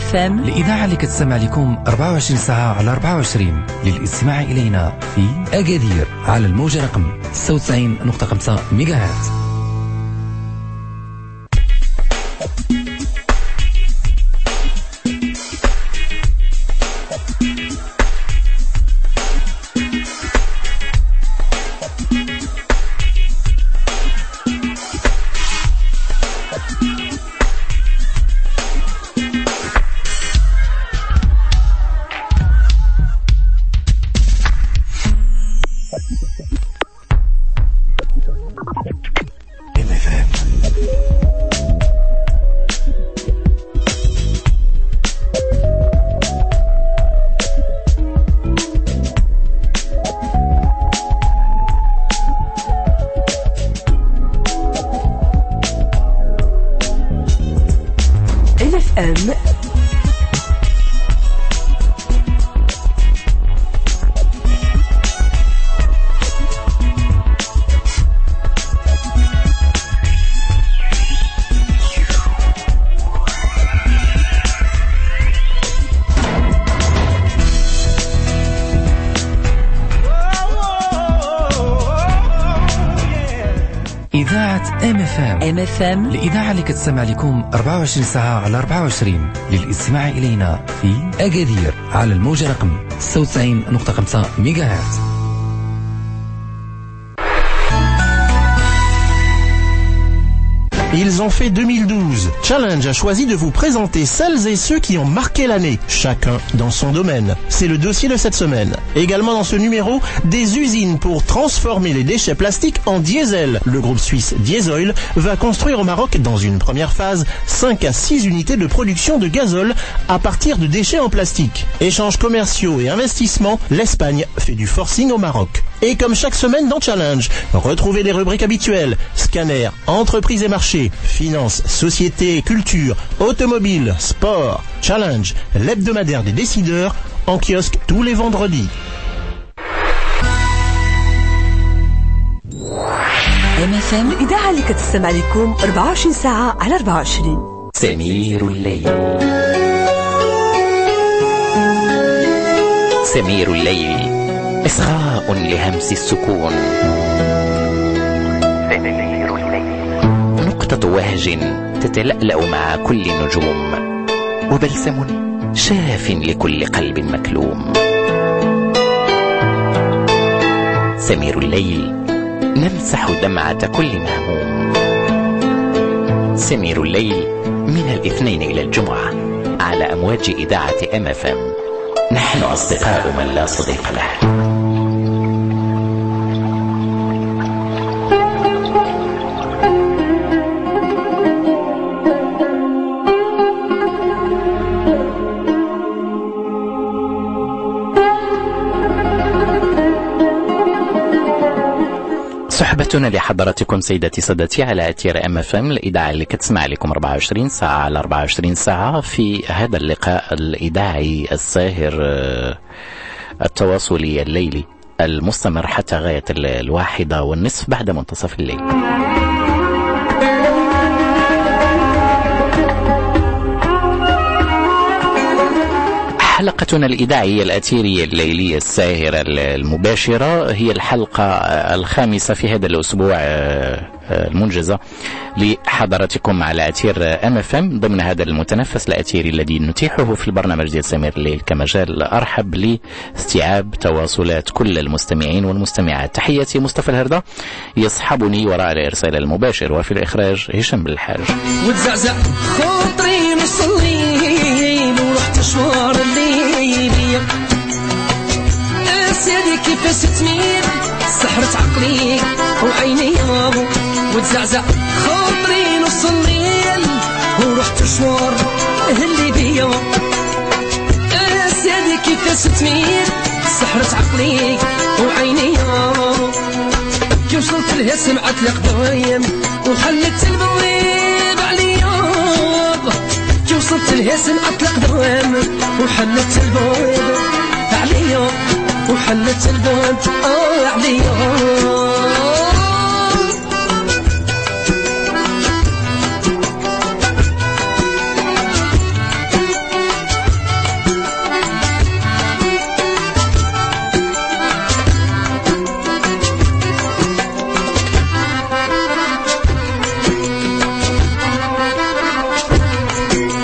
اف ام الإذاعة اللي كتسمع لكم 24 ساعة على 24 للاستماع إلينا في أكادير على الموجة رقم 96.5 ميجاهرتز. ام اف ام الإذاعة اللي كتسمع لكم 24 ساعة على 24 للاستماع إلينا في أكادير على الموجة رقم 96.5 ميجاهرتز Ils ont fait 2012. Challenge a choisi de vous présenter celles et ceux qui ont marqué l'année, chacun dans son domaine. C'est le dossier de cette semaine. Également dans ce numéro, des usines pour transformer les déchets plastiques en diesel. Le groupe suisse Diesoil va construire au Maroc, dans une première phase, 5 à 6 unités de production de gazole à partir de déchets en plastique. Échanges commerciaux et investissements, l'Espagne fait du forcing au Maroc. Et comme chaque semaine dans Challenge, retrouvez les rubriques habituelles. Scanner, entreprise et marché, finance, société, culture, automobile, sport, challenge, l'hebdomadaire des décideurs, en kiosque tous les vendredis. ام اف ام الاذاعه اللي كتستمع لكم 24 ساعه على 24 سمير الليل سمير الليل إصغاء لهمس السكون سمير الليل وهج تتلألأ مع كل النجوم وبلسم شاف لكل قلب مكلوم. سمير الليل نمسح دمعة كل مهموم. سمير الليل من الاثنين إلى الجمعة على أمواج إذاعة أم نحن أصدقاء من لا صديق له. صحبتنا لحضراتكم سيداتي سادتي على أثير ام اف ام الإذاعة اللي كتسمع لكم 24 ساعة على 24 ساعة في هذا اللقاء الإذاعي الساهر آه، التواصلي الليلي المستمر حتى غاية ال- الواحدة والنصف بعد منتصف الليل. حلقتنا الإذاعية الأثيرية الليلية الساهرة المباشرة هي الحلقة الخامسة في هذا الأسبوع آه، آه، المنجزة لحضراتكم على أثير أم اف ام ضمن هذا المتنفس الأثيري الذي نتيحه في البرنامج ديال سمير الليل كمجال أرحب لاستيعاب تواصلات كل المستمعين والمستمعات. تحياتي مصطفى الهردة يصحبني وراء الإرسال المباشر. وفي الإخراج هشام بالحاج. وتزعزع خاطري نص كيفاش تميل سحرت عقلي وعيني وتزعزع خاطري نص الليل ورحت شوار اللي بيا. سيدي كيفاش تميل سحرت عقلي وعيني كي وصلت لها سمعت القدايم وحلت البويب عليا كي وصلت لها سمعت القدايم وحلت البويب عليا وحلت الباب تقع عليا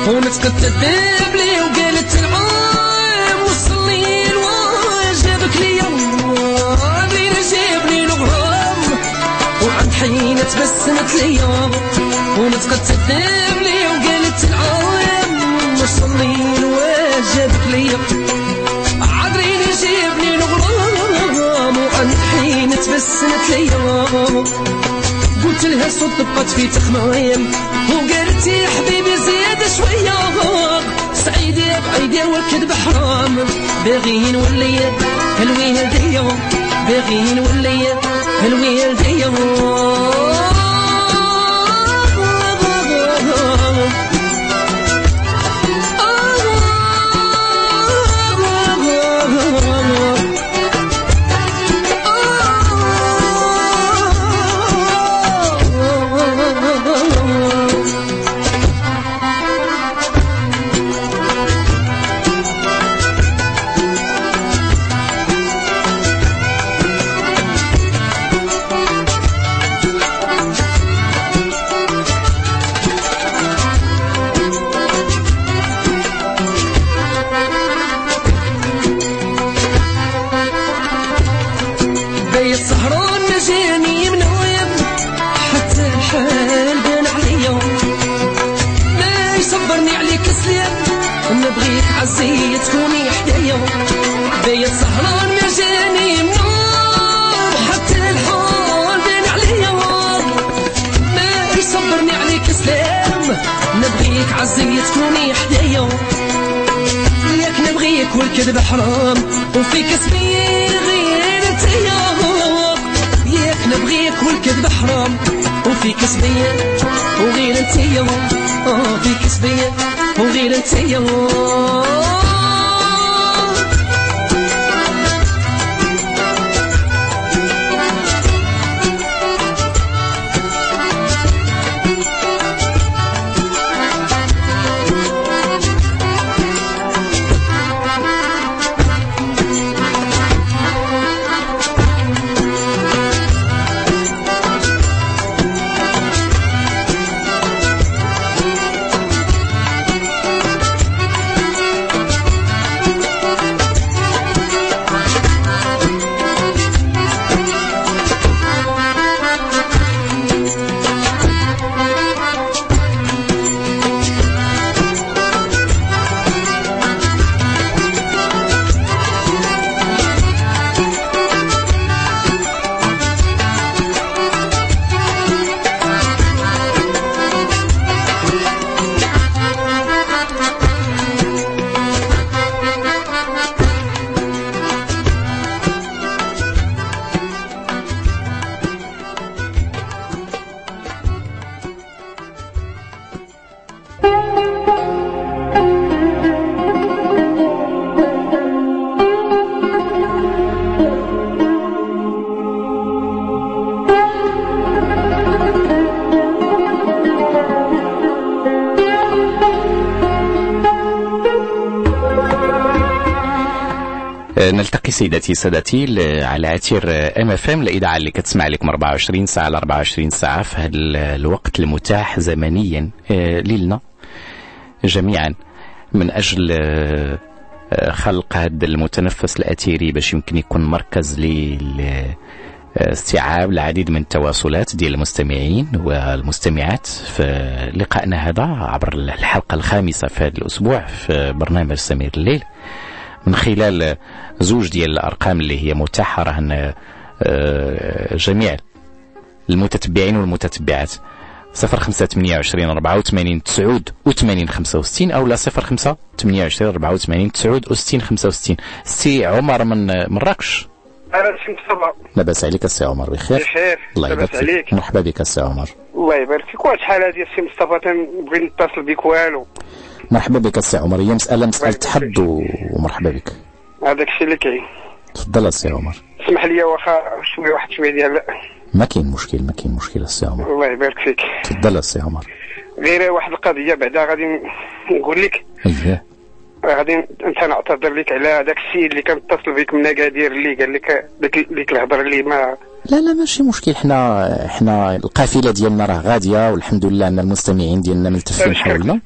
ونسكت تبسمت ليا ونتكتب لي وقالت العام وصلني الواجبك ليا عذرين جابني الغرام وعند حين تبسمت ليا قلت لها صوت بقات في تخمايم وقالت يا حبيبي زيادة شوية. سعيدة بعيدة والكذب حرام. باغيين وليا هالوين هدية باغيين وليا هالوين هدية والكذب حرام وفيك اسمي غير يا ياك نبغيك والكذب حرام وفيك اسمي وغير آه، فيك اسمي وغير انت نلتقي سيداتي سادتي ل- على أثير ام اف ام الاذاعه اللي كتسمع لكم 24 ساعة على 24 ساعة في هذا ال- الوقت المتاح زمنيا آه، لنا جميعا من أجل آه، آه، خلق هذا المتنفس الأثيري باش يمكن يكون مركز لل استيعاب العديد من التواصلات ديال المستمعين والمستمعات في لقائنا هذا عبر الحلقة الخامسة في هذا الأسبوع في برنامج سمير الليل. من خلال زوج ديال الأرقام اللي هي متاحة رهن آه، جميع المتتبعين والمتتبعات. صفر خمسة ثمانية وعشرين أربعة وثمانين تسعود وثمانين خمسة وستين أو لا صفر خمسة ثمانية وعشرين أربعة وثمانين تسعود وستين خمسة وستين. سي عمر من مراكش أنا مصطفى لاباس عليك السي عمر بخير. بخير. الله يبارك عليك فيك. مرحبا بك السي عمر. الله يبارك فيك. واش شحال هادي السي مصطفى تنبغي نتصل بك والو. مرحبا بك السي عمر. هي مسألة مسألة تحد. و- ومرحبا بك. هذاك الشيء اللي كاين. تفضل السي عمر. اسمح لي واخا شوية واحد شوية ديال ما كاين مشكل ما كاين مشكل السي عمر. الله يبارك فيك. تفضل السي عمر. غير واحد القضية بعدا غادي نقول لك. اييه غادي انت نعتذر لك على هذاك السيد اللي كان اتصل بك من اكادير اللي قال لك ديك الهضرة اللي ما لا لا ماشي مشكل. حنا حنا القافلة ديالنا راه غادية والحمد لله أن المستمعين ديالنا ملتفين حولنا.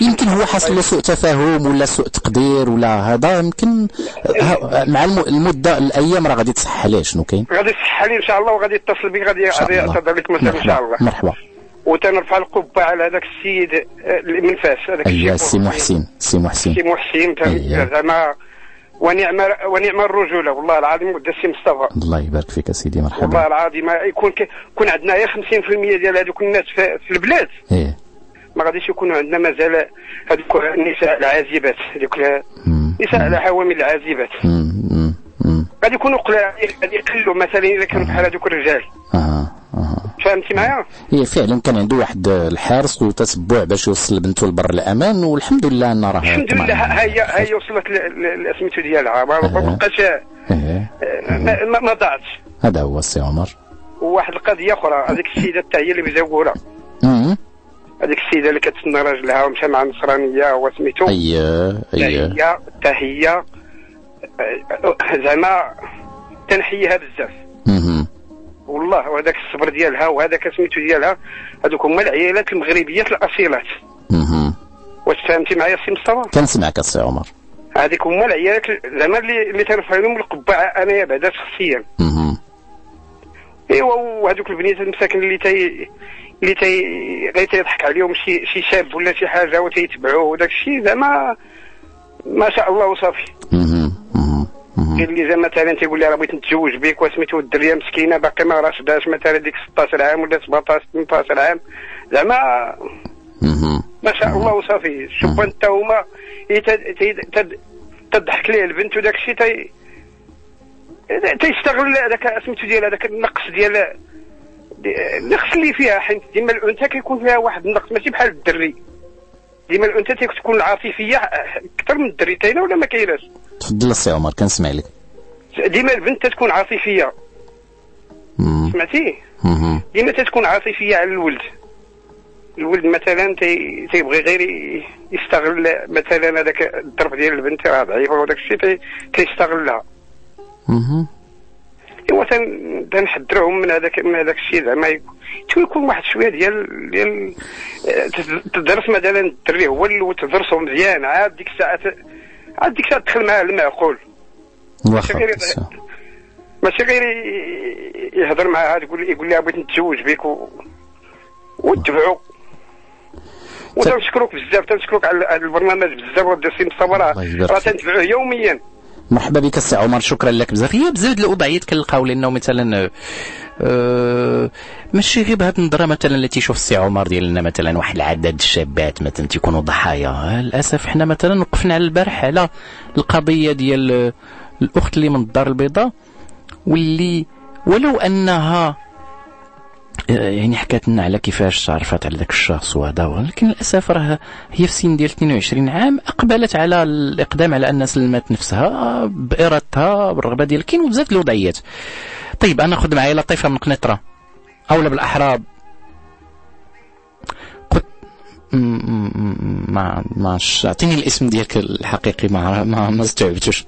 يمكن هو حصل له سوء تفاهم ولا سوء تقدير ولا هذا يمكن مع الم- المدة الأيام راه غادي تصح عليه شنو كاين؟ غادي يصح لي إن شاء الله وغادي يتصل بك غادي. يعتذر لك إن شاء الله. مرحبا. وتنرفع القبة على هذاك السيد آه، من فاس هذاك اييه الشيخ سي محسن. سي محسن. سي محسن أييه. زعما ونعم ونعم الرجولة. والله العظيم ودا السي مصطفى. الله يبارك فيك سيدي والله مرحبا العظيم ما يكون. يكون عندنا غير 50% ديال هذوك الناس في, في البلاد. إيه. ما غاديش يكونوا عندنا مازال هذوك النساء العازبات هذوك. النساء على حوامل العازبات. غادي يكونوا قلال غادي يقلوا. مثلا إذا كانوا بحال هذوك الرجال. أها. فهمتي معايا؟ هي فعلا كان عنده واحد الحرص وتتبع باش يوصل بنته لبر الأمان والحمد لله ان راه الحمد لله. ها هي ها هي وصلت لسميتو ديالها ما. بقاش ما, ضاعتش هذا هو السي عمر وواحد القضية أخرى هذيك السيدة حتى هي اللي مزوره مم. هذيك السيدة اللي كتسنى راجلها ومشى مع النصرانيه هو سميتو اييه حتى اييه هي حتى هي زعما تنحيها بزاف مهم. والله وهذاك الصبر ديالها وهذاك سميتو ديالها هذوك هما العيالات المغربيات الأصيلات. مهم. واش فهمتي معايا السي مصطفى؟ كنسمعك السي عمر. هذيك هما العيالات زعما اللي اللي تنرفع لهم القبعة انايا بعدا شخصيا. مهم. إيوا وهذوك البنيات المساكن اللي تي اللي تي غير تيضحك عليهم شي شي شاب ولا شي حاجة وتيتبعوه وداك الشيء زعما ما شاء الله وصافي. مهم. مهم. مهم. قال لي زعما مثلا تيقول لي راه بغيت نتزوج بك وسميتو الدرية مسكينة باقي ما راش داش مثلا ديك 16 عام ولا 17 18 عام زعما. ما شاء الله وصافي شوف انت هما تضحك ليه البنت وداك الشيء تي تيستغل هذاك سميتو ديال هذاك النقص ديال دي- النقص اللي فيها حيت ديما الأنثى كيكون فيها واحد النقص ماشي بحال الدري ديما الانثى تكون عاطفية أكثر من الدري كاينة ولا ما كايناش تفضل السي عمر كنسمع لك ديما البنت تكون عاطفية. سمعتي. ديما تتكون عاطفية على الولد الولد مثلا تي- تيبغي غير يستغل مثلا هذاك الضرب ديال البنت راه ضعيفه وداك الشيء تي- تيستغلها. ايوا تن- تنحذرهم من هذاك من هذاك الشيء زعما يكون واحد شوية ديال ديال تد- تدرس مثلا الدري هو اللي وتدرسه مزيان عاد ديك الساعة عاد ديك الساعة تدخل معاه المعقول. واخا ماشي غير يهضر معها تقول يقول لها بغيت نتزوج بك و... وتبعو. وتنشكرك بزاف تنشكرك على على البرنامج بزاف ودي راه. تنتبعوه يوميا. مرحبا بك السي عمر شكرا لك بزاف. هي بزاف د الاوضاعيات كنلقاو لأنه مثلا آه، ماشي غير بهذه النظرة مثلا اللي تيشوف السي عمر ديالنا مثلا واحد العدد الشابات مثلا تيكونوا ضحايا. للأسف حنا مثلا وقفنا على البارح على القضية ديال آه، الأخت اللي من الدار البيضاء واللي ولو أنها يعني حكات لنا على كيفاش تعرفت على ذاك الشخص وهذا ولكن للأسف راه هي في سن ديال 22 عام أقبلت على الإقدام على أن سلمت نفسها بإرادتها بالرغبة ديال كاين بزاف الوضعيات. طيب أنا خذ معايا لطيفه من قنيطرة اولا بالاحرى قلت ما ما أعطيني الاسم ديالك الحقيقي ما ما, ما استوعبتوش.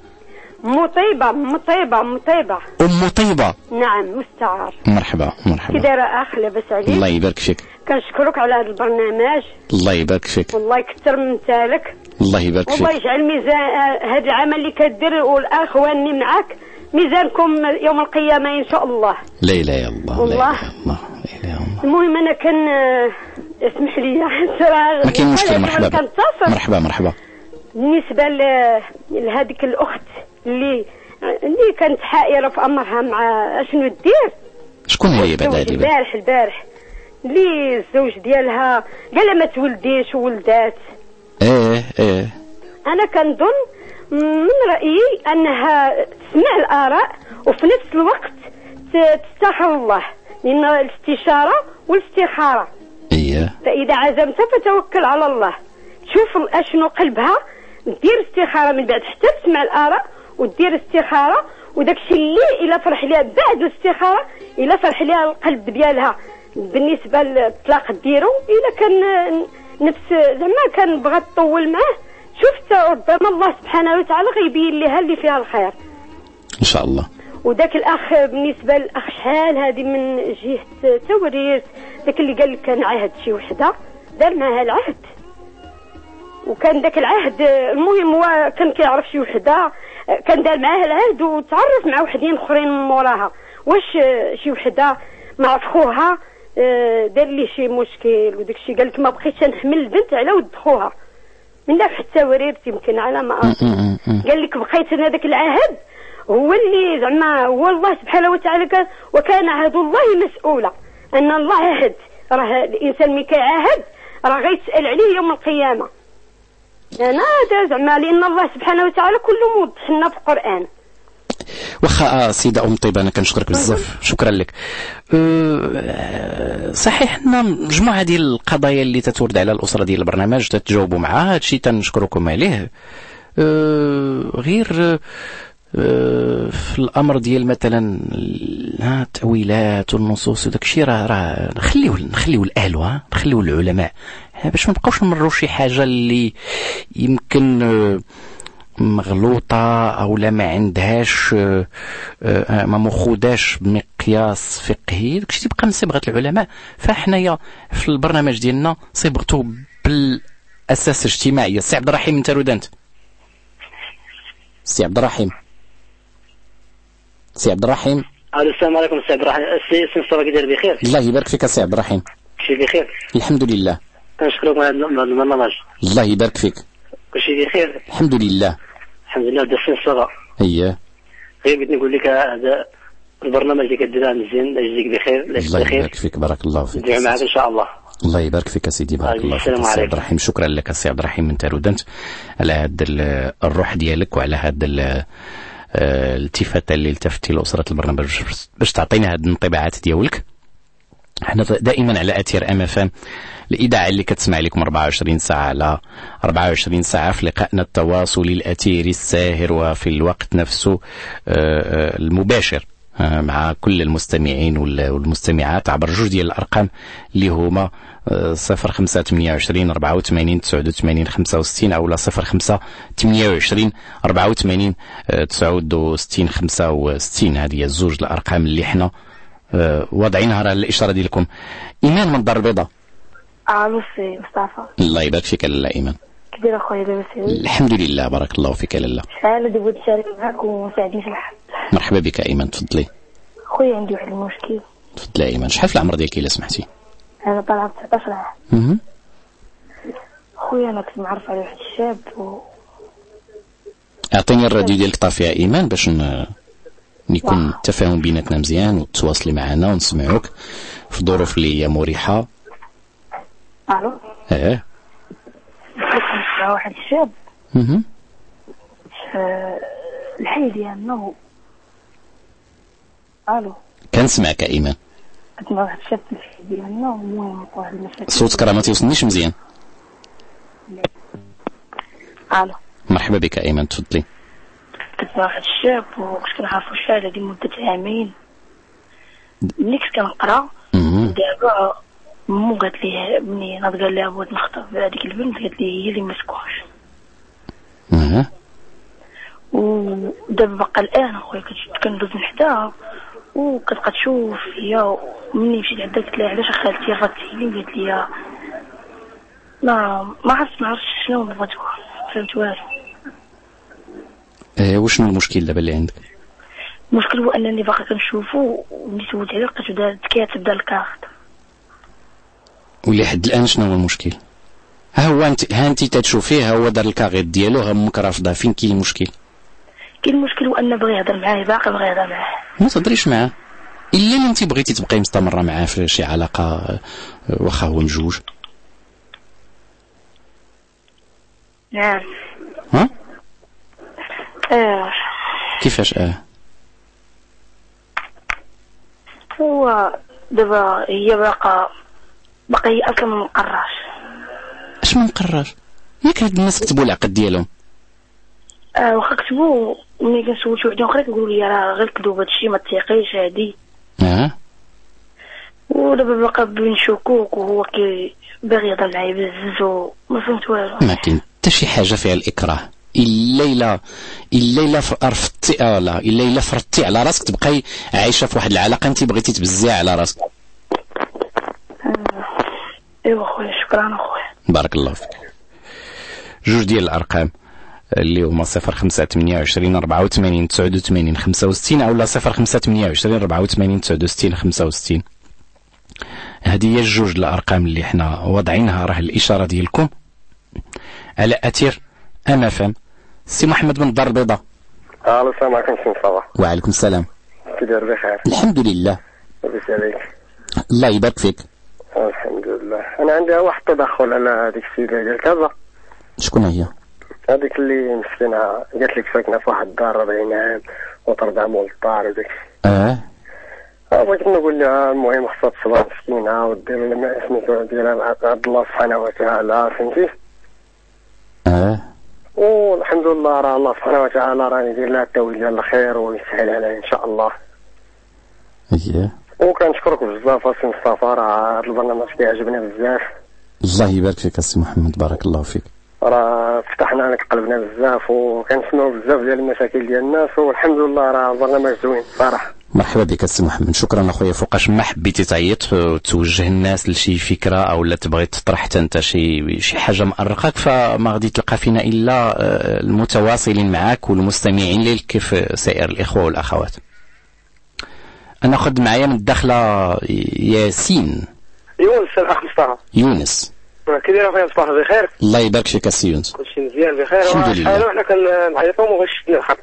مطيبة مطيبة مطيبة. أم طيبه نعم مستعار. مرحبا كي مرحبا دايرة أخ لاباس الله عليك يبارك فيك. كنشكرك على هذا البرنامج. الله يبارك فيك. والله يكثر من تالك. الله يبارك والله فيك يجعل ميزان هذا العمل اللي كدير والاخوان اللي معاك ميزانكم يوم القيامة إن شاء الله. لا إله إلا الله والله. الله الله. المهم أنا كان اسمح لي. ما كاين مشكل مرحبا مرحبا مرحبا. بالنسبة لهذيك الأخت اللي اللي كانت حائرة في أمرها مع شنو دير؟ شكون هي بعد هذه؟ البارح البارح. اللي الزوج ديالها قال ما تولديش وولدات إيه إيه. أنا كنظن من رأيي أنها تسمع الآراء وفي نفس الوقت تستخر الله لأن الاستشارة والاستخارة. إيه فإذا عزمت فتوكل على الله. تشوف ال- أشنو قلبها دير استخارة من بعد حتى تسمع الآراء ودير استخارة وداك الشيء اللي إلا فرح ليها بعد الاستخارة إلا فرح ليها القلب ديالها. بالنسبة للطلاق ديرو إلا كان نفس زعما كان بغات تطول معاه شفت ربما الله سبحانه وتعالى غيبين لها اللي فيها الخير. إن شاء الله. وذاك الأخ بالنسبة للأخ شحال هذه من جهة تورير ذاك اللي قال لك كان عاهد شي وحدة دار معها العهد. وكان ذاك العهد المهم هو كان كيعرف شي وحدة. كان دار معاها العهد وتعرف مع وحدين اخرين من موراها. واش شي وحده مع خوها آه، دار لي شي مشكل وداك الشيء قال لك ما بقيتش نحمل البنت على ود خوها. من حتى وريت يمكن على ما. قال لك بقيت أنا ذاك العهد هو اللي زعما هو الله سبحانه وتعالى وكان عهد الله مسؤولا. أن الله عهد. راه الإنسان ملي كيعاهد راه غيتسأل عليه يوم القيامة. أنا هذا زعما لأن الله سبحانه وتعالى كله موضح لنا في القرآن. واخا سيدة أم طيبة أنا كنشكرك بزاف. شكرا لك. أه صحيح حنا مجموعة ديال القضايا اللي تتورد على الأسرة ديال البرنامج تتجاوبوا معها هادشي تنشكركم عليه. أه غير أه في الأمر ديال مثلا التاويلات والنصوص وداك الشيء راه راه نخليو نخليو الأهل نخليو العلماء باش ما نبقاوش نمروا شي حاجة اللي يمكن أه مغلوطة أو لا ما عندهاش آه، آه، ما مخوداش بمقياس فقهي. داكشي تيبقى من صبغة العلماء. فحنايا في البرنامج ديالنا صبغته بالأساس الاجتماعي. سي عبد الرحيم انت رودانت سي عبد الرحيم. سي عبد الرحيم. السلام عليكم سي عبد الرحيم. السي سي مصطفى كيدير بخير؟ الله يبارك فيك سي عبد الرحيم. كلشي بخير. الحمد لله. كنشكرك على هذا البرنامج الله يبارك فيك. كلشي بخير. الحمد لله الحمد لله بدا السي مصطفى اييه غير بغيت نقول لك هذا البرنامج اللي كديرها مزيان. الله يجزيك بخير الله يبارك فيك بارك الله فيك. ندعو معك إن شاء الله. الله يبارك فيك سيدي بارك عليكم الله فيك. السلام سي عبد. الرحيم شكرا لك سي عبد الرحيم من تارودنت على هذا ال- الروح ديالك وعلى هذا آه، الالتفاته اللي التفتي لاسره البرنامج. باش- باش تعطينا هذه الانطباعات ديالك. إحنا دائما على اثير MFM الاذاعه اللي كتسمع لكم 24 ساعة على 24 ساعة في لقائنا التواصلي الاثيري الساهر وفي الوقت نفسه آه، آه، المباشر آه، مع كل المستمعين وال- والمستمعات عبر جوج ديال الأرقام اللي هما آه، 0528 84 89 65 أو لا 05 28 84 آه، 69 65 هذه هي الزوج الأرقام اللي إحنا آه، واضعينها رهن الإشارة ديالكم إيمان من الدار البيضاء. ألو سي مصطفى. الله يبارك فيك لاله إيمان. كي داير أخويا لاباس عليك الحمد لله بارك الله فيك لاله هادي بغيت نشارك معاك وساعدني في الحل مرحبا بك إيمان تفضلي. خويا عندي واحد المشكل. تفضلي إيمان شحال في العمر ديالك إلا سمحتي؟ أنا طالعة ب 19 عام. خويا أنا كنت معرف على واحد الشاب و أعطيني الراديو ديالك طافي يا إيمان باش ن... يكون التفاهم بيناتنا مزيان وتواصلي معنا ونسمعوك في ظروف اللي هي مريحة. ألو؟ آه مع واحد الشاب. في الحي ديالنا. ألو؟ كنسمعك إيمان. كنت مع واحد الشاب في الحي ديالنا ومهم واحد المشاكل صوتك راه ما تيوصلنيش مزيان. ألو؟ مرحبا بك إيمان تفضلي. كنت مع واحد الشاب وكنت كنعرفو شحال هادي مدة عامين. ملي كنت كنقرا. دابا مو قالت لي ملي ناض قال لها بغيت نخطب هذيك البنت قالت لي هي اللي ما تكونش. ودابا بقى الآن أخويا كنت كندوز من حداها وكتبقى تشوف فيا ومني مشيت عندها قلت لها علاش خالتي غتسيلي قالت لي ما ما عرفت ما عرفتش شنو تقول فهمت والو؟ وشنو المشكل دابا اللي عندك؟ المشكل هو أنني باقي كنشوفو وملي سولت عليه لقيتو دار كيتبدا الكارت. واللي حد الآن شنو هو المشكل؟ ها هو انت ها أنت تتشوفيه ها هو دار الكاغيط ديالو ها أمك رافضه. فين كاين المشكل؟ كاين المشكل هو ان بغى يهضر معاه باقي بغى يهضر معاه ما تهضريش معاه. إلا اللي أنت بغيتي تبقاي مستمرة معاه في شي علاقة آه، واخا هو مجوج. نعم. ها؟ آه كيفاش آه هو دابا هي باقا باقا هي أصلا ما مقراش أش ما مقراش ياك هاد الناس كتبوا العقد ديالهم. آه واخا كتبو ملي كنسول شي وحدين اخرين كيقولوا لي راه غير كذوب هادشي ما تيقيش هادي. آه. ودابا باقا بين شكوك وهو كي باغي يهضر معايا بزز وما فهمت والو. ما كاين حتى شي حاجة فيها الإكراه. الا الا الا الا ف- رفضتي آه لا الا الا فرضتي على راسك تبقاي عايشة في واحد العلاقة انت بغيتي تبزيها على راسك. أيوا خويا شكرا اخويا بارك الله فيك. جوج ديال الأرقام اللي هما صفر خمسة ثمانية وعشرين أربعة وثمانين تسعود وثمانين خمسة وستين أو لا صفر خمسة ثمانية وعشرين أربعة وثمانين تسعود وستين خمسة وستين. هذه هي الجوج الأرقام اللي إحنا واضعينها راه الإشارة ديالكم. على أثير أم أف أم. سي محمد من الدار البيضاء. ألو السلام عليكم سي مصطفى وعليكم السلام. كي داير بخير. الحمد لله. لاباس عليك الله يبارك فيك. الحمد لله. أنا عندي واحد التدخل على هذيك السيدة قالت كذا شكون هي؟ هذيك اللي مسكينة قالت لك ساكنة في واحد الدار 40 عام وترضع مول الدار وداك آه. آه، بغيت نقول لها المهم خصها تصبر مسكينة ودير سميتو ديالها عبد الله سبحانه وتعالى فهمتي؟ آه. والحمد لله راه الله سبحانه وتعالى راه يدير لها التاويل ديال الخير ويسهل عليها إن شاء الله. اييه وكنشكرك بزاف اسي مصطفى راه هذا البرنامج كيعجبني بزاف. الله يبارك فيك السي محمد بارك الله فيك. راه فتحنا لك قلبنا بزاف وكنسمعوا بزاف ديال المشاكل ديال الناس والحمد لله راه البرنامج زوين صراحة. مرحبا بك السي محمد. شكرا أخويا فوقاش. ما حبيتي تعيط وتوجه الناس لشي فكرة أو لا تبغي تطرح حتى أنت شي شي حاجة مأرقاك فما غادي تلقى فينا إلا آه، المتواصلين معك والمستمعين لك كيف سائر الإخوة والأخوات. أناخد معايا من الداخلة ياسين. يونس الاخ مصطفى. يونس. كي داير أخويا مصطفى بخير. الله يبارك فيك السي يونس. كلشي مزيان بخير. الحمد لله. كنعيطوا وما بغيتش شدنا الخط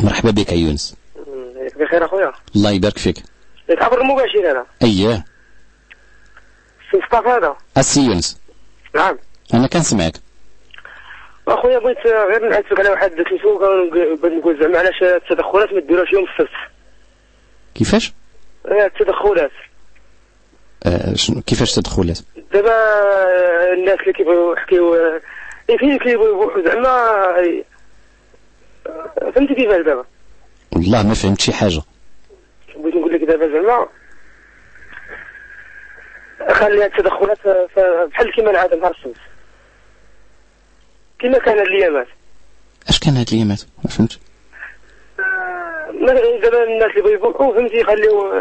مرحبا بك يا يونس. بخير أخويا. الله يبارك فيك. ياك عبر المباشر هذا. اييه سي مصطفى هذا. السي يونس نعم. أنا كنسمعك أخويا بغيت غير نعتبك على واحد بغيت نقول زعما علاش التدخلات ما ديروهاش يوم السبت. كيفاش؟ آه، التدخلات. آه شنو- كيفاش تدخلات دابا آه، الناس اللي كيبغيو يحكيو آه، فين كيبغيو زعما آه، فهمتي كيفاش دابا؟ والله ما فهمت شي حاجة. بغيت نقول لك دابا زعما خلي التدخلات ف- ف- بحال كيما العادة نهار السبت. كما كان الأيامات. اش كان هاد الأيامات؟ ما فهمت. دابا الناس اللي بغيو يبوحوا فهمتي؟ يخليو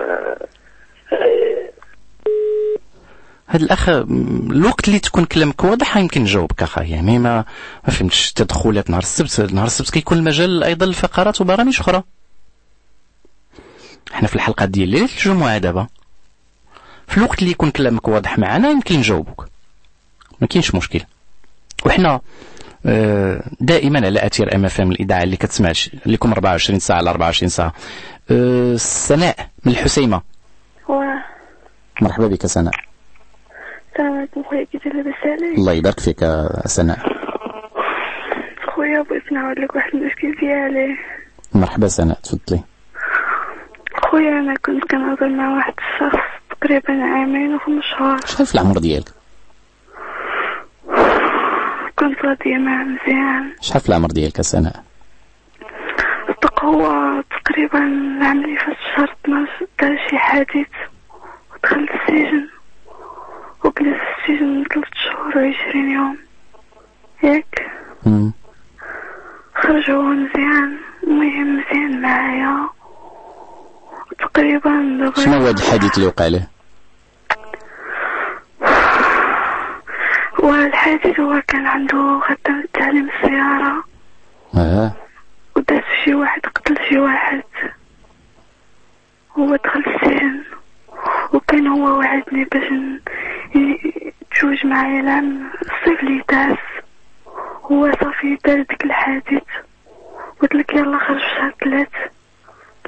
هاد الأخ الوقت اللي تكون كلامك واضح يمكن نجاوبك اخا يعني ما ما فهمتش تدخلات نهار السبت. نهار السبت كيكون المجال أيضا لفقرات وبرامج أخرى. إحنا في الحلقة ديال ليلة الجمعة دابا. في الوقت اللي يكون كلامك واضح معنا يمكن نجاوبك ما كاينش مشكل. وحنا آه، دائما على أثير أم إف إم الاذاعه اللي كتسمعش لكم 24 ساعة على 24 ساعة. آه، سناء من الحسيمة. واه مرحبا بك سناء. السلام عليكم خويا كي لاباس عليك الله يبارك فيك سناء. خويا بغيت نعاود لك واحد المشكل ديالي. مرحبا سناء تفضلي. خويا أنا كنت كنهضر مع واحد الشخص تقريبا عامين وخمس شهور شحال في العمر ديالك؟ كنت راضية معاه مزيان. شحال في العمر ديالك يا سناء صدق هو تقريبا العام اللي فات شهر 12 دار شي حادث. ودخل السجن. وجلس في السجن ثلاث شهور وعشرين يوم. ياك. خرج هو مزيان. المهم مزيان معايا. تقريبا دابا. شنو هو الحديث اللي وقع له والحادث هو كان عنده خدام تعليم السيارة. آه وداس شي واحد قتل شي واحد. هو دخل السجن. وكان هو وعدني باش يتزوج معايا العام الصيف اللي داز هو صافي دار ديك الحادث قلت لك يلا خرج في شهر ثلاث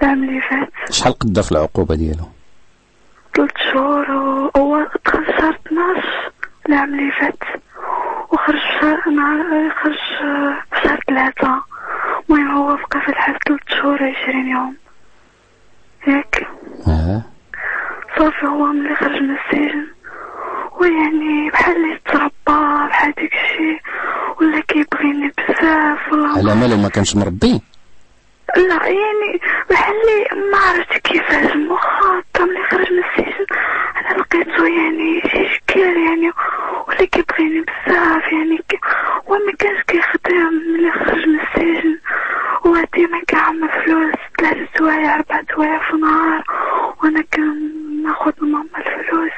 العام اللي فات. شحال قدا في العقوبة ديالو؟ ثلاث شهور هو دخل شهر 12 العام اللي فات. وخرج في شهر نهار خرج في شهر ثلاثة المهم هو بقى في الحبس ثلاث شهور عشرين يوم. ياك آه صافي هو ملي خرج من السجن. ويعني بحال اللي تربى بحال ديك الشيء ولا كيبغيني بزاف ولا على مالو ما كانش مربي؟ طلعيني وحلي ما عرفت كيفاش مخاطم ملي خرج من السجن. أنا لقيتو يعني شي شكل يعني ولا كيبغيني بزاف يعني. كي وما كانش كيخدم ملي خرج من السجن. هو ديما كيعمل فلوس ثلاثة سوايع أربعة سوايع في النهار وأنا كناخد من ماما الفلوس.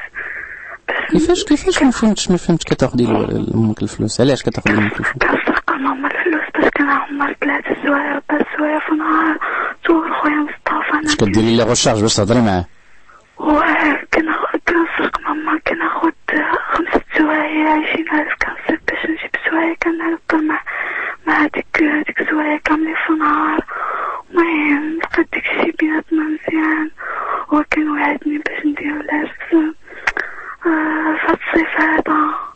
كيفاش كيفاش ما فهمتش ما فهمتش كتاخدي لامك الفلوس. علاش كتاخدي لامك الفلوس؟ ماما الفلوس باش كنعمر ثلاثة سوايع أربع سوايع في النهار صور خويا مصطفى أنا كديري لي غوشارج باش تهضري معاه. كنسرق ماما كناخد خمسة سوايع عشرين ألف كنصرف باش نجيب سوايع كنهضر مع مع ديك ديك سوايع كاملين في النهار المهم لقيت داكشي بيناتنا مزيان. هو كان وعدني باش ندير العرس. آه، في هاد الصيف هذا.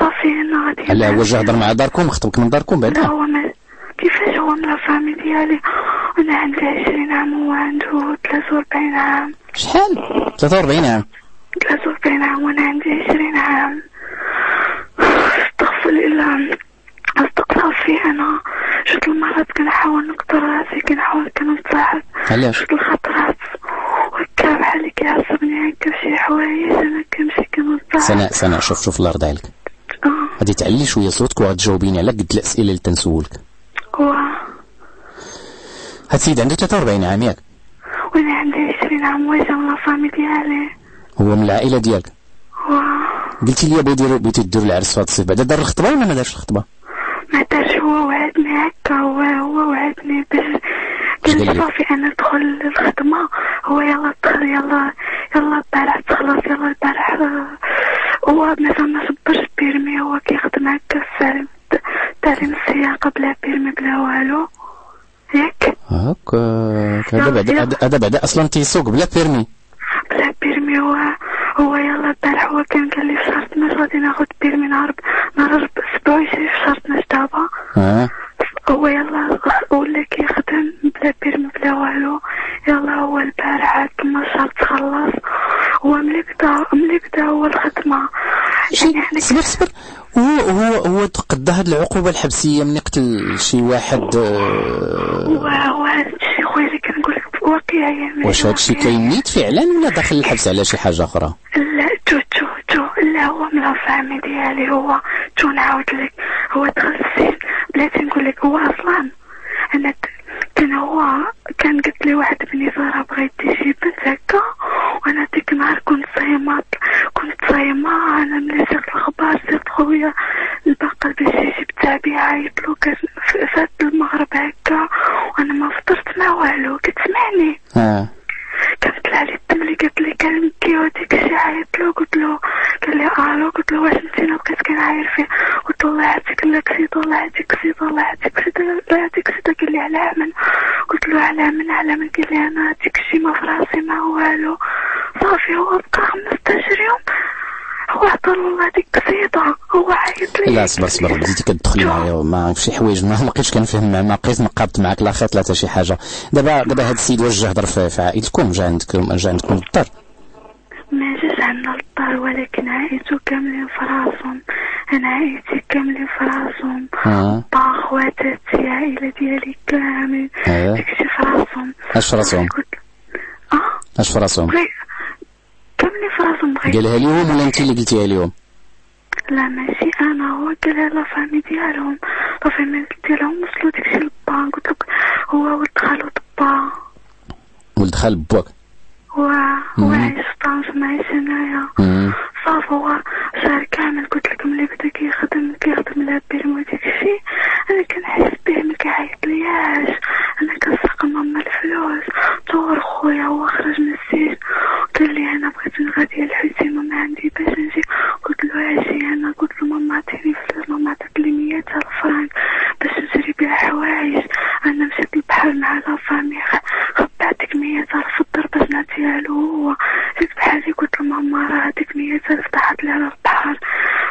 صافي أنا غادي. هلا هو جا هضر مع داركم خطبك من داركم لا بعدا هو ما كيفاش هو من الفامي ديالي؟ أنا عندي عشرين عام وهو عنده ثلاثة وأربعين عام. شحال؟ 43 عام. ثلاثة وأربعين عام وأنا عندي عشرين عام. أستغفر الله. استقطع في أنا شفت المرات كنحاول نقدر راسي كنحاول كنصاحب علاش؟ شفت الخطرات. وهكا بحال كيعصبني هكا شي حوايج أنا كنمشي كنصاحب سناء سناء شوف شوف الله يرضى عليك غادي تعلي شوية صوتك وغتجاوبيني على قد الاسئله اللي تنسولك. هو هاد السيد عنده 43 عام ياك؟ وأنا عندي عشرين عام واجا من لافامي ديالي هو من العائلة ديالك؟ هو قلتي لي بغيتي بغيتي ديروا العرس في هاد الصيف بعدا دار الخطبة ولا ما دارش الخطبه ما دارش هو وعدني هكا هو هو وعدني باش لك؟ صافي أنا ادخل للخدمة هو يلا دخل يلا يلا البارح تخلص يلا البارح. هو مثلا ما صبرش بيرمي هو كيخدم هكا في تعليم السياقة بلا بيرمي بلا والو. ياك هاكا هذا بعدا هذا- بعدا أصلا تيسوق بلا بيرمي. بلا بيرمي هو هو يلا البارح. هو كان قال لي في شهر 12 غادي ناخد بيرمي نهار نهار 27 في شهر 12 دابا هو يلا ولا كيخدم بلا بيرمي بلا والو. يلا هو البارح عاد 12 تخلص. هو ملي بدا ملي بدا هو الخدمة. يعني صبر صبر. هو هو هو تقدى هاد العقوبة الحبسية من قتل شي واحد آه، هو هو هذا الشيء خويا اللي كنقول لك واقعي يعني واش هادشي كينيت فعلا ولا داخل الحبس على شي حاجة أخرى؟ لا تو تو تو. لا هو من ال famille ديالي هو. تو نعاود لك. هو دخل السجن بلاتي نقول لك هو أصلا أنا كان هو كان قلت لي واحد بني زهرة بغيت يجي بنت هكا وأنا ديك النهار كنت صايمة كنت صايمة أنا ملي سرت الأخبار سرت خويا البقر باش يجيب كان ف- فات المغرب هكا وأنا ما فطرت ما والو كتسمعني آه كانت علي الدم اللي قالت لي كان كي وديك الشي عيط له قلت له قال لي ألو قلت له واش نسينا بقيت كنعاير فيه قلت له الله يعطيك لاكسيد الله يعطيك سيد الله يعطيك سيد الله يعطيك سيد قال لي على من قلت له على من على من قال لي أنا ديك الشي ما في راسي ما والو صافي هو بقى 15 يوم هو عطى له والله ديك السيدة هو عيط لي لا صبر صبر بديتي كتدخلي معايا ما في شي حوايج ما ما بقيتش كنفهم ما ما بقيت نقابت معاك لا خيط لا حتى شي حاجة. دابا دابا هاد السيد واش جا هضر في في عائلتكم؟ جا عندكم جا عندكم للدار ما جاش عندنا للدار ولكن عائلته كاملين في راسهم. أنا عائلتي كاملين في راسهم. آه. با خواتاتي العائلة ديالي كامل آه. داكشي في راسهم. أش في راسهم؟ أش في راسهم؟ كاملين في راسهم قالها ليهم ولا انت اللي قلتيها ليهم لا ماشي قالها لا فامي ديالهم لا فامي ديالهم وصلوا داكشي للبا قلت لك هو ولد خالو با ولد خال بواك هو هو مم. عايش في طنجة معايش هنايا مم. صافي هو شهر كامل قلت لك ملي بدا كيخدم كيخدم لا بيرم وديك الشيء أنا كنحس به ما كيعيط لياش أنا كنسرق ماما الفلوس طور خويا هو خرج من السجن قال لي أنا بغيت نغادي الحسين وما عندي باش نجي قلت له أجي أنا قلت له ماما عطيني فلوس ماما عطات لي 100 الف فرانك باش نشري بها حوايج أنا مشيت للبحر مع la famille خبعت ديك 100 الف في الضربة نعطيها له هو جيت بحالي قلت له ماما راه هذيك 100 الف طاحت لي على البحر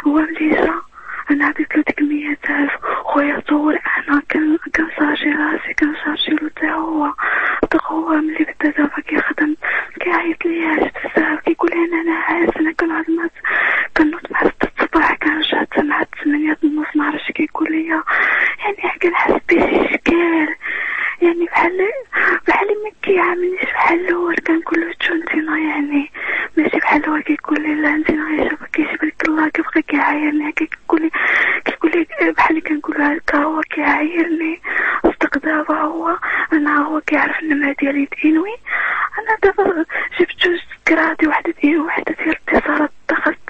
هو ملي جا أنا عطيت له ديك 100 الف خويا طول أنا كان كنشارجي راسي كنشارجي له تا هو دغ هو ملي بدا دابا كيخدم كيعيط لياش بزاف كيقول لي أنا ناعس أنا كنعود مع كنوض مع ستة الصباح كنرجع حتى مع ثمانية النص معرفتش كيقول لي يعني كنحس بشي شكال يعني بحال بحال ما كيعاملنيش بحال الأول كنقول له شو انتينا يعني ماشي بحال هو كيقول لي لا انتينا غيشوفك كيجيب لك الله كيبقى كيعايرني هكا كيقول لي كيقول لي بحال اللي كنقول هكا هو كيعايرني صدق دابا هو أنا هو كيعرف النمرة ديالي دينوي أنا دابا جبت جوج كرادي واحدة ديال واحدة ديال الاتصالات دخلت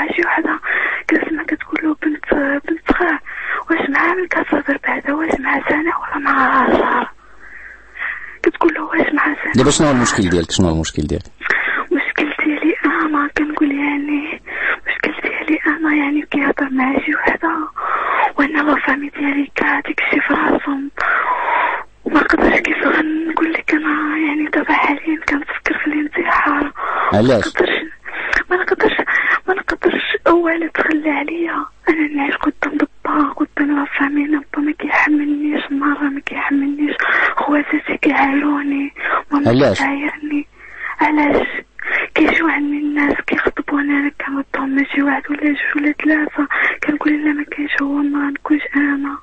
مع شي وحده كنسمع كتقول له بنت بنت خاه واش معاه من كتهضر بعدا واش مع سنة ولا مع عشرة كتقول له واش مع سنة دابا شنو هو المشكل ديالك؟ شنو المشكل ديالك؟ مشكل ديالي أنا كنقول يعني مشكل ديالي أنا يعني كيهضر مع شي وحدة وأنا لا فامي ديالي كاع داكشي في راسهم وما نقدرش كيف غنقول لك أنا يعني دابا حاليا كنفكر في الانتحار. علاش؟ ما نقدرش ما نقدرش أولا تخلى عليا أنا نعيش قدام با قدام la famille با ما كيحملنيش مرة ما كيحملنيش خواتاتي كيعايروني علاش؟ كتعايرني علاش كيجيو عندي الناس كيخطبوني أنا كنوضهم ماشي واحد ولا جوج ولا ثلاثة كنقول لا ما كاينش هو ما نكونش أنا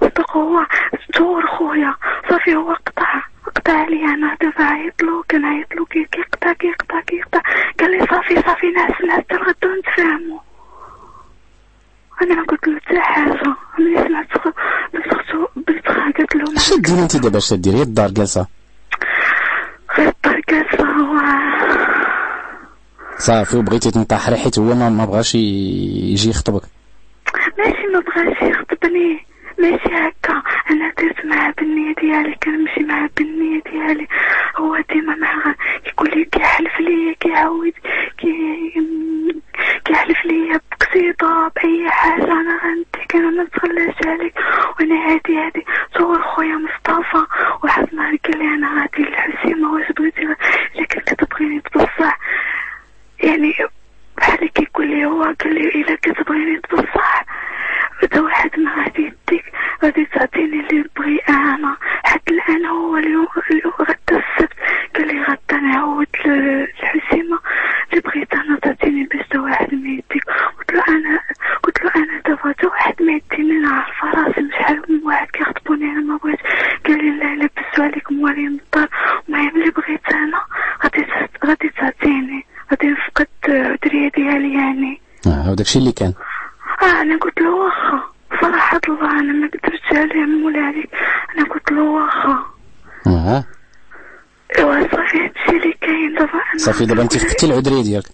صدق هو تصور خويا صافي هو قطع قطع عليا أنا دابا عيط له كنعيط له كي- كيقطع كيقطع كيقطع قال لي صافي صافي ناس ناس حتى الغدا نتفاهموا أنا ما قلت له حتى حاجة ملي سمعت خ- بنت اختو بنت خا قالت له ديري انت دابا اش ديري هي الدار جالسه غير الطريقة هو صافي وبغيتي تنتحري حيت هو ما بغاش يجي يخطبك. ماشي ما بغاش يخطبني. ماشي هكا. أنا درت معاه بالنية ديالي كنمشي معاه بالنية ديالي هو ديما معاه يقول لي كيحلف ليا كيعاود كي كيحلف ليا بقصيدة بأي حاجة أنا غنديك أنا ما نتخلاش عليك وأنا هادي هادي صور خويا مصطفى واحد النهار قال لي أنا غادي للحسيمة واش بغيتي لكن كتبغيني بصح يعني بحال كيقول لي هو قال لي الا كتبغيني بصح بدا واحد ما غادي يديك غادي تعطيني اللي بغي أنا حتى الان هو اليوم اليوم غدا السبت قال لي غدا نعاود للحسيمة اللي بغيت أنا تعطيني باش تا واحد ما يديك قلت له أنا قلت له أنا دابا تا واحد ما يديني أنا عارفه راسي شحال من واحد كيخطبوني أنا ما بغيت قال لي لا لبسوا عليك موالين الدار المهم اللي بغيت أنا غادي غادي تعطيني غادي نفقد الدريه ديالي يعني وداكشي اللي كان؟ آه أنا قلت له واخا. صراحة الله أنا ما قدرتش عليه مولا عليك. أنا قلت له واخا. آه إيوا صافي هادشي اللي كاين. دابا صافي دابا أنت فقدتي العذرية ديالك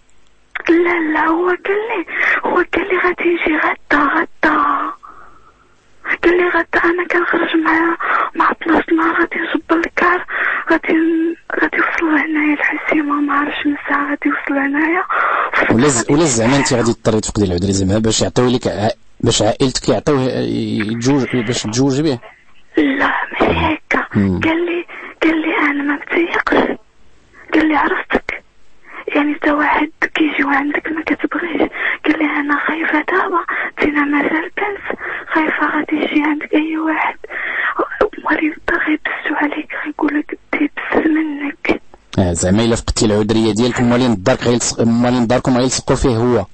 لا لا هو قال لي هو قال لي غادي يجي غدا غدا قال لي غدا أنا كنخرج مع مع 12 نهار غادي نجبر الكار غادي غادي يوصل هنايا الحسيمة ما عرفتش من ساعة غادي يوصل هنايا ولا ولا زعما انت غادي تضطري تفقدي العذريه زعما باش يعطيو لك باش عائلتك يعطيوه يتزوج باش تتزوجي به لا ماشي هكا. قال لي قال لي أنا ما متيقش قال لي عرفتك. يعني تا واحد كيجيو عندك ما كتبغيش. قال لي أنا خايفة دابا. تينا مازال بنت خايفة غادي يجي عندك أي واحد. مريض غيبسو عليك. غيقول لك تيبس منك. آه زعما إلا فقدتي العذرية ديالك موالين دارك غيلصق موالين داركم غيلصقوا فيه هو.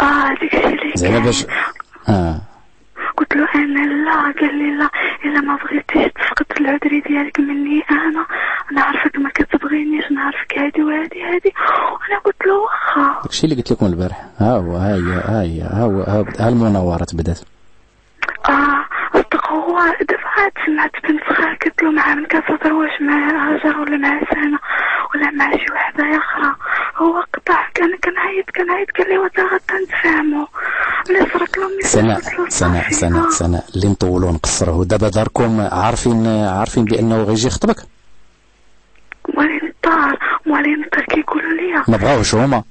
آه داكشي اللي زعما. باش آه. قلت له أنا لا قال لي لا إلا ما بغيتيش تفقد العذري ديالك مني أنا أنا عارفك ما كتبغينيش نعرفك هادي وهادي هادي وأنا قلت له واخا. داكشي اللي قلت لكم البارح. ها هو ها هي ها هي ها هو ها المناورات بدات آه اصدق هو دابا عاد سمعت بنت خال قلت له مع من كتهضر واش مع هاجر ولا مع سنة ولا مع شي وحدة أخرى هو قطع كان كنعيط كنعيط قال لي وتا غدا نتفاهموا ملي صرت له ميساج سناء سناء. سناء. سناء اللي نطولوا ونقصروا دابا داركم عارفين عارفين بأنه غيجي يخطبك موالين الدار موالين الدار كيقولوا لي ما بغاوش هما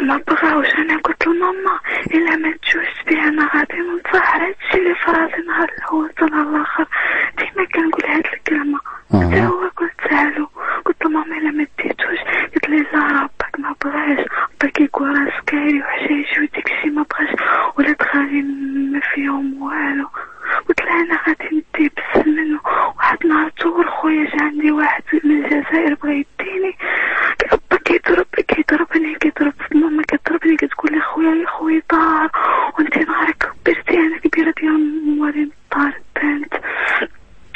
ما بغاوش أنا قلت لماما الا ما تجوزش بي أنا غادي ننتحر هادشي اللي في راسي نهار الأول حتى نهار الآخر ديما كنقول هاد الكلمة حتى أها. هو قلتها له قلت له ماما الا ما ديتوش قلت لي لا ربك ما بغاش ربك كيقول راه سكاري وحشيش وديكشي ما بغاش ولاد خالي ما فيهم والو قلت لها أنا غادي ندي بس منه واحد النهار تصور خويا جا عندي واحد من الجزائر بغا يديني با كيضرب كيضربني كيضرب ماما كتضربني كتقول لي خويا يا خويا طار وانت نهارك كبرتي أنا كبيره ديال موالين الدار البنت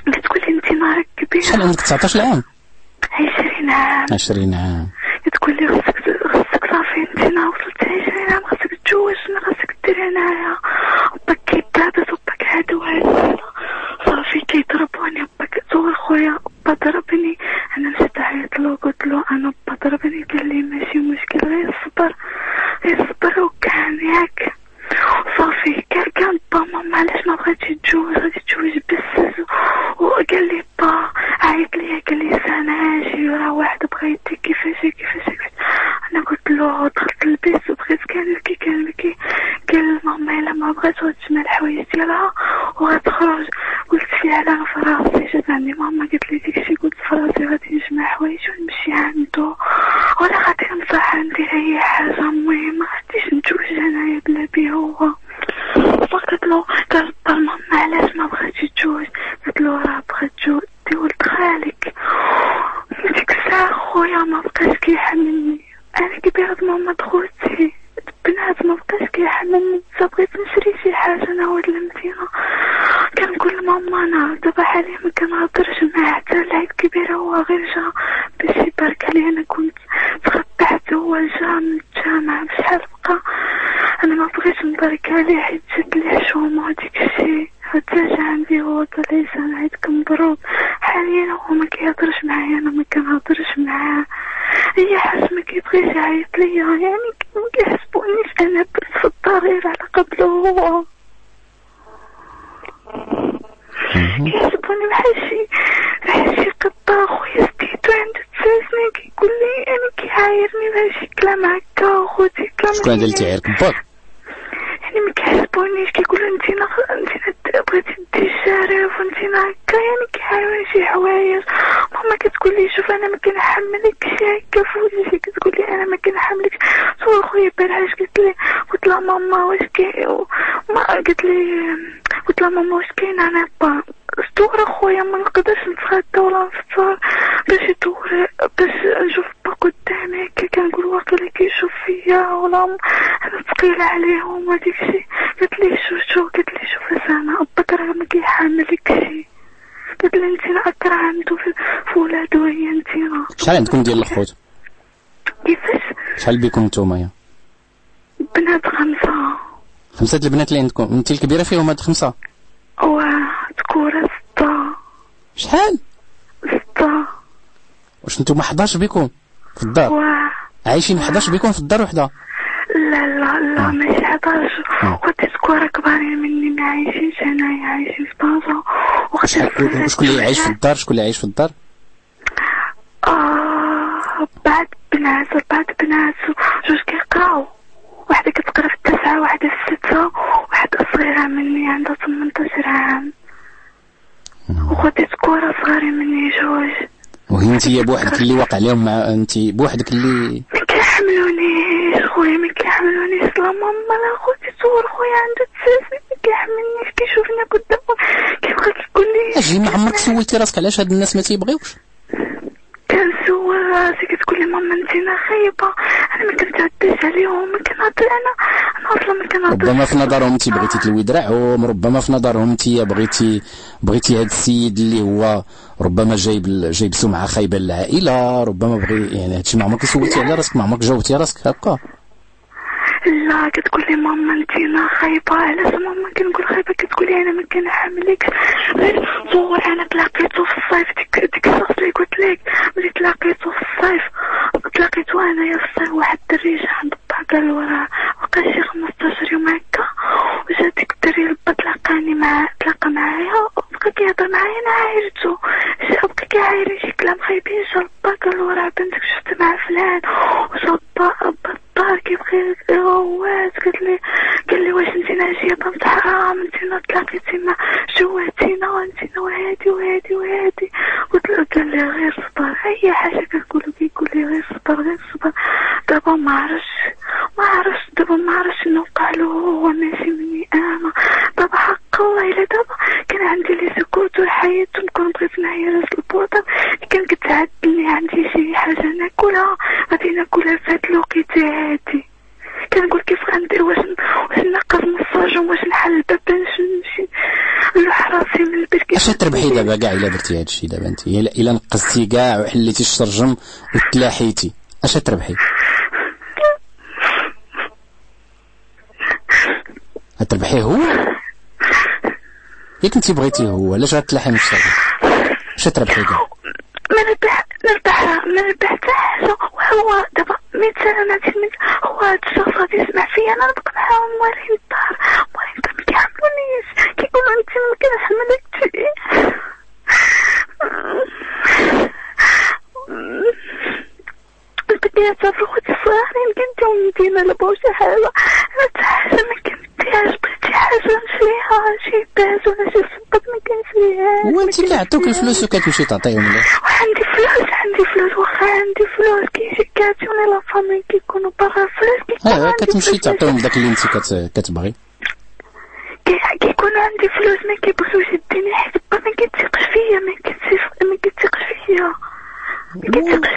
كتقول لي انت نهارك كبير شحال عندك 19 عام. عشرين عام. 20 عام. الجامعة بشحال بقى أنا ما بغيتش نبارك عليه. कुरा चाहिँ شحال عندكم ديال الخوت؟ كيفاش؟ شحال بكم نتوما يا؟ بنات خمسة. خمسة البنات اللي عندكم. انت الكبيرة فيهم هاد خمسة؟ واه ذكوره ستة. شحال؟ ستة. واش نتوما 11 بكم في الدار؟ واه عايشين 11 بكم في الدار وحدة؟ لا لا لا آه. ماشي 11 وقت آه. تكورة كبارين مني ما عايشينش انايا عايشين في طنجة وشكون اللي عايش في الدار؟ شكون اللي عايش في الدار؟ انت بوحدك اللي واقع لهم مع انت بوحدك اللي ما كيحملونيش خويا ما كيحملونيش لا ماما لا خوتي صور خويا عندها تسع سنين ما كيحملنيش كيشوفنا قدامه كيبقى كيقول لي أجي ما عمرك سولتي راسك؟ علاش هاد الناس ما تيبغيوش؟ كنسول راسي كتقول لي ماما انتينا خايبة. أنا ما كنتعداش عليهم ما كنهضر أنا أنا أصلا ما كنهضرش ربما في نظرهم انت بغيتي تلوي دراعهم ربما في نظرهم انت بغيتي بغيتي هاد السيد اللي هو ربما جايب جايب سمعة خايبة للعائلة ربما بغي يعني هادشي ما عمرك سولتي على راسك ما عمرك جاوبتي راسك هكا. لا كتقول لي ماما انت أنا خايبة علاش ماما كنقول خايبة؟ كتقول لي أنا ما كنحملكش. غير صور أنا تلاقيتو في الصيف كاع إلا درتي هذا الشيء دابا أنت. الا نقصتي كاع وحليتي الشرجم وتلاحيتي. أش تربحي؟ غتربحيه هو؟ ياك أنت بغيتي هو. علاش غتلاحي من الشرجم؟ أش تربحي كاع؟ عطوك الفلوس وكتمشي تعطيهم ليه عندي فلوس عندي فلوس واخا عندي فلوس. كيشكاتوني لا فامي كيكونوا برا فلوس آه كتمشي تعطيهم داك اللي انت كتبغي. كيكون عندي فلوس ما كيبغيوش يديني حيت با ما كيتيقش فيا. ما كيتيقش فيا. ما كيتيقش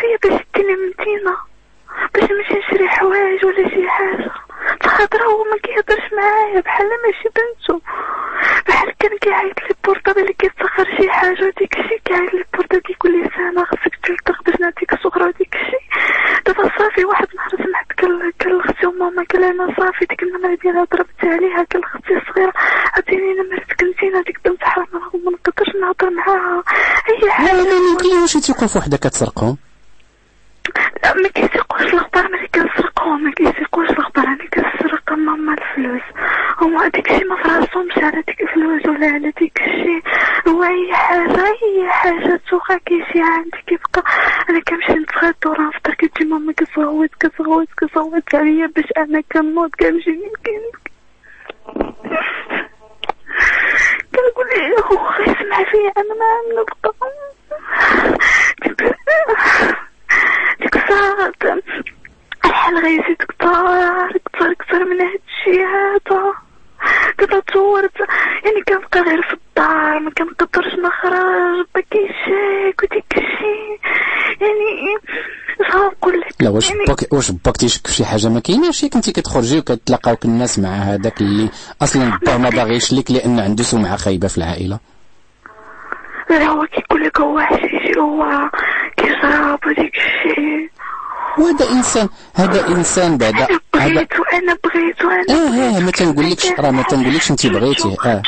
تعرف وحدة كتسرقهم؟ لا ما كيسيقوش الأخبار ملي كنسرقهم ما كيسيقوش الأخبار أنا كنسرق ماما الفلوس. هما داكشي ما فراسهمش على ديك الفلوس ولا على ديك الشيء هو أي حاجة أي حاجة توقع كيجي عندي كيبقى أنا كنمشي نتغدى وراه نفطر كتجي ماما كتغوت كتغوت كتغوت عليا باش أنا كنموت كنمشي باك تيشك في شي حاجة ما كايناش. هي كنتي كتخرجي وكتلاقاوك الناس مع هذاك اللي أصلا الدار ما باغيش لك لأن عنده سمعة خايبة في العائلة. لا هو كيقول لك هو حشيش هو كيشرب وداك الشيء. وهذا إنسان هذا إنسان بعدا أنا بغيت وأنا بغيت وأنا آه آه ما تنقولكش راه ما تنقولكش انت بغيتيه آه.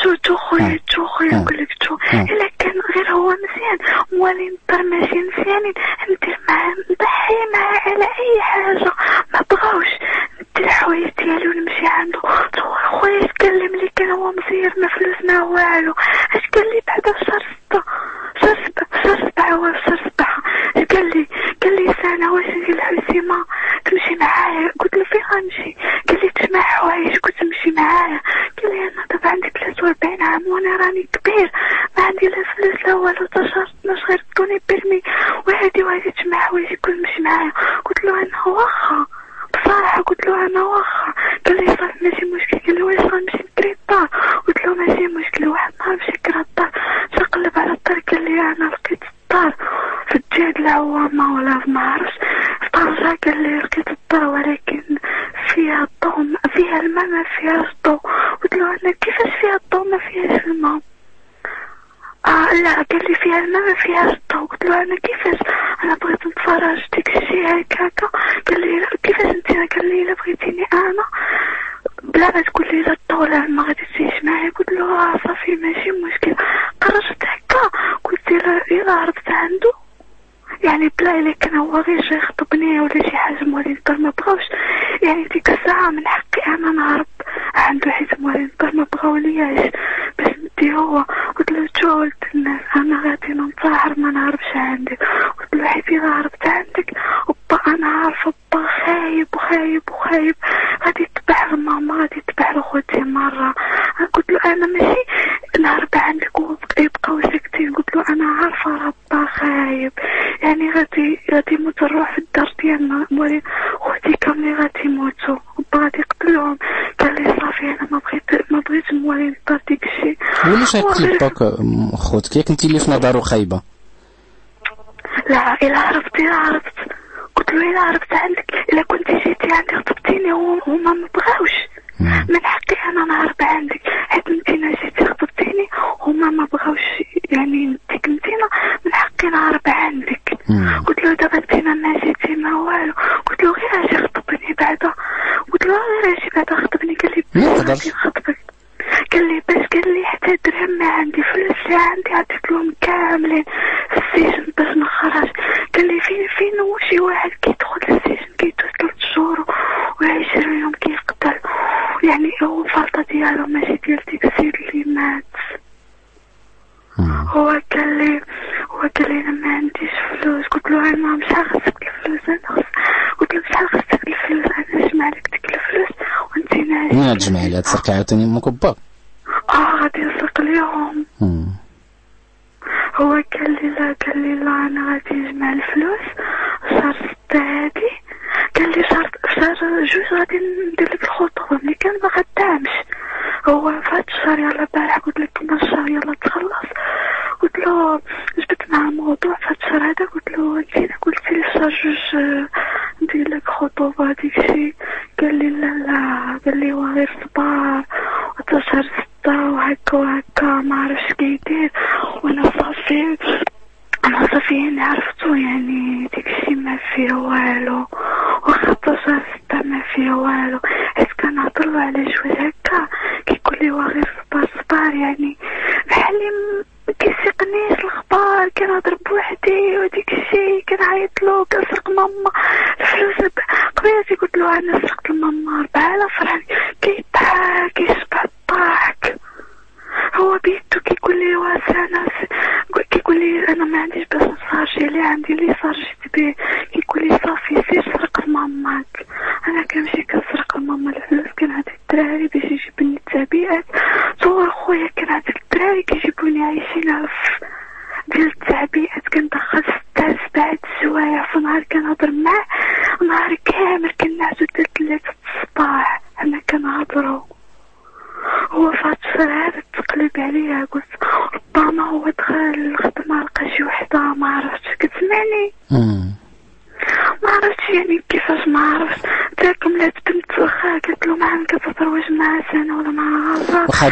Хәкки пак ход кекнтилиф на дару хайба. من الجماهير هاد تسرقي عاوتاني من كبار آه غادي نسرق ليهم. هو قال لي لا قال لي لا أنا غادي نجمع الفلوس.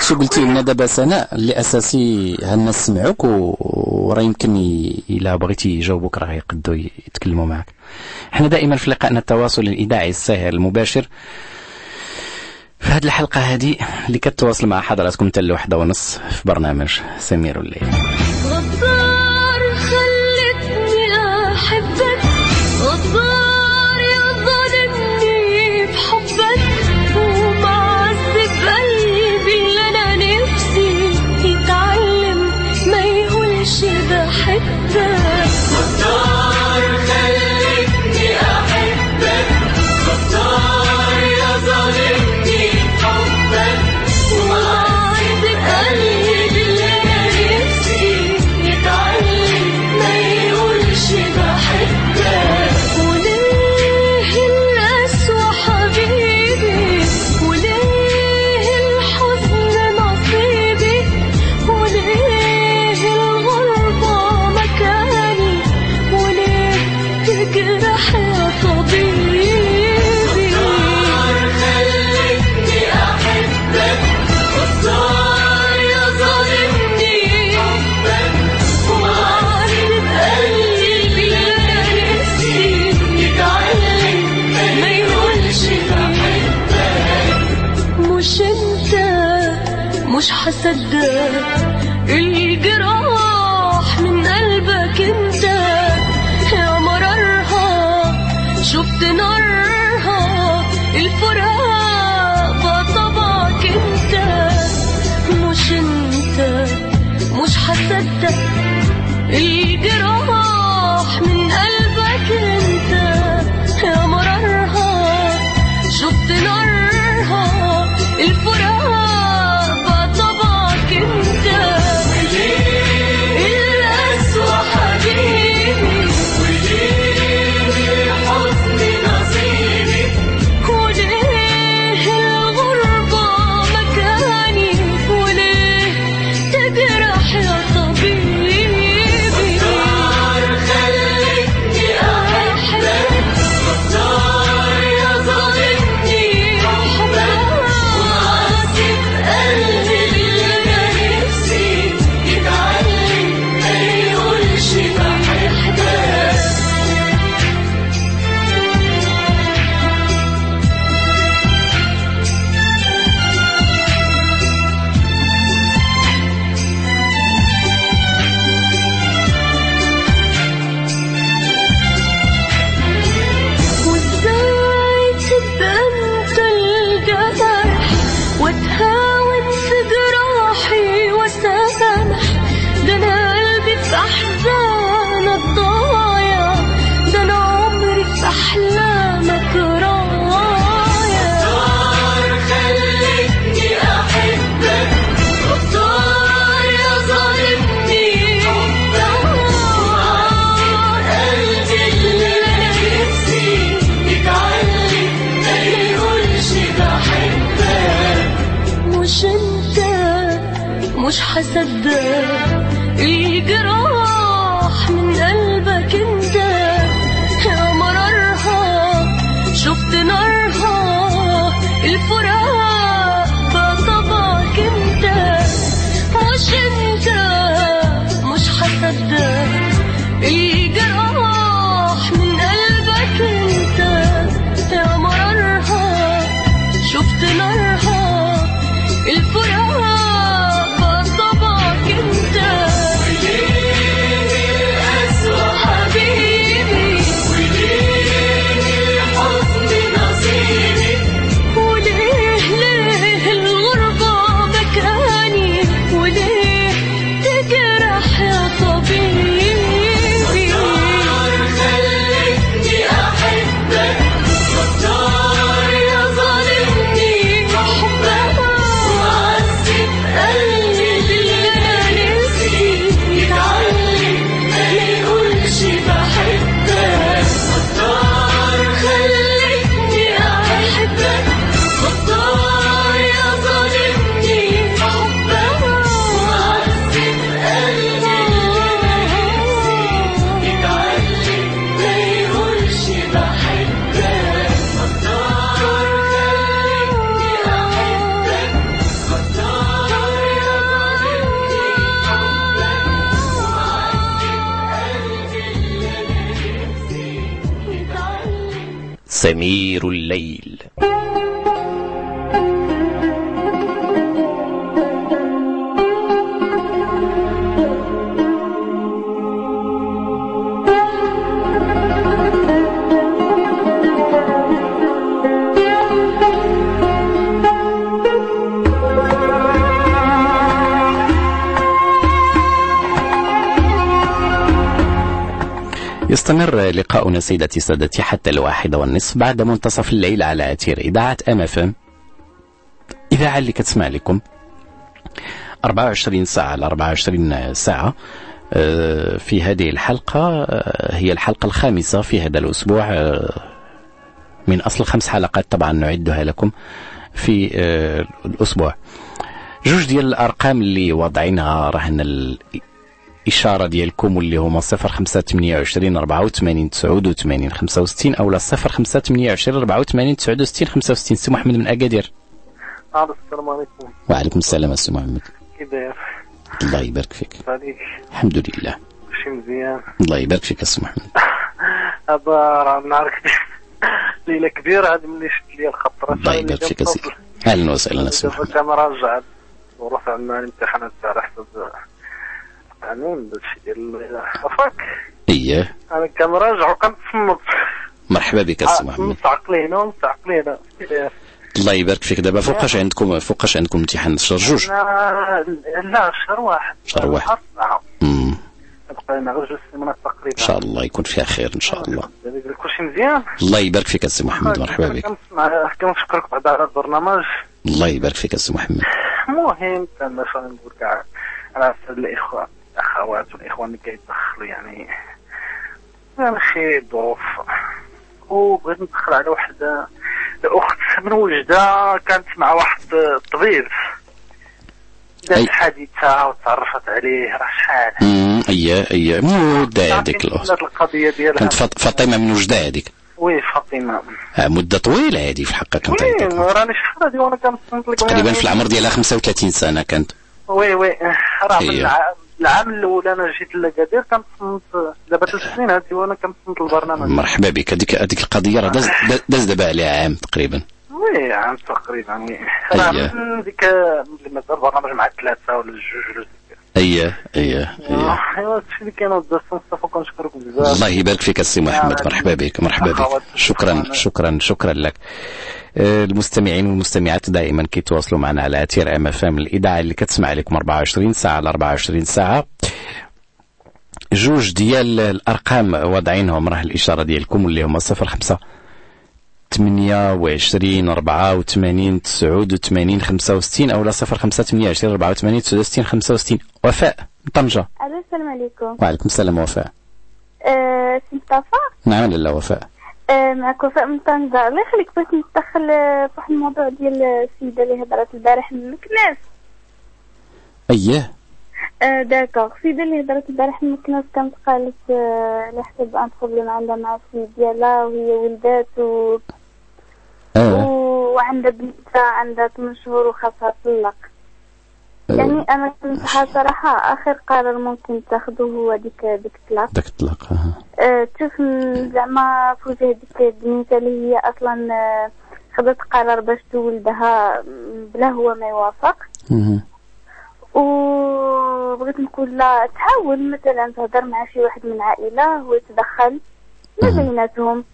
داكشي قلتي لنا دابا سناء؟ اللي أساسي هنا سمعوك وراه يمكن إلا بغيتي يجاوبوك راه يقدو يتكلموا معك حنا دائما في لقائنا التواصل الإذاعي الساهر المباشر. في هذه الحلقة هذه اللي كتواصل مع حضراتكم حتى لوحده ونص في برنامج سمير الليل. seduh مش حصدق الجراح يستمر لقاؤنا سيدتي سادتي حتى الواحدة والنصف بعد منتصف الليل على أثير إذاعة أم اف ام إذاعة اللي كتسمع لكم 24 ساعة على 24 ساعة آه، في هذه الحلقة آه، هي الحلقة الخامسة في هذا الأسبوع آه، من أصل خمس حلقات طبعا نعدها لكم في الأسبوع. جوج ديال الأرقام اللي واضعينها راهن ال- إشارة ديالكم واللي هما 0528 84 89 65 أو 0528 84 69 65 سي محمد من أكادير. ألو السلام عليكم. وعليكم السلام السي محمد. كي داير؟ الله يبارك فيك. الحمد لله. شي مزيان. الله يبارك فيك السي محمد. هذا راه نهار ليلة كبيرة هذه ملي شفت لي الخط الله يبارك فيك السي أهلا وسهلا السي محمد دابا كان راجع ورحت عندنا الامتحانات على حسب ديال عفاك إيه. أنا كان راجع وكنتصنت مرحبا بك السي محمد. هنا ومستعقلي هنا كي داير الله يبارك فيك. دابا فوقاش عندكم فوقاش عندكم امتحان؟ شهر جوج. لا شهر واحد. شهر واحد. نعم مم. بقينا غير جوج سيمانات تقريبا إن شاء الله يكون فيها خير إن شاء الله. كلشي مزيان؟ الله يبارك فيك السي محمد. مرحبا بك. كنشكرك بعد على البرنامج. الله يبارك فيك السي محمد. مهم كان باش نقول كاع على الإخوة. الاخوات والاخوان اللي كيتدخلوا يعني ماشي ظروف. وبغيت ندخل على واحد الأخت من وجدة كانت مع واحد الطبيب دارت حادثة وتعرفت عليه راه شحال. مم، أيه أيه مدة هذيك الأخت. هاد القضية ديالها كانت فاط- فاطمة من وجدة هذيك. oui فاطمة. آه، مدة طويلة هذه في الحقيقة. كانت oui عندك. راني شحال هادي وأنا كنصنت لك تقريبا في العمر ديالها 35 سنة كانت. oui oui. راه من. الع- العام الأول أنا جيت لكادير كنتصنت دابا ثلاث سنين هادي وأنا كنتصنت البرنامج. مرحبا بك هذيك هذيك القضية راه داز داز دابا عليها عام تقريبا. oui عام تقريبا oui. أيه. من ديك مازال البرنامج مع الثلاثة ولا الجوج ولا اللي ودي مصطفى كنشكرك بزاف الله يبارك فيك السي محمد. مرحبا بك مرحبا بك. شكرا شكرا. شكرا لك. آه، المستمعين والمستمعات دائما كيتواصلوا معنا على اثير أم إف إم الإذاعة اللي كتسمع لكم 24 ساعة على 24 ساعة. جوج ديال الأرقام واضعينهم راه الإشارة ديالكم اللي هما 05 28 84 89 65 أو 05 28 84 69 65 وفاء من طنجة. ألو السلام عليكم. وعليكم السلام وفاء. سي مصطفى؟ نعم لا وفاء. آه معك وفاء من طنجة. الله يخليك بغيت نتدخل آه، في واحد الموضوع ديال السيدة اللي هضرت البارح من مكناس. آه d'accord. السيدة اللي هضرت البارح المكناس كانت قالت على حسب أن problème عندها مع السيد ديالها وهي ولدات و... آه وعندها بنتها عندها 8 شهور وخاصها تطلق يعني أنا كنصحها صراحة آخر قرار ممكن تاخذه هو ديك ديك الطلاق داك الطلاق آه. آه، تشوف زعما في وجه ديك البنيته اللي هي أصلا آه، خدت قرار باش تولدها بلا هو ما يوافق. وبغيت نقول لا تحاول مثلا تهضر مع شي واحد من العائله ويتدخل ما بيناتهم.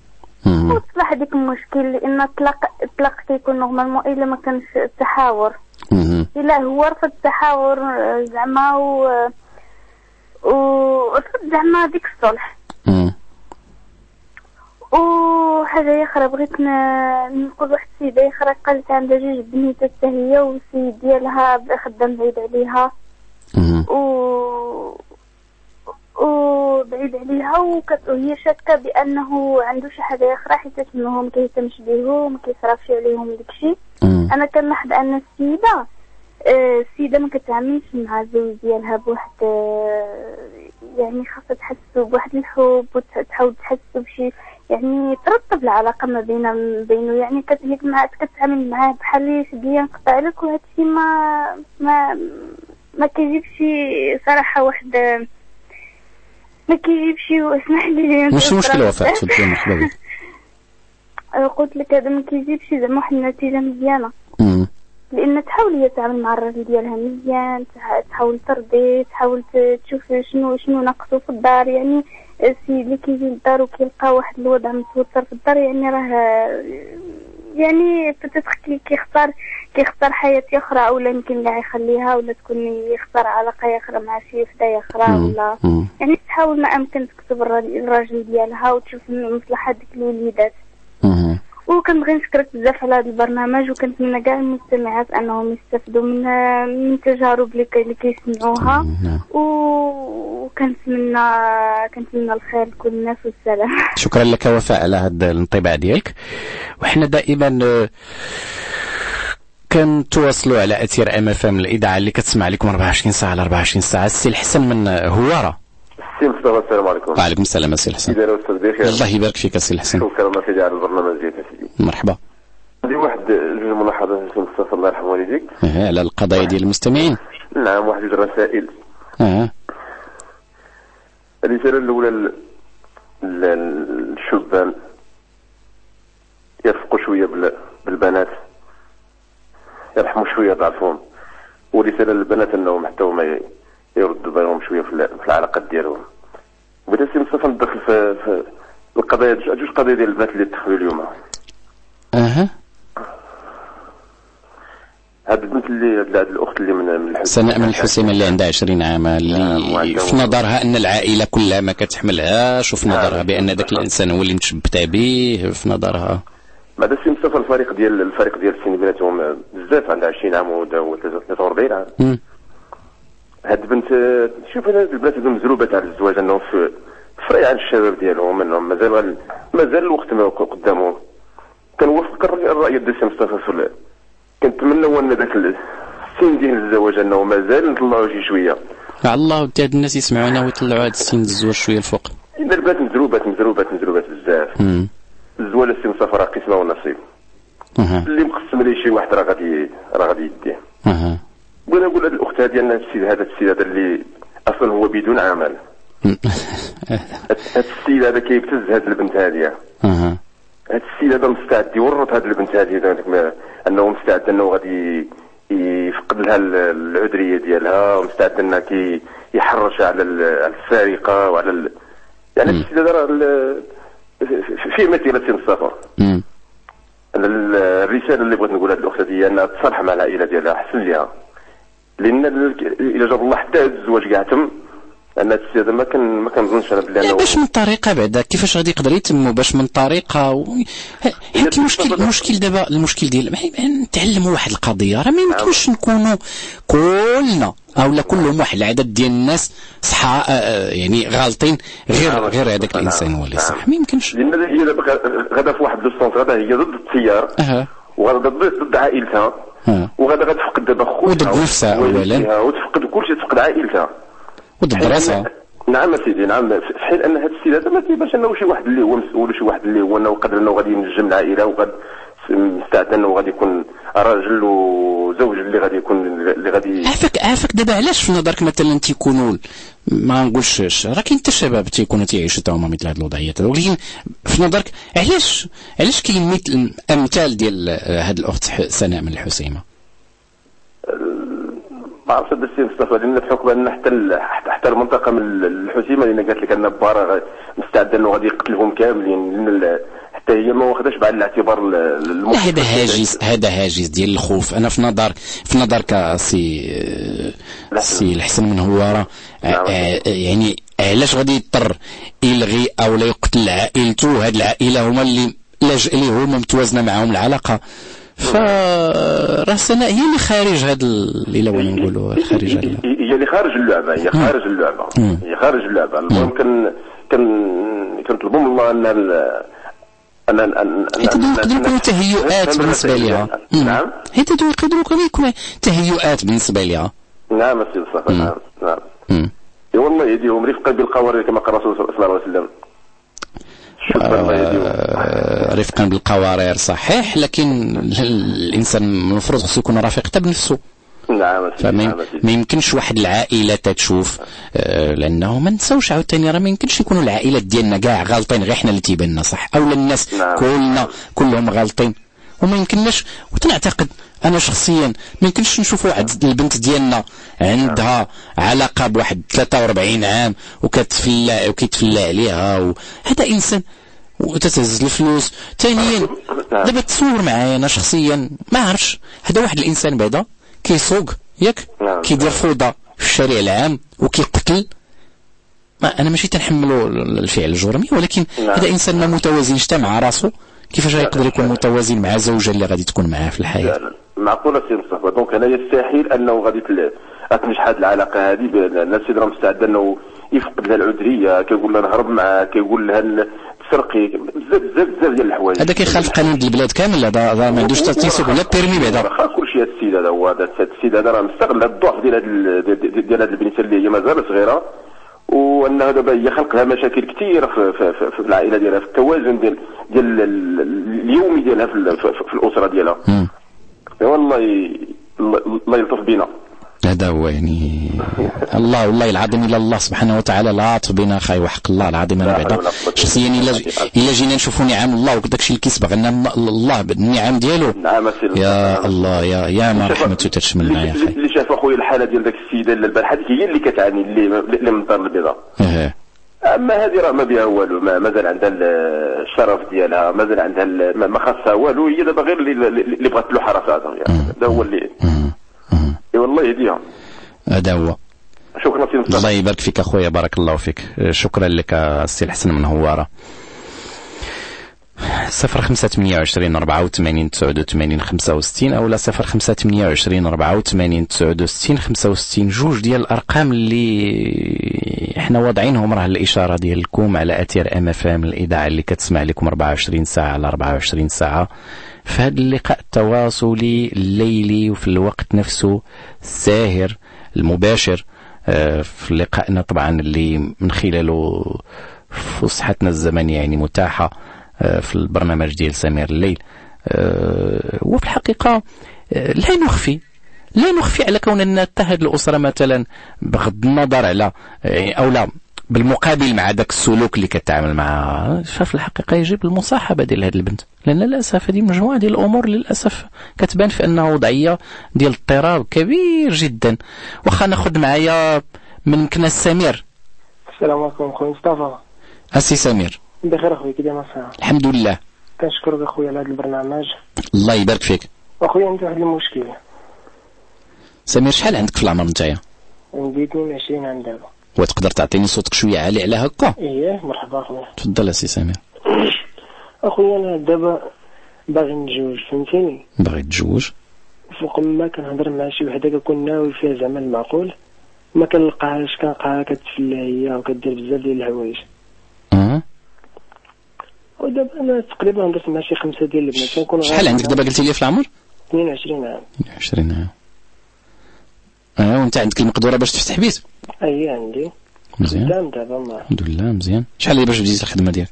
وتصلح هذيك المشكل لأن الطلاق الطلاق كيكون نورمالمون إلا ما كانش تحاور مهم. إلا هو رفض التحاور آه، زعما و ورفض زعما ديك الصلح. وحاجة أخرى بغيت نقول واحد السيدة أخرى قالت عندها جوج بنيتات حتى هي والسيد ديالها خدام بعيد عليها. و وبعيد عليها وهي شاكة بأنه عنده شي حاجة أخرى حيت إنه ما كيهتمش بيهم ما كيصرفش عليهم داكشي. أنا كنلاحظ أن السيدة آه، السيدة ما كتعاملش مع الزوج ديالها بواحد آه، يعني خاصها تحس بواحد الحب وتحاول تحس بشي يعني ترتب العلاقة ما بين بينه يعني كت هيك مع كتعامل معاه بحال اللي يشد ليا نقطع لك وهذا الشيء ما ما ما كيجيبش صراحة واحد ما كيجيبش اسمح لي. ماشي مشكل وفاء تفضلي مرحبا بك قلت لك هذا ما كيجيبش زعما واحد النتيجة مزيانة. مم. لأن تحاول هي تعامل مع الراجل ديالها مزيان تح- تحاول ترضي تحاول تشوف شنو شنو ناقصو في الدار. يعني السيد اللي كيجي للدار وكيلقى واحد الوضع متوتر في الدار يعني راه يعني بتتخ كيختار كيختار حياة أخرى أو يمكن لا يخليها ولا تكون يختار علاقة أخرى مع شي وحدة أخرى ولا يعني تحاول ما أمكن تكتب الراجل الراجل ديالها وتشوف مصلحة ديك الوليدات. وكنبغي نشكرك بزاف على هذا البرنامج وكنتمنى كاع المستمعات انهم يستافدوا من من تجارب اللي كي- اللي كيسمعوها. و- وكنتمنى كنتمنى الخير لكل الناس والسلام. شكرا لك وفاء على هذا الانطباع ديالك. وحنا دائما آه، كنتواصلوا على أثير MFM الإذاعة اللي كتسمع لكم 24 ساعة على 24 ساعة. السي الحسن من هوارة. سي مصطفى السلام عليكم وعليكم السلام السي الحسن لاباس أستاذ بخير الله يبارك فيك السي الحسن شكرا سيدي على البرنامج ديالك يا سيدي مرحبا. عندي واحد جوج ملاحظات سي مصطفى الله يرحم والديك آه، على القضايا ديال المستمعين. نعم واحد جوج رسائل. آه الرسالة الأولى للشبان. يرفقوا شوية بال- بالبنات. يرحموا شوية ضعفهم. ورسالة للبنات أنهم حتى هما يردوا بالهم شوية في ال- في العلاقات ديالهم. بغيت سي مصطفى ندخل في, في القضايا جوج قضايا ديال البنات اللي دخلوا اليوم. أها. هاد البنت اللي هاد الأخت اللي من من الحزب سناء من الحسيمة اللي عندها 20 عام اللي في نظرها أن العائلة كلها ما كتحملهاش وفي نظرها بأن ذاك الإنسان هو اللي متشبته به في نظرها. بعد السي مصطفى الفريق ديال الفريق ديال السن بيناتهم بزاف عندها 20 عام و 43 عام. هاد البنت شوف أنا هاد البنات هادو مزروبات على الزواج أنهم في في ريعان الشباب ديالهم أنهم مازال غال- مازال الوقت ما قدامهم الرأي- الرأي ديال السي مصطفى في ال- كنتمنى أن ذاك السن ديال الزواج أنه مازال نطلعوا شي شوية. على الله ودي هاد الناس يسمعونا ويطلعوا هاد السن الزواج شوية الفوق. ان البنات مزروبات مزروبات مزروبات بزاف. الزواج السي مصطفى راه قسمه ونصيب. اللي مقسم ليه شي واحد راه غادي راه غادي يديه. بغينا نقول هذه الأخت هذه أن السيد هذا السيد هذا اللي أصلا هو بدون عمل. هذا السيد هذا كيبتز هذه البنت هذه أها. هذا السيد هذا مستعد يورط هذه البنت هذه أنه مستعد أنه غادي يفقد لها ال- العذرية ديالها ومستعد أنه كي يحرش على ال- على السارقه وعلى ال... يعني السيد هذا راه فيه مثيلة سي مصطفى مم. أنا ال- الرسالة اللي بغيت نقولها للأخت هي انها تصالح مع العائلة ديالها أحسن ليها. لأن ال- الا جاب الله حتى هذا الزواج كاع تم ان هذا السيد هذا ما كان ما كنظنش أنا بلي انه باش من طريقة بعدا. كيفاش غادي يقدر يتم باش من طريقة و... حيت المشكل المشكل دابا المشكل ديال نتعلموا واحد القضية. راه ما يمكنش نكونوا كلنا أو لا كلهم واحد العدد ديال الناس صحا آه، آه، يعني غالطين غير غير هذاك الإنسان هو اللي صح. ما يمكنش. لأن هي دابا غادا في واحد لوستونس غادا هي ضد التيار. أها. وغادا ضد عائلتها. ها. وغادا غتفقد دابا خوتها وضد نفسها. ووالديها وتفقد لعائلتها وتدرسها نعم سيدي نعم. في حين إن هذا السيد هذا ما تيبانش أنه شي واحد اللي هو مسؤول وشي واحد اللي هو أنه قادر أنه غادي ينجم العائلة وغاد مستعد انه غادي يكون راجل وزوج اللي غادي يكون اللي غادي عافاك عافاك. دابا علاش في نظرك مثلا تيكونوا ما نقولش راه كاين حتى الشباب تيكونوا تعيشوا تا هما مثل هذه الوضعيات. ولكن في نظرك علاش علاش كاين مثل أمثال ديال هاد الأخت سناء من الحسيمة؟ ما عرفتش هذا السي مصطفى لأن بحكم ان حتى حتى المنطقة من الحسيمة اللي قالت لك ان بارا مستعدة انه غادي يقتلهم كاملين. لأن هي ما واخداش بعين الاعتبار هذا هاجس هذا هاجس ديال الخوف. أنا في نظر في نظرك سي آه، سي الحسن من هوارة آه، آه، يعني علاش غادي يضطر يلغي أو لا يقتل عائلته هاد العائلة هما اللي لجأ ليهم ومتوازنه معاهم العلاقة. ف راه سناء هي اللي خارج هاد ال- الا بغينا نقولوا خارج هاد هي اللي خارج اللعبة هي خارج اللعبة. هي خارج اللعبة. المهم كان كان كنطلبوا من الله أن ان ان يقدروا يكونوا تهيؤات بالنسبة لها نعم. حيت هادو يقدروا يكونوا يكونوا تهيؤات بالنسبة لها نعم السيد صافي نعم نعم. إي والله يديهم رفقا بالقوارير كما قال الرسول صلى الله عليه وسلم. آه، رفقا بالقوارير صحيح لكن ال- الإنسان المفروض خصو يكون رفيق حتى بنفسه نعم فما نعم يمكنش واحد العائلة تتشوف آه، لأنه ما نساوش عاوتاني راه ما يمكنش يكونوا العائلات ديالنا كاع غالطين غير حنا اللي تيبان لنا صح؟ أولا الناس كلنا كلهم غالطين. وما يمكنناش وتنعتقد أنا شخصيا ما يمكنش نشوف واحد البنت ديالنا عندها علاقة بواحد 43 عام وكتفلا وكيتفلا عليها. هذا إنسان وتتهز الفلوس. ثانيا دابا تصور معايا أنا شخصيا ما عرفش هذا واحد الإنسان بعدا كيسوق ياك؟ كيدير فوضى في الشارع العام وكيقتل. ما أنا ماشي تنحملو الفعل الجرمي ولكن نعم. هذا إنسان ما متوازن حتى مع راسو كيفاش يقدر يكون متوازن مع زوجة اللي غادي تكون معاه في الحياة؟ معقولة سي مصطفى؟ donc هنا يستحيل أنه غادي تنجح هذه العلاقة هذه الناس اللي راه مستعد أنه يفقد لها العذرية كيقول لها نهرب معاك كيقول لها تسرقي بزاف بزاف بزاف ديال الحوايج. هذا كيخالف قانون البلاد كامل هذا ما عندوش تيسوق ولا بيرمي بعدا واخا كل شيء هذا السيد هذا هو هذا السيد هذا راه مستغل الضعف ديال هذه ال- ديال- هذه البنيته اللي هي مازال صغيرة وأنها دابا هي خلق لها مشاكل كثيره في, في, في, في العائلة ديالها في التوازن ديال ديال ال- ال- اليومي ديالها في, في, في الأسرة ديالها. والله الله يلطف بنا هذا هو يعني. الله والله العظيم إلا الله سبحانه وتعالى لاطف بنا خاي وحق الله العظيم أنا بعدا شخصيا إلا إلا جينا نشوفوا نعم الله وداك الشيء اللي كيسبغ لنا الله بالنعم ديالو. نعم يا الله يا يا ما رحمته تتشمل معايا اللي اللي شاف أخويا الحالة ديال ذاك السيده اللي البارحه هذيك هي اللي كتعاني اللي اللي من الدار البيضاء. إيه. أما هذه راه ما بها والو ما مازال عندها ال- الشرف ديالها مازال عندها ما- خاصها والو هي دابا غير اللي بغات له حراسات هذا هو اللي والله يهديها هذا هو. شكرا سي الله يبارك فيك أخويا بارك الله فيك. شكرا لك السي الحسن من هوارة. صفر خمسة ثمانية وعشرين أربعة وثمانين تسعود وثمانين خمسة وستين أو لا صفر خمسة ثمانية وعشرين أربعة وثمانين تسعود وستين خمسة وستين. جوج ديال الأرقام اللي إحنا واضعينهم راه الإشارة ديالكم على أثير MFM الإذاعة اللي كتسمع لكم 24 ساعة على 24 ساعة. في هذا اللقاء التواصلي الليلي وفي الوقت نفسه الساهر المباشر آه، في لقائنا طبعا اللي من خلاله فسحتنا الزمنية يعني متاحة آه، في البرنامج ديال سمير الليل. آه، وفي الحقيقة لا نخفي لا نخفي على كون ان هذه الأسرة مثلا بغض النظر على أو لا. بالمقابل مع ذاك السلوك اللي كتعامل معاه ففي الحقيقة يجب المصاحبة ديال هذه البنت. لأن للأسف هذه مجموعة ديال الأمور للأسف كتبان في أنها وضعية ديال اضطراب كبير جدا. واخا ناخذ معايا من كناس سمير السلام عليكم خويا مصطفى. السي سمير. بخير أخويا كي داير الحمد لله. كنشكرك اخويا على هذا البرنامج. الله يبارك فيك. أخويا عندي واحد المشكل. سمير شحال عندك في العمر نتايا؟ عندي 22 عام دابا. وتقدر تعطيني صوتك شوية عالي على هكا. إيه مرحبا أخويا. تفضل السي سمير أخويا أنا دابا باغي نتزوج فهمتيني؟ باغي تتزوج فوق ما كنهضر مع شي وحدة كنكون ناوي فيها زعما المعقول. ما كنلقاهاش كنلقاها كتفلا هي وكدير بزاف ديال الحوايج. أه؟ ودابا أنا تقريبا هضرت مع شي خمسة ديال البنات كنكون شحال عندك دابا قلتي لي في العمر؟ 22 عام. 20 عام. أه وأنت عندك المقدورة باش تفتح بيت. أي عندي. مزيان. خدام دابا ما. الحمد لله مزيان. شحال اللي باش بديت الخدمه ديالك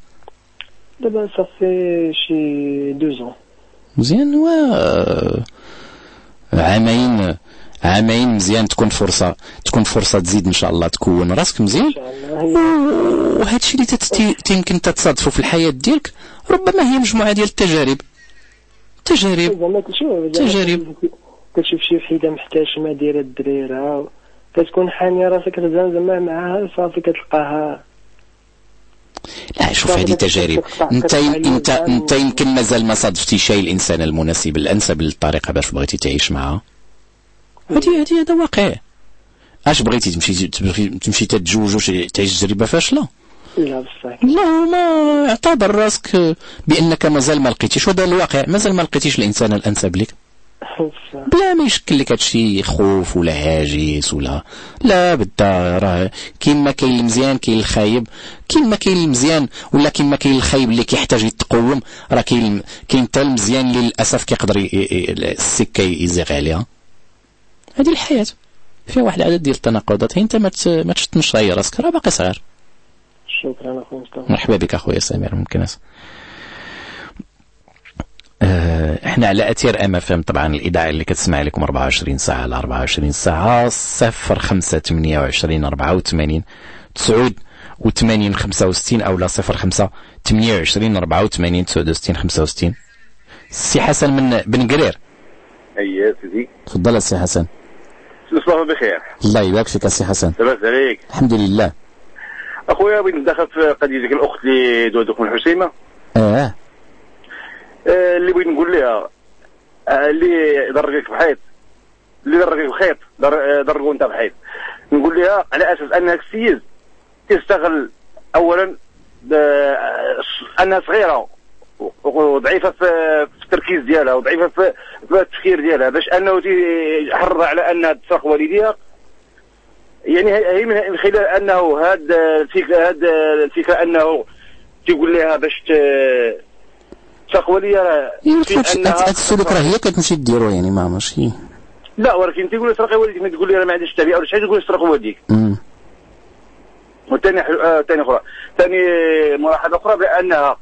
دابا صافي شي دوزون مزيان و عامين عامين مزيان تكون فرصة تكون فرصة تزيد إن شاء الله تكون راسك مزيان. وهذا الشيء اللي تت- يمكن تتصادفوا في الحياة ديالك ربما هي مجموعة ديال التجارب. تجارب. تجارب. كتشوف شي وحيدة محتشمه دايره الدريره كتكون حانيه راسك زعما معاها صافي كتلقاها. لا شوف هذه تجارب. انت انت انت يمكن مازال ما صادفتي شيء الإنسان المناسب الانسب للطريقه باش بغيتي تعيش معها؟ هذه هذه هذا واقع. أش بغيتي تمشي تمشي تتزوج وش- تعيش تجربة فاشلة؟ لا بصح. لا ما اعتبر راسك بأنك مازال ما لقيتيش. وهذا الواقع مازال ما لقيتيش الإنسان الانسب لك بلا ما يشكل لك هادشي خوف ولا هاجس ولا لا بدا راه كيما كاين المزيان كاين الخايب. كيما كاين المزيان ولا كيما كاين الخايب اللي كيحتاج يتقوم. راه كاين كاين حتى المزيان اللي للأسف كيقدر السكة يزيغ عليها. هذه الحياة. فيها واحد العدد ديال التناقضات. انت ما تشتمش راسك راه باقي صغير. شكرا أخويا مرحبا بك أخويا سمير ممكن أس... آه، إحنا على أثير MFM طبعا الإذاعة اللي كتسمع لكم 24 ساعة على 24 ساعة 0 5 28 84 9 و80 65 أو لا 0 5 28 84 69 65 سي حسن من بن جرير. اي سيدي. تفضل سي حسن. مصطفى بخير الله يبارك فيك سي حسن. لاباس عليك. الحمد لله. أخويا بغيت ندخل في قضيه ديك الأخت اللي دوزوك من حسيمه آه. اللي بغيت نقول لها آه، اللي درجك بحيط اللي درجك آه، درجو انت بحيط نقول لها على أساس ان هاك السيد تستغل اولا آه، انها صغيره وضعيفه في التركيز ديالها وضعيفه في التفكير ديالها باش انه يحرضها على انها تسرق والديها يعني هي من خلال انه هاد الفكرة هاد الفكرة انه تيقول لها باش في هذا السلوك راه هي كتمشي ديرو يعني ما ماشي لا ولكن تقول سرقي والديك ما تقول لي أنا ما عنديش تبيع ولا شي حاجة تقول سرق والديك حلو... آه ثاني أخرى. ثاني ملاحظة أخرى بأنها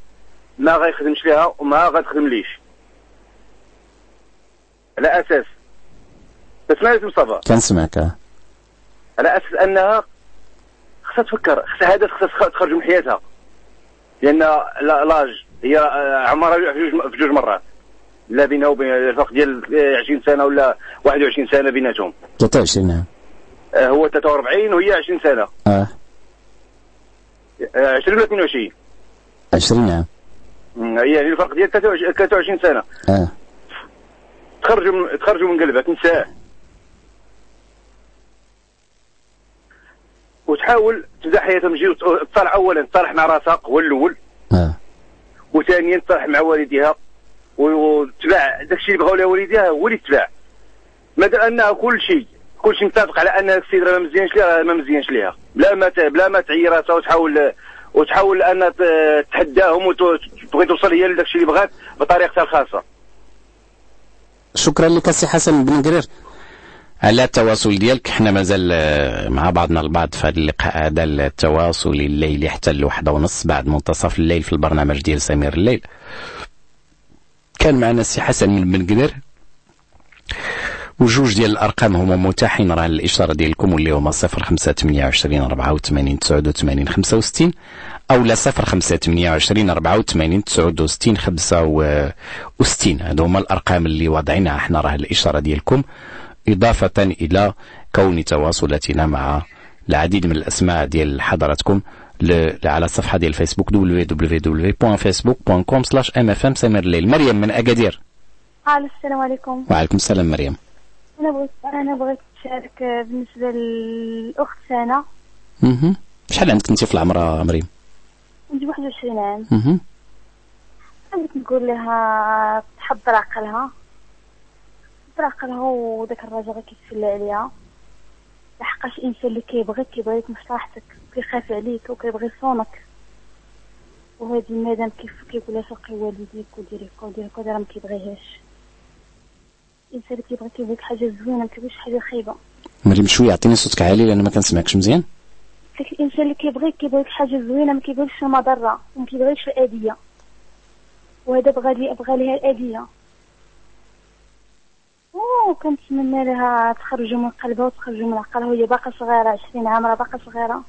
ما غيخدمش ليها وما غتخدم ليش على أساس تسمعني مصطفى؟ كنسمعك آه. على أساس أنها خصها تفكر خصها هدف خصها تخرج من حياتها. لأن لا- لاج هي آه، عمرها في جوج مرات. لا بينها وبين الفرق ديال آه، 20 سنة ولا 21 سنة بيناتهم. 23 نعم آه، هو 43 وهي 20 سنة. آه. آه، 20 ولا 22 20 نعم هي يعني الفرق ديال 23 23 سنة. آه. تخرجوا من تخرجوا من قلبك نساه وتحاول تبدا حياتها من تصالح اولا تصالح مع راسها هو الأول. آه. وثانيا تصالح مع والديها وتباع. داكشي اللي بغاو لها والديها هو اللي تباع. ما دام أنها كل شيء كل شيء متفق على أن السيد راه ما مزيانش ليها ما مزيانش ليها. بلا ما بلا ما تعي راسها وتحاول وتحاول أن تحداهم وتبغي توصل هي لداكشي اللي بغات بطريقتها الخاصة. شكرا لك سي حسن بن قرير. التواصل ديالك. حنا مازال آه، مع بعضنا البعض في هذا اللقاء هذا التواصل الليلي حتى الواحدة ونص بعد منتصف الليل في البرنامج ديال سمير الليل. كان معنا السي حسن بن قرير وجوج ديال الأرقام هما متاحين. راه الإشارة ديالكم واللي هما 0528 84 89 65 أو لا 0528 84 69 65 هادو هما الأرقام اللي واضعينها إحنا راه الإشارة ديالكم إضافة إلى كون تواصلاتنا مع العديد من الأسماء ديال حضراتكم ل- على الصفحة ديال الفيسبوك www.facebook.com/mfm سمير الليل. مريم من أكادير. ألو السلام عليكم. وعليكم السلام مريم. أنا بغيت أنا بغيت نشارك بالنسبة للأخت سنة. مهم. شحال عندك أنت في العمر مريم؟ عندي 21 عام. مهم. بغيت نقول لها تحضر عقلها تحضر عقلها وداك الراجل غير كيتسلى عليها. لحقاش الإنسان اللي كيبغيك كيبغيك مصلحتك كيخاف عليك وكيبغي يصونك وهادي مادام كيف كيقول لها سرقي والديك وديري هكا وديري هكا راه ما كيبغيهاش. الإنسان اللي كيبغي كيبغيك حاجة زوينة ما كيبغيش حاجة خايبة. مريم شوية عطيني صوتك عالي لأن ما كنسمعكش مزيان. داك الإنسان اللي كيبغيك كيبغيك حاجة زوينة ما كيبغيكش المضرة وما كيبغيكش الاذيه وهذا بغى لي بغى ليها الاذيه وكنتمنى لها تخرج من قلبها وتخرج من عقلها. وهي باقا صغيرة 20 عام راه باقا صغيرة.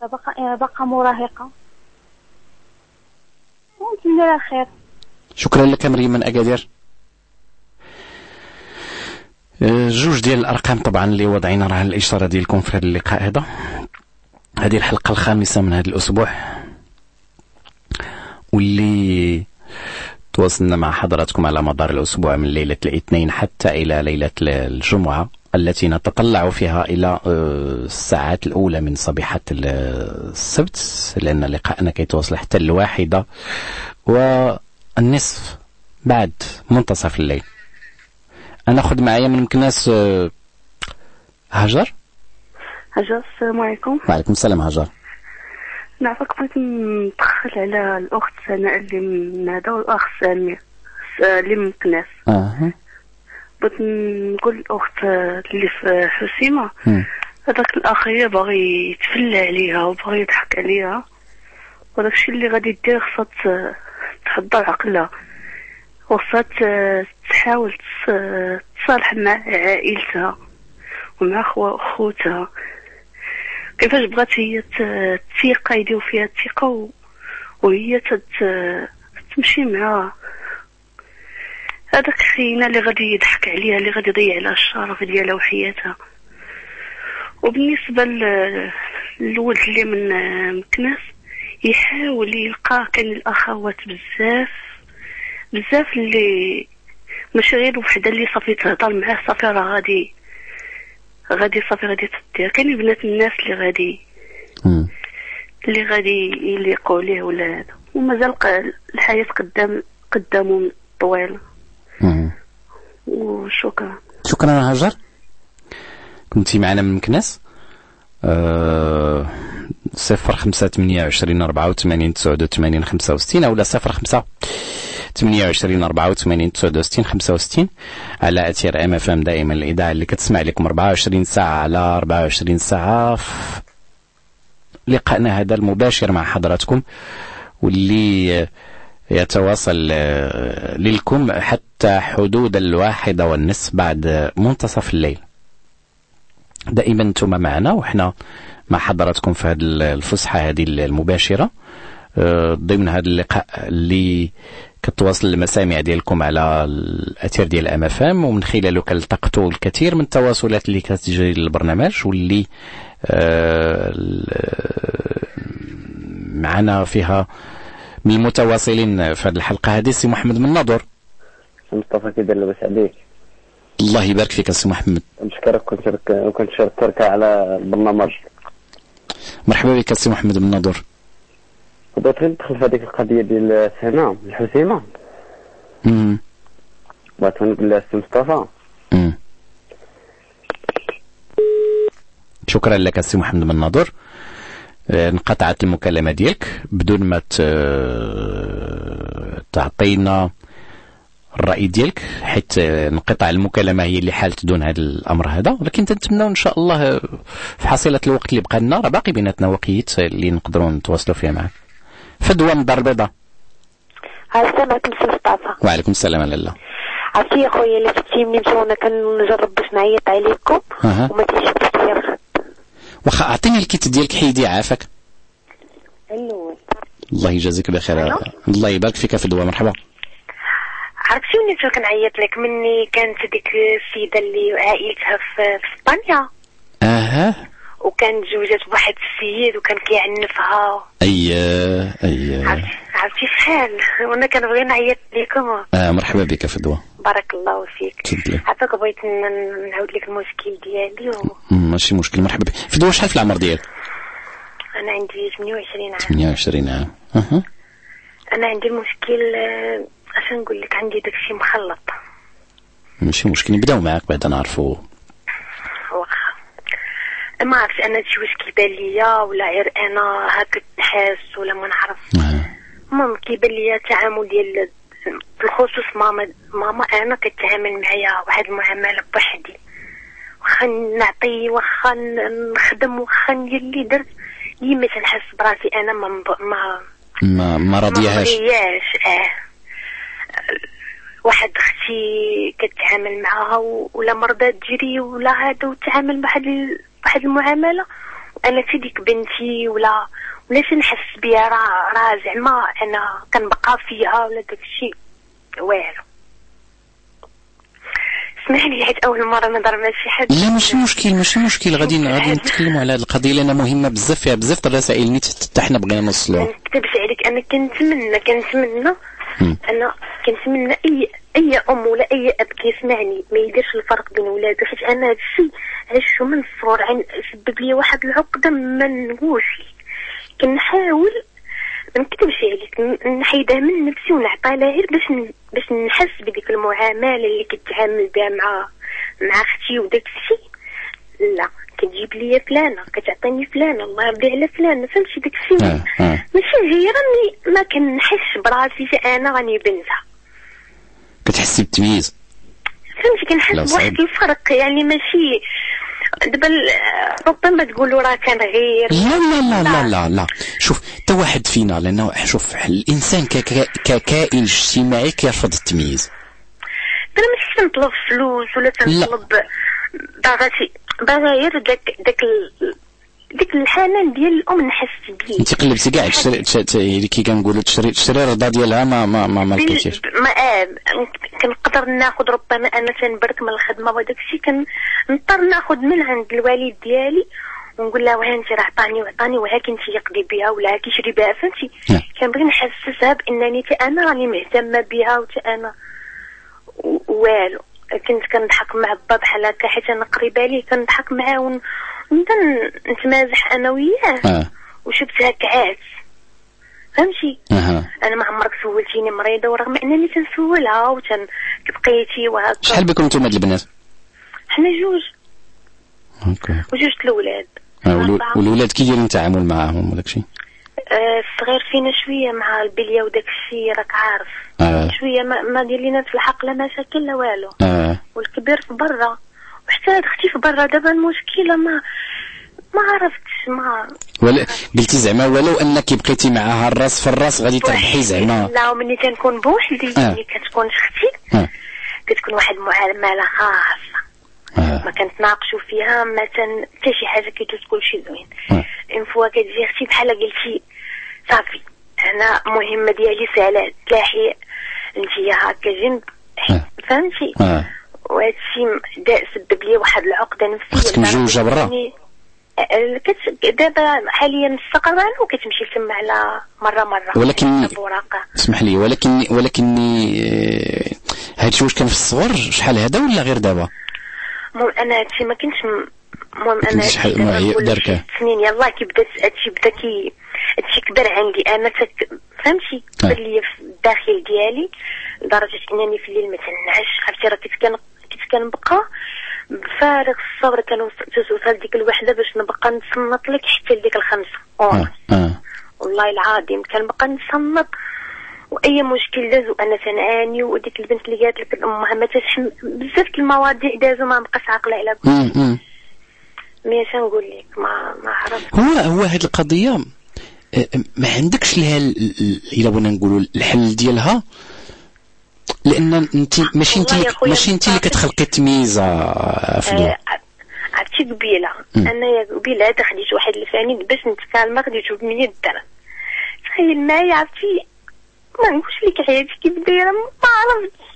باقا باقا مراهقة. ونتمنى لها الخير شكرا لك مريم من أكادير. آه، جوج ديال الأرقام طبعا اللي وضعينا راه الإشارة ديالكم في هذا اللقاء هذا. هذه الحلقة الخامسة من هذا الأسبوع. واللي تواصلنا مع حضراتكم على مدار الأسبوع من ليلة الاثنين حتى إلى ليلة الجمعة التي نتطلع فيها إلى آه، الساعات الأولى من صبيحه السبت لأن لقاءنا كيتواصل حتى الواحدة والنصف بعد منتصف الليل. أنا اخذ معايا من مكناس آه، هاجر؟ هاجر السلام عليكم. وعليكم السلام هاجر. نعرفك بغيت ندخل على الأخت سناء اللي من هذا والأخ سامي اللي من كناس أها. بغيت نقول الأخت اللي في حسيمة هذاك الأخ هي باغي يتفلى عليها وباغي يضحك عليها. وداك الشيء اللي غادي دير خصها تحضر عقلها. وخصها تحاول تص- تصالح مع عائلتها ومع خو- خوتها. كيفاش بغات هي الثقة يديو فيها الثقة وهي تت- تمشي مع هذاك خينا اللي غادي يضحك عليها اللي غادي يضيع لها الشرف ديالها وحياتها. وبالنسبة للولد اللي من مكناس يحاول يلقى كان الأخوات بزاف بزاف اللي ماشي غير وحدة اللي صافي تهضر معاه صافي راه غادي غادي صافي غادي تدير. كاين بنات الناس اللي غادي اللي غادي يليقوا ليه ولا هذا. ومازال الحياة قدام قدامه طويلة. وشكرا. شكرا هاجر. كنتي معنا من مكناس آه، صفر خمسة ثمانية وعشرين أربعة وثمانين تسعود وثمانين خمسة وستين أو لا صفر خمسة. ثمانية وعشرين أربعة وثمانين تسعود وستين خمسة وستين. على أثير أم إف إم دائما الإذاعة اللي كتسمع لكم 24 ساعة على 24 ساعة. في لقائنا هذا المباشر مع حضراتكم واللي يتواصل آه، لكم حتى حدود الواحدة والنصف بعد منتصف الليل. دائما أنتم معنا وحنا مع حضراتكم في هذه الفسحة هذه المباشرة آه، ضمن هذا اللقاء اللي كتوصل لمسامع ديالكم على الأثير ديال MFM ومن خلاله كالتقطوا الكثير من التواصلات اللي كتجري للبرنامج واللي آه، معنا فيها من المتواصلين في هذه الحلقة. هذه سي محمد من ناظور مصطفى كيدير لاباس عليك. الله يبارك فيك سي محمد. نشكرك شاركتك على البرنامج. مرحبا بك سي محمد من ناظور بغيت غير ندخل في هذيك القضية ديال سناء الحسيمة. بغيت نقول لها سي مصطفى. شكرا لك سي محمد من ناظور آه، انقطعت المكالمة ديالك. بدون ما تعطينا الرأي ديالك آه، انقطاع المكالمة هي اللي حالت دون هذا الأمر هذا. ولكن تنتمنى إن شاء الله في حصيلة الوقت اللي بقى لنا راه باقي بيناتنا وقيت اللي نقدروا نتواصلوا فيها معك. فدوى من الدار البيضاء السلام عليكم سي مصطفى وعليكم السلام لاله عرفتي يا خويا اللي فتي مني وأنا كنجرب باش نعيط عليكم أها. وما تيشوفش ليا الخط واخا أعطيني الكيت ديالك حيدي عافاك. الأول. الله يجازيك بخير. الله يبارك فيك فدوى مرحبا. عرفتي مني كنت كنعيط لك مني كانت ديك السيدة اللي عائلتها في في إسبانيا؟ أها. وكانت تزوجت بواحد السيد وكان كيعنفها. اييه اييه عرفتي شحال؟ وأنا كنبغي نعيط لكم. آه مرحبا بك فدوى بارك الله فيك. تفضلي. عافاك بغيت نعاود لك المشكل ديالي و... ماشي مشكل مرحبا بك. فدوى شحال في العمر ديالك؟ أنا عندي 28 عام. 28 عام. أها. أنا عندي المشكل آه، اش نقول لك؟ عندي داكشي مخلط. ماشي مشكل نبداو معاك بعد نعرفوا ما عرفتش أنا شي واش كيبان ليا ولا غير أنا هكا نحس ولا ما نعرف المهم كيبان ليا التعامل ديال بالخصوص ماما ماما أنا كتعامل معايا واحد المعامله بوحدي. واخا نعطي واخا نخدم واخا ندير اللي درت ديما تنحس براسي أنا ما ما ما ما راضياهاش آه. واحد أختي كتعامل معاها ولا مرضى تجري ولا هذا وتعامل بواحد بواحد المعاملة. وأنا تي ديك بنتي ولا ولا تنحس بها راه راه زعما أنا كنبقى فيها ولا داكشي. والو. اسمح لي حيت أول مرة نهضر مع شي حد. لا ماشي مشكل ماشي مشكل. غادي غادي نتكلموا على هذه القضية لأنها مهمة بزاف فيها بزاف د الرسائل نيت حتى حنا بغينا نوصلوها. كتبت عليك أنا كنتمنى كنتمنى أنا كنتمنى أي أي أم ولا أي أب كيسمعني ما يديرش الفرق بين ولادو حيت أنا هذا الشيء عشتو من الصغر عن سبب لي واحد العقدة ما نقولش. كنحاول ما نكتبش عليك نحيدها من نفسي ونعطيها لها غير باش باش نحس بديك المعاملة اللي كتعامل بها مع مع أختي وداك الشيء لا كتجيب لي فلانة كتعطيني فلانة الله يرضي على فلانة فهمتي داك الشيء ماشي غير إني ما كنحسش براسي أنا راني بنتها. كتحسي بالتمييز فهمتي كنحس. بواحد الفرق يعني ماشي دابا ربما تقولوا راه كان غير. لا لا لا لا لا. لا شوف تا واحد فينا لأنه شوف الإنسان ككائن اجتماعي كيرفض التمييز. أنا ماشي تنطلب فلوس ولا تنطلب باغاتي باغا غير داك داك ديك الحنان ديال الأم نحس بيه. انت قلبتي كاع تشري كي كنقولوا تشري تشري الرضا ديالها ما ما ما, ما لقيتيش ما آه كنقدر ناخذ ربما أنا تنبرك من الخدمة وداك الشيء كنضطر ناخذ من عند الوالد ديالي ونقول له وها انت راه عطاني وعطاني وها كنت يقضي بها ولا هاكي يشري بها فهمتي؟ كنبغي نحسسها بأنني تا أنا راني مهتمة بها وتا أنا والو. كنت كنضحك مع با بحال هكا حيت أنا قريبة ليه كنضحك معاه ن- نتمازح أنا وياه. آه. وشفتها كعات فهمتي؟ أها. أنا ما عمرك سولتيني مريضة ورغم أنني تنسولها وتن بقيتي وهكا. شحال بكم نتوما هاد البنات؟ حنا جوج. أوكي. وجوج الأولاد. آه، والو- والولاد كي دايرين التعامل معاهم وداك الشيء آه، الصغير فينا شوية مع البلية وداك الشيء راك عارف. آه. شوية ما, ما داير لينا في الحق لا مشاكل لا والو. آه. والكبير في برا. وحتى هاد أختي في برا دابا المشكلة ما ما عرفتش ما ولا قلتي زعما ولو أنك بقيتي معاها الراس في الراس غادي تربحي زعما. لا ومني تنكون بوحدي آه. ملي كتكون أختي آه. كتكون واحد المعامله خاصة. آه. ما كنتناقشوا فيها تن حتى شي حاجة كيدوز كلشي زوين. une fois كتجي أختي بحال قلتي صافي أنا المهمه ديالي سهله تلاحي انت هكا جنب فهمتي آه. وهذا الشيء دا سبب لي واحد العقدة نفسية. أختك مجوجة برا؟ آه، دابا حاليا مستقرة وكتمشي تما على مرة مرة. ولكن- اسمح لي ولكن ولكني آه، هاد الشيء واش كان في الصغر شحال هذا ولا غير دابا؟ المهم أنا هادشي ما كنتش المهم أنا شحال هادشي ما شي سنين يلاه كي بدات هادشي بدا كي هادشي كبر عندي. أنا تك فهمتي؟ كبر لي في الداخل ديالي لدرجة إنني في الليل ما تنعش. عرفتي؟ راه كنت كنت كنبقى بفارغ الصبر كانوا توصل ديك الوحدة باش نبقى نصنت لك حتى لديك الخمسة. آه آه. والله العظيم كنبقى نصنت وأي مشكل داز وأنا تنعاني وديك البنت اللي قالت لك امها ما تتحمل بزاف المواضيع دازو ما بقاش عاقلة على كل. مي نقول لك؟ ما ما عرفت. هو هو هاد القضية آه، ما عندكش لها ال- ال- إلا بغينا نقولوا الحل ديالها؟ لأن أنت ماشي أنت ماشي أنت اللي كتخلقي التمييز آه، آه، عرفتي قبيلة. مم. أنا يا قبيلة هذا خديت واحد الفاني باش نتكالما خديته ب 100 درهم. تخيل معايا عرفتي ما نقولش لك حياتي كيف دايرة ما عرفتش.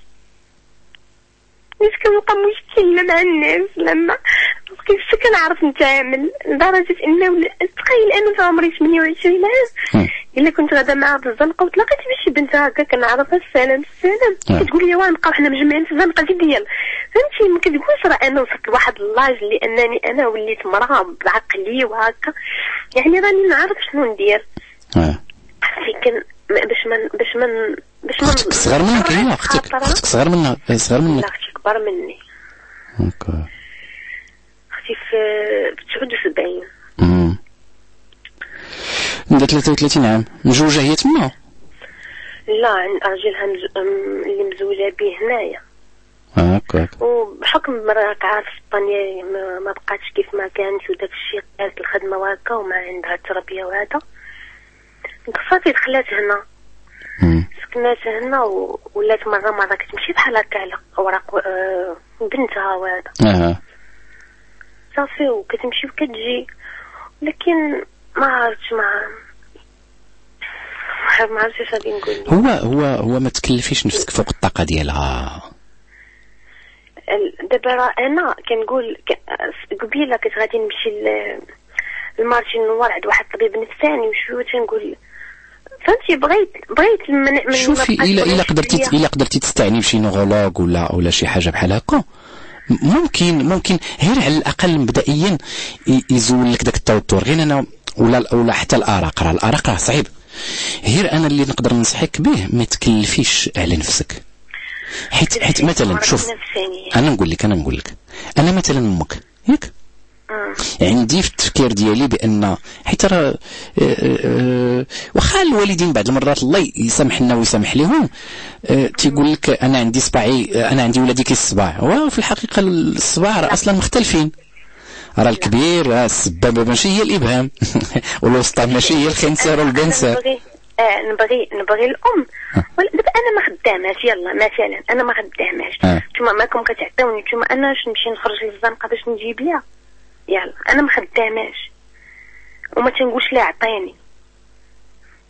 مش كنلقى مشكلة مع الناس لما كيفاش كنعرف نتعامل لدرجة إنه تخيل أنا في عمري 28 عام. إلا كنت غادا في الزنقة وتلاقيت بشي بنت هكا كنعرفها السلام السلام. كتقول لي واه نبقاو حنا مجمعين في الزنقة دي ديال. فهمتي؟ ما كتقولش راه أنا وصلت لواحد اللاج اللي انني أنا وليت مرأة بعقلي وهكا. يعني راني نعرف شنو ندير. آه. لكن باش من باش من باش من أختك صغر منك هي أختك أختك صغر هي صغر منك. أختي كبر مني. أوكي. أختي في 79 أمم. عندها 33 عام. مجوجة هي تما؟ لا راجلها مز... اللي مزوجة به هنايا. هكاك وبحكم راك عارف إسبانيا ما, ما بقاتش كيف ما كانت وداك الشيء قالت الخدمة وهكا وما عندها التربيه وهذا صافي دخلات هنا. سكنات هنا. ولات مرة مرة كتمشي بحال هكا على أوراق آه، بنتها وهذا أها صافي وكتمشي وكتجي لكن ما عرفتش ما ما عرفتش اش غادي نقول. هو هو هو ما تكلفيش نفسك فوق الطاقة ديالها ال- دابا راه أنا كنقول قبيلة كنت غادي نمشي للمارشي نوار عند واحد الطبيب نفساني وشوية تنقول فهمتي بغيت بغيت من من شوفي الا إلا قدرتي. إلا قدرتي تستعني بشي نغولوج ولا ولا شي حاجة بحال هكا. ممكن ممكن غير على الأقل مبدئيا يزول لك داك التوتر. غير أنا ولا ولا حتى الارق راه الارق راه صعيب. غير أنا اللي نقدر ننصحك به ما تكلفيش على نفسك. حيت حيت مثلا شوف أنا نقول لك أنا نقول لك. أنا مثلا أمك. ياك؟ عندي في التفكير ديالي بأن حيت راه آه، آه، آه، واخا الوالدين بعض المرات الله يسامح لنا ويسامح لهم آه، تيقول لك أنا عندي صباعي آه، أنا عندي ولادي كالصباع وفي الحقيقة الصباع راه أصلا مختلفين. راه الكبير راه السبابه ماشي هي الإبهام. والوسطى ماشي هي الخنصر والبنصر نبغي آه نبغي نبغي الأم. دابا أنا ما خداماش يلا مثلا أنا ما خداماش. آه. نتوما ماكم كتعطيوني نتوما أنا باش نمشي نخرج للزنقه باش نجيب ليها يلا أنا ما خداماش وما تنقولش لا عطيني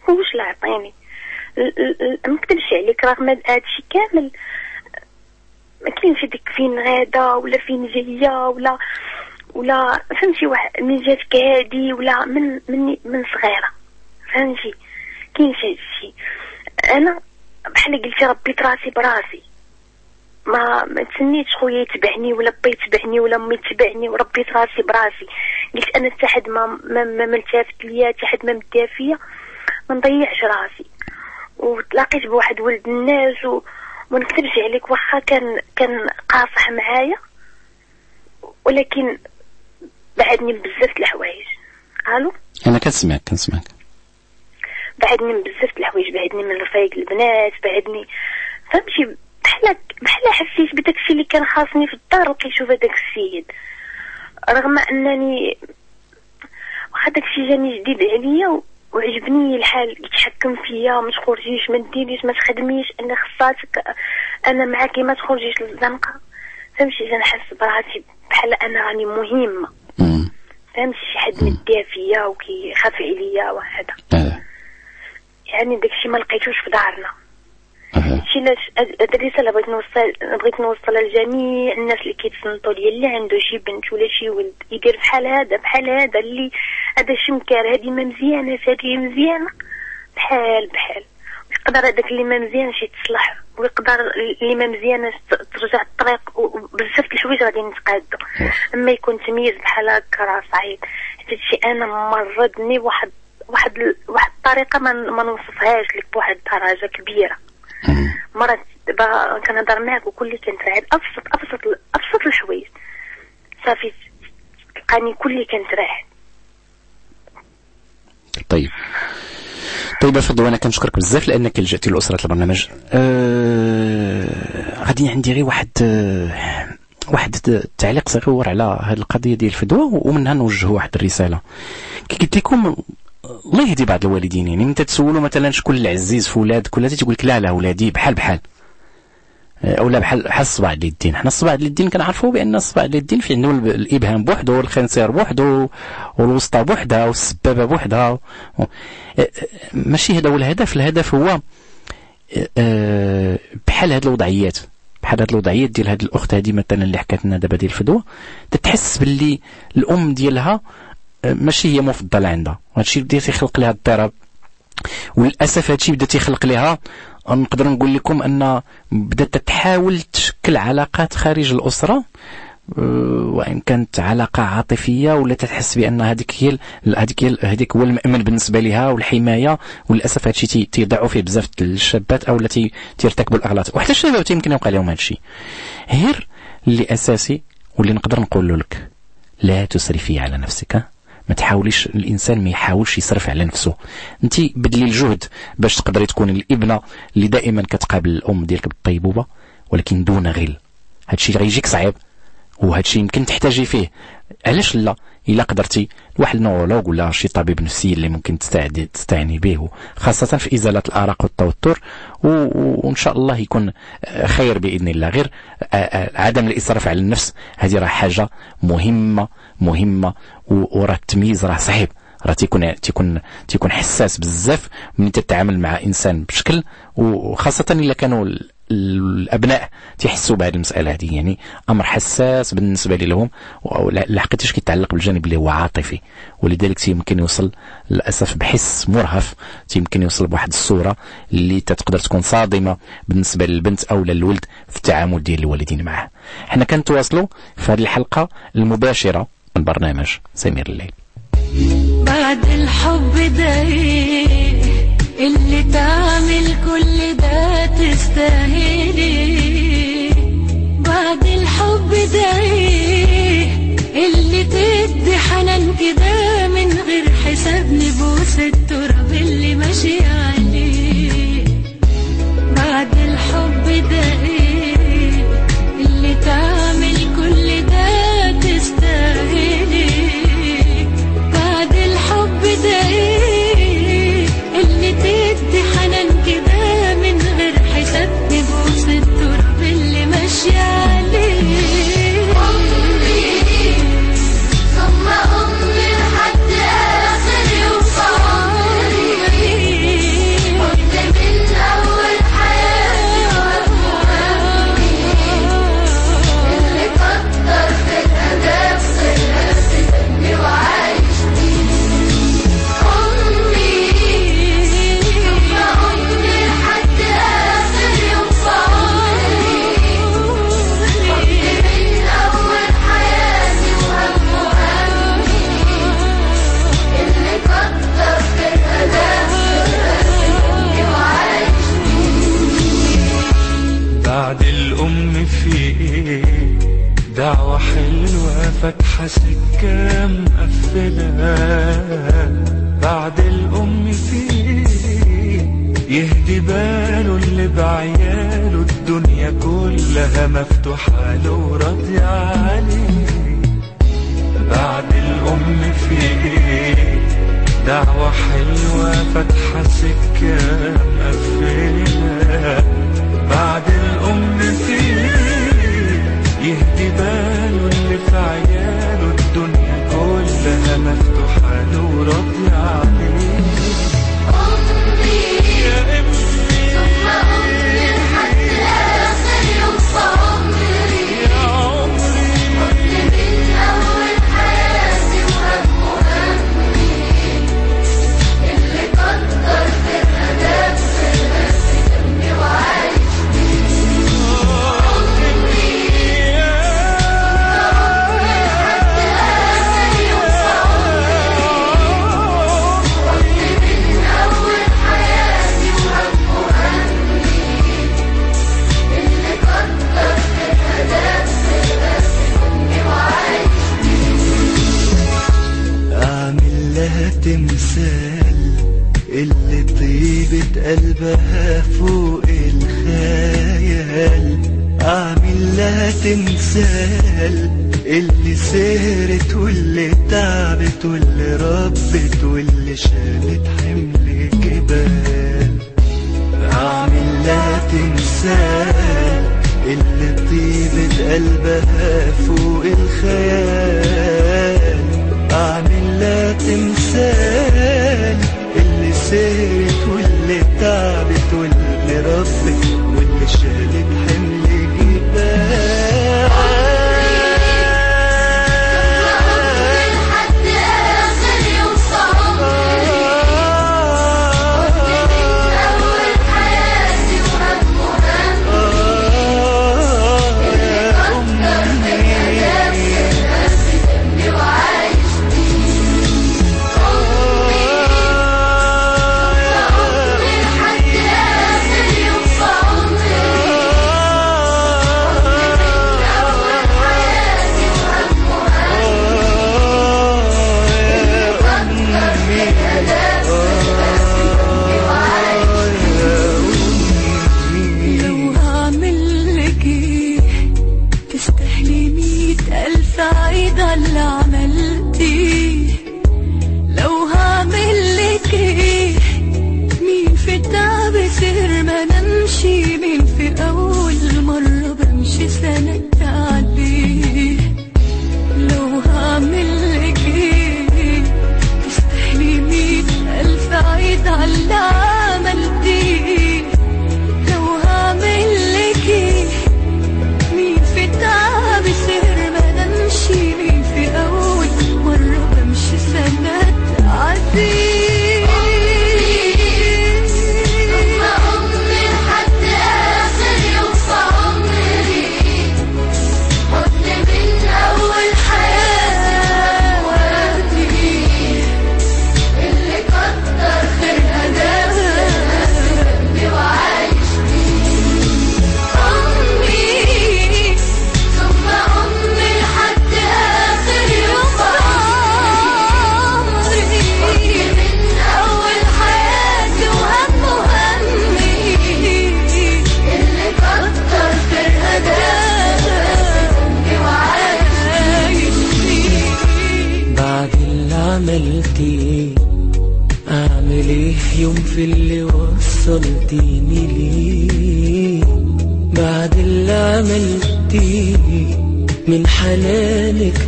تنقولش لا عطيني ما نكذبش عليك رغم هاد- هادشي كامل ما كاينش هذيك فين غادا ولا فين جاية ولا ولا فهمتي واحد من جاتك هادي ولا من من من صغيرة. فهمتي؟ كاينش هادشي أنا بحال قلتي ربيت راسي براسي. ما ما تسنيتش خويا يتبعني ولا با يتبعني ولا امي تتبعني وربيت راسي براسي. قلت أنا حتى حد ما ما ما التفت ليا حتى حد ما مدى فيا ما نضيعش راسي. وتلاقيت بواحد ولد الناس و وما نكذبش عليك واخا كان كان قاصح معايا. ولكن بعدني بزاف د الحوايج. ألو؟ أنا كنسمعك كنسمعك. بعدني بزاف د الحوايج. بعدني من رفايق البنات بعدني فهمتي؟ بحال بحال حسيت بداك الشيء اللي كان خاصني في الدار كيشوف هذاك السيد. رغم أنني واخا داك الشيء جاني جديد عليا وعجبني الحال يتحكم فيا ما تخرجيش ما ديريش ما تخدميش أنا خصاتك أنا معاكي ما تخرجيش للزنقة. فهمتي؟ تنحس براسي بحال أنا راني مهمة. فهمتي؟ شي حد مديها فيا وكيخاف عليا وهذا. يعني داكشي ما لقيتوش في دارنا. شي لاش هاد الرساله بغيت نوصل بغيت نوصلها لجميع الناس اللي كيتصنتوا ليا اللي عنده شي بنت ولا شي ولد يدير بحال هذا بحال هذا اللي هذا شي مكار هذه ما مزيانة هذه مزيانة. بحال بحال. يقدر هذاك اللي ما مزيانش يتصلح ويقدر اللي ما مزيانش ترجع الطريق وبزاف الحوايج غادي نتقادوا أما يكون تمييز بحال هكا راه صعيب. حتى هادشي أنا مرضني واحد واحد واحد الطريقة ما ما نوصفهاش لك بواحد الدرجه كبيرة. مرات دابا كنهضر معاك وكلي كنترعد ابسط ابسط أبسط الحوايج صافي. تلقاني كلي كنترعد طيب. طيب الفضل وأنا كنشكرك بزاف لأنك لجأتي لأسرة البرنامج. آه غادي عندي غير واحد آه واحد تعليق صغير على هذه القضية ديال الفدوى ومنها نوجه واحد الرسالة. كي قلت لكم الله يهدي بعض الوالدين؟ يعني انت تسولوا مثلا شكون العزيز في ولادك ولا تقول لك لا لا ولادي بحال بحال. آه، أو لا بحال بحال الصباع ديال الدين. حنا الصباع ديال الدين كنعرفوا بأن الصباع ديال الدين في عنده الإبهام بوحده والخنصير بوحده والوسطى بوحدها والسبابة بوحدها. آه، آه، ماشي هذا هو الهدف. الهدف هو بحال هاد الوضعيات بحال هاد الوضعيات ديال هاد الأخت هادي مثلا اللي حكات لنا دابا ديال الفدوى تتحس باللي الأم ديالها ماشي هي مفضلة عندها. هادشي بدا تيخلق لها اضطراب. وللأسف هادشي بدا تيخلق لها. نقدر نقول لكم أن بدأت تحاول تشكل علاقات خارج الأسرة. أه، وإن كانت علاقة عاطفية ولا تتحس بأن هذيك هي هذيك هذيك هو المأمن بالنسبة لها والحماية. وللأسف هادشي تي- تيضيعوا فيه بزاف الشابات أو التي تيرتكبوا الأغلاط. وحتى الشباب يمكن يوقع لهم هادشي. غير اللي اساسي واللي نقدر نقول لك لا تسرفي على نفسك؟ ما تحاوليش الإنسان ما يحاولش يصرف على نفسه. انت بدلي الجهد باش تقدري تكوني الإبنة اللي دائما كتقابل الأم ديالك بالطيبوبة ولكن دون غل. هادشي غيجيك صعيب وهادشي يمكن تحتاجي فيه. علاش لا؟ إلا قدرتي. واحد النورولوج ولا شي طبيب نفسي اللي ممكن تستعدي تستعني به خاصة في إزالة الأرق والتوتر و- و- وإن شاء الله يكون آه، خير بإذن الله. غير آه، آه، عدم الإسراف على النفس هذه راه حاجة مهمة. مهمة و- وراه التمييز راه صعيب. راه تيكون تيكون تيكون حساس بزاف ملي تتعامل مع إنسان بشكل وخاصة إلا كانوا ال- الأبناء تيحسوا بهذه المسألة هذه. يعني أمر حساس بالنسبة لهم لحقيتش كيتعلق بالجانب اللي هو عاطفي. ولذلك تيمكن يوصل للأسف بحس مرهف. تيمكن يوصل بواحد الصورة اللي تقدر تكون صادمة بالنسبة للبنت أو للولد في التعامل ديال الوالدين معه. حنا كنتواصلوا في هذه الحلقة المباشرة من برنامج سمير الليل. بعد الحب ده اللي تعمل كل ده تستاهلي بعد الحب ده اللي تدي حنان كده من غير حساب نبوس التراب اللي ماشي عليه.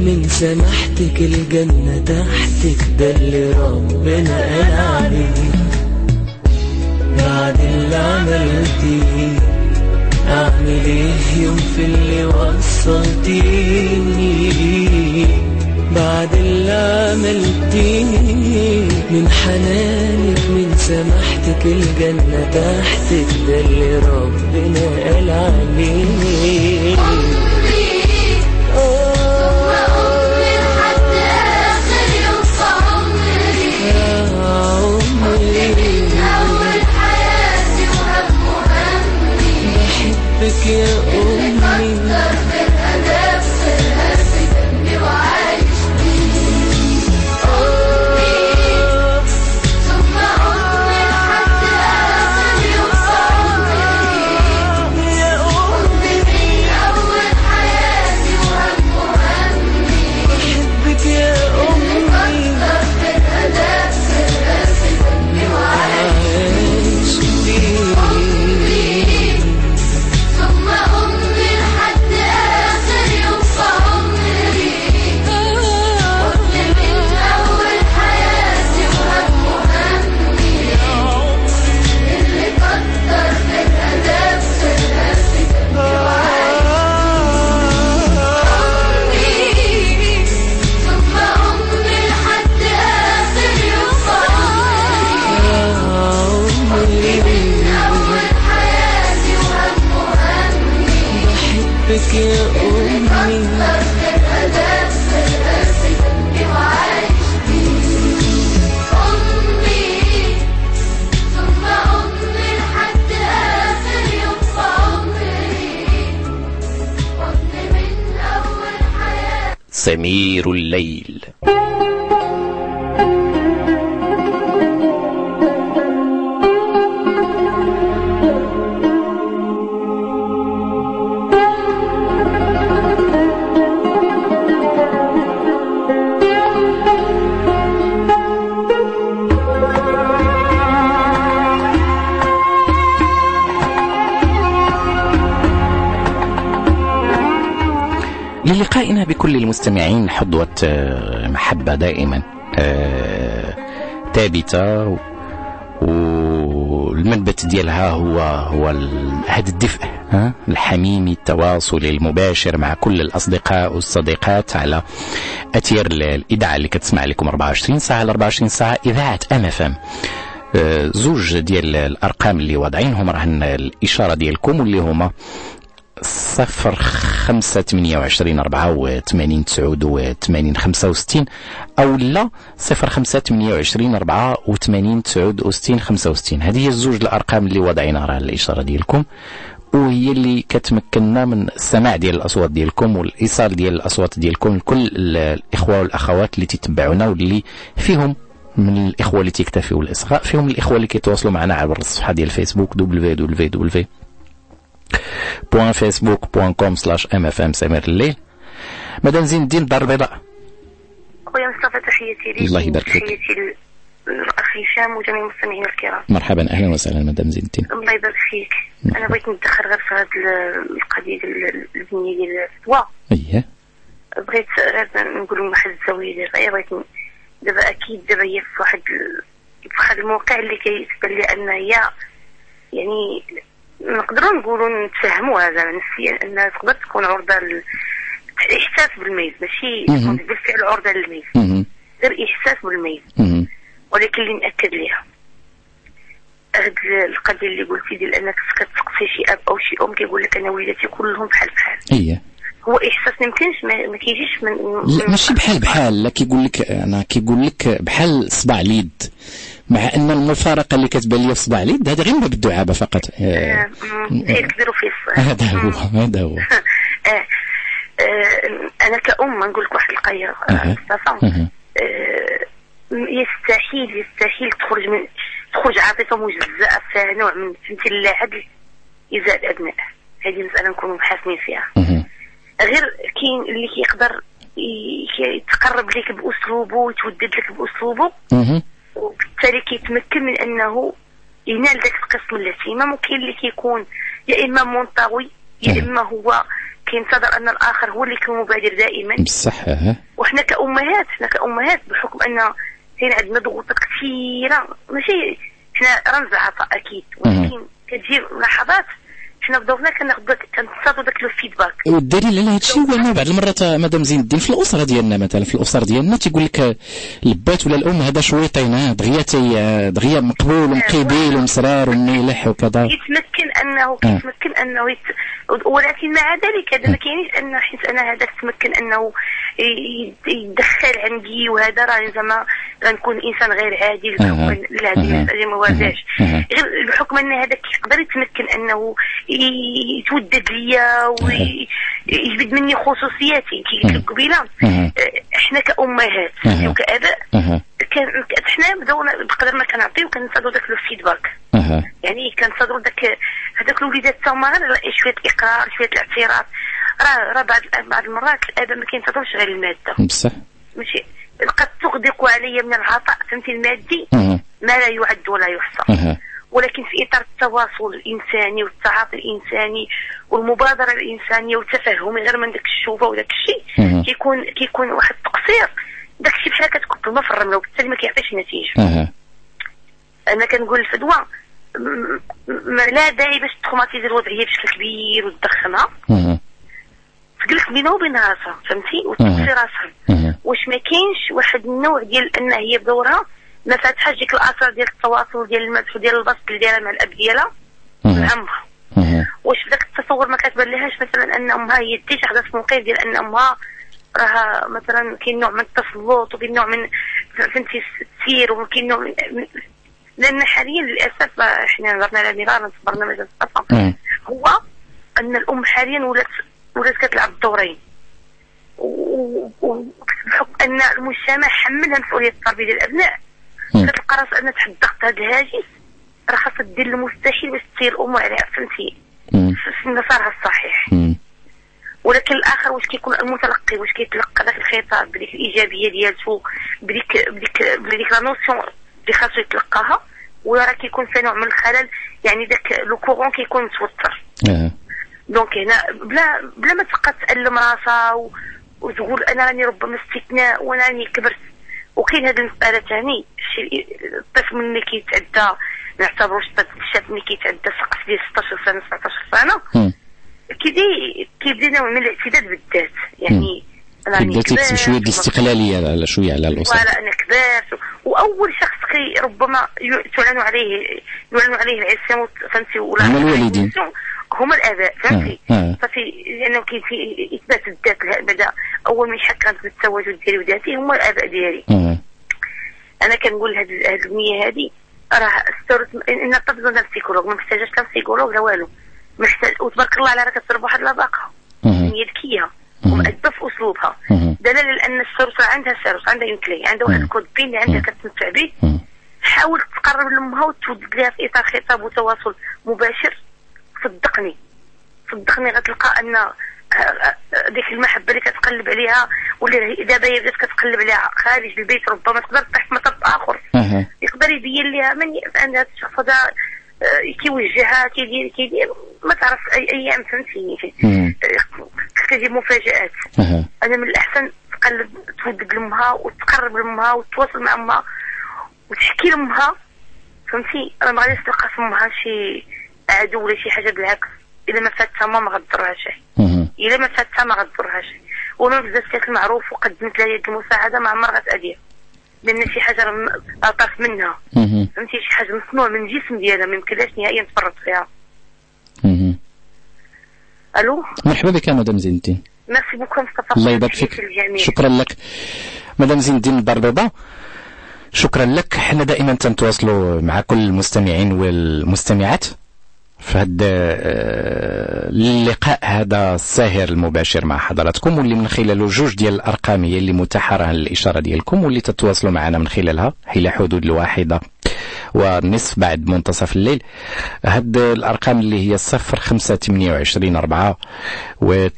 من سماحتك الجنة تحتك ده اللي ربنا قال عليه بعد اللي عملتيه أعمل إيه يوم في اللي وصلتيني بعد اللي عملتيه من حنانك من سماحتك الجنة تحتك ده اللي ربنا قال عليه you. سمير الليل. المستمعين حظوة آه، محبة دائما آه، ثابتة. والمنبت ديالها هو هو هذا الدفء الحميمي التواصل المباشر مع كل الأصدقاء والصديقات على أثير ال- الإذاعة اللي كتسمع لكم 24 ساعة. على 24 ساعة إذاعة أم إف إم. آه، زوج ديال الأرقام اللي واضعينهم راهن الإشارة ديالكم واللي هما صفر خمسة ثمانية وعشرين أربعة وثمانين تسعود وثمانين خمسة وستين أو لا صفر خمسة ثمانية وعشرين أربعة وثمانين تسعود وستين خمسة وستين. هذه هي الزوج الأرقام اللي وضعينها راه الإشارة ديالكم وهي اللي كتمكننا من السماع ديال الأصوات ديالكم والإيصال ديال الأصوات ديالكم لكل ال- الإخوة والأخوات اللي تتبعونا واللي فيهم من الإخوة اللي تكتفوا الإصغاء فيهم الإخوة اللي كيتواصلوا معنا عبر الصفحة ديال الفيسبوك www ام سمير الليل مدام زين الدين الدار البيضاء خويا مصطفى تحياتي ليك الله يبارك فيك. تحياتي للاخ هشام وجميع المستمعين الكرام. مرحبا أهلا وسهلا مدام زين الدين الله يبارك فيك. أنا بغيت نتدخل غير في هذه القضية ديال البنية ديال الفتوى. اييه بغيت غير نقول من واحد الزاويه ديال غير بغيت دابا أكيد دابا هي في واحد في واحد الموقع اللي كيتبان لي ان هي يعني نقدروا نقولوا نتفهموها زعما نفسيا انها تقدر تكون عرضة للاحساس بالميز ماشي بالفعل عرضة للميز. غير إحساس بالميز مهم. ولكن اللي نأكد ليها. هاد القضية اللي قلتي ديال أنك كتسقسي شي أب أو شي أم كيقول لك أنا وليداتي كلهم بحال بحال. اييه هو احساس ما يمكنش ما, كيجيش من لا ماشي بحال بحال لا كيقول لك أنا كيقول لك بحال صباع اليد. مع أن المفارقة اللي كتبان لي في صباع اليد هذا غير من باب الدعابه فقط. آه، آه، فيه الكبير وفيه الصغير هذا هو هذا هو. آه، آه، أنا كأم نقول لك واحد القضية. مصطفى. آه، يستحيل يستحيل تخرج من تخرج عاطفة مجزأة فيها نوع من فهمتي اللاعب يزاد أبناء. هذه مسألة نكونوا محاسنين فيها. غير كاين اللي كيقدر يتقرب لك باسلوبه ويتودد لك باسلوبه. وبالتالي كيتمكن من أنه ينال ذاك القسم من الاهتمام وكاين اللي كيكون يا إما منطوي يا إما هو كينتظر أن الآخر هو اللي يكون مبادر دائما. بصح أه. وحنا كأمهات حنا كأمهات بحكم أن كاين عندنا ضغوطات كثيرة. ماشي حنا راه العطاء أكيد. ولكن كتجي لحظات حنا بدورنا كناخذ كنتصادوا داك لو فيدباك والدليل على هذا الشيء هو انه بعض المرات مدام زين الدين في الأسرة ديالنا مثلا في الاسر ديالنا تيقول لك البات ولا الأم هذا شويطين دغيا تي دغيا مقبول ومقيبيل ومسرار ومنيلح وكذا. يتمكن انه كيتمكن أنه يت... ولكن مع ذلك هذا ما كاينش ان حيت أنا هذا تمكن أنه يدخل عندي وهذا راه زعما غنكون إنسان غير بحكم لا ما وارداش غير بحكم أن هذاك يقدر يتمكن أنه يتودد ليا ويجبد مني خصوصياتي. كي قلت لك قبيلة آه، إحنا كأمهات. وكاباء كان حنا بقدر ما كنعطيو كنصادوا داك لو فيدباك أها يعني كنصادروا داك هذاك الوليدات تا هما شوية الاقرار شوية الاعتراف. راه راه بعض بعض المرات الآباء ما كينتظروش غير المادة. بصح. ماشي. قد تغدق علي من العطاء فهمتي المادي؟ ما لا يعد ولا يحصى. ولكن في إطار التواصل الإنساني والتعاطي الإنساني والمبادرة الإنسانية والتفهم غير من داك الشوفة وداك الشيء. كيكون كيكون واحد التقصير. داك الشيء بحال كتكب الماء في الرمله وبالتالي ما كيعطيش نتيجة. أنا كنقول الفدوى لا داعي باش تروماتيزي الوضعيه بشكل كبير وتدخنها أها. تجلس بينها وبين راسها فهمتي؟ وتقصي راسها. واش ما كاينش واحد النوع ديال ان هي بدورها ما فاتحاش ديك الاثار ديال التواصل ديال المدح وديال البسط اللي دايرة مع الأب ديالها مع أمها. واش في ذاك التصور ما كتبان لهاش مثلا أن أمها هي ديش واحدة في موقف ديال أن أمها راها مثلا كاين نوع من التسلط وكاين نوع من فهمتي التسيير وكاين نوع من لأن حاليا للأسف إحنا نظرنا على مرارا في برنامج الثقافه هو أن الأم حاليا ولات ولات كتلعب الدورين. وبحكم أن المجتمع حملها مسؤولية التربيه ديال الأبناء. كتلقى راسها انها ضغط هذا الهاجس. راه خاصها دير المستحيل باش تصير ام على فهمتي؟ في مسارها الصحيح. ولكن الآخر واش كيكون المتلقي؟ واش كيتلقى ذاك الخطاب بديك الإيجابية ديالته؟ بديك بديك بديك la notion اللي خاصو يتلقاها؟ ولا راه كيكون في نوع من الخلل؟ يعني ذاك لو كورون كيكون متوتر. دونك هنا بلا بلا ما تبقى تألم راسها. وتقول أنا راني ربما استثناء وأنا راني كبرت. وكاين هذه المسألة ثاني الطفل ملي كيتعدى نعتبروش الشاب ملي كيتعدى سقف ديال 16 سنة 17 سنة كيدي كيبدا نوع من الاعتداد بالذات. يعني كيبدأ تيكتسب كبرت شوية ديال الاستقلالية على شوية على الاسره فوالا أنا كبرت وأول شخص كي ربما تعلن عليه يعلن عليه العصيان فهمتي ولا هما الوالدين. هما الاباء فهمتي؟ آه، آه. صافي لأنه كاين في اثبات الذات بدا أول ما يحكم في التواجد ديالي وذاتي هما الاباء ديالي. أنا كنقول هاد هاد البنيه هادي راه استورت ان الطفل عندها بسيكولوج ما محتاجاش لا بسيكولوج لا والو. محتاج وتبارك الله على راه كتضرب واحد اللباقه هي ذكيه ومؤدبه في أسلوبها. دلاله لأن راه عندها سيروس عندها يمكلي عندها واحد الكود بين اللي عندها كتمتع به. حاول تقرب لأمها وتودد لها في إطار خطاب وتواصل مباشر. صدقني. صدقني غتلقى أن آه، آه، ديك المحبة اللي كتقلب عليها واللي دابا هي بدات كتقلب عليها خارج البيت ربما تقدر تطيح في مطب آخر. يقدر يبين لها من أن هذا الشخص هذا آه، كيوجهها كيدير كيدير ما تعرف أي أيام فهمتي كتجيب مفاجآت. أنا من الأحسن تقلب تودد لأمها وتقرب لأمها وتتواصل مع أمها وتحكي لأمها. فهمتي؟ راه ما غاديش تلقى في امها شي عدو ولا شي حاجة بالعكس إلا ما فاتها ما ما غضرها شيء إلا ما فاتها ما غضرها شيء ولو بزاف كانت المعروف وقدمت لها يد المساعدة ما عمر غتأذيها لأن شي حاجة طرف منها. فهمتي؟ شي حاجة مصنوع من الجسم ديالها ما يمكنلاش نهائيا تفرط فيها. ألو؟ مرحبا بك مدام زين الدين merci beaucoup مصطفى. الله يبارك فيك. شكرا لك. مدام زين الدين الدار البيضاء شكرا لك. حنا دائما تنتواصلوا مع كل المستمعين والمستمعات. في هذا اللقاء هذا الساهر المباشر مع حضراتكم واللي من خلاله جوج ديال الأرقام هي اللي متاحة راه الاشاره ديالكم واللي تتواصلوا معنا من خلالها حتى لحدود الواحدة والنصف بعد منتصف الليل. هاد الأرقام اللي هي صفر خمسة ثمانية وعشرين أربعة و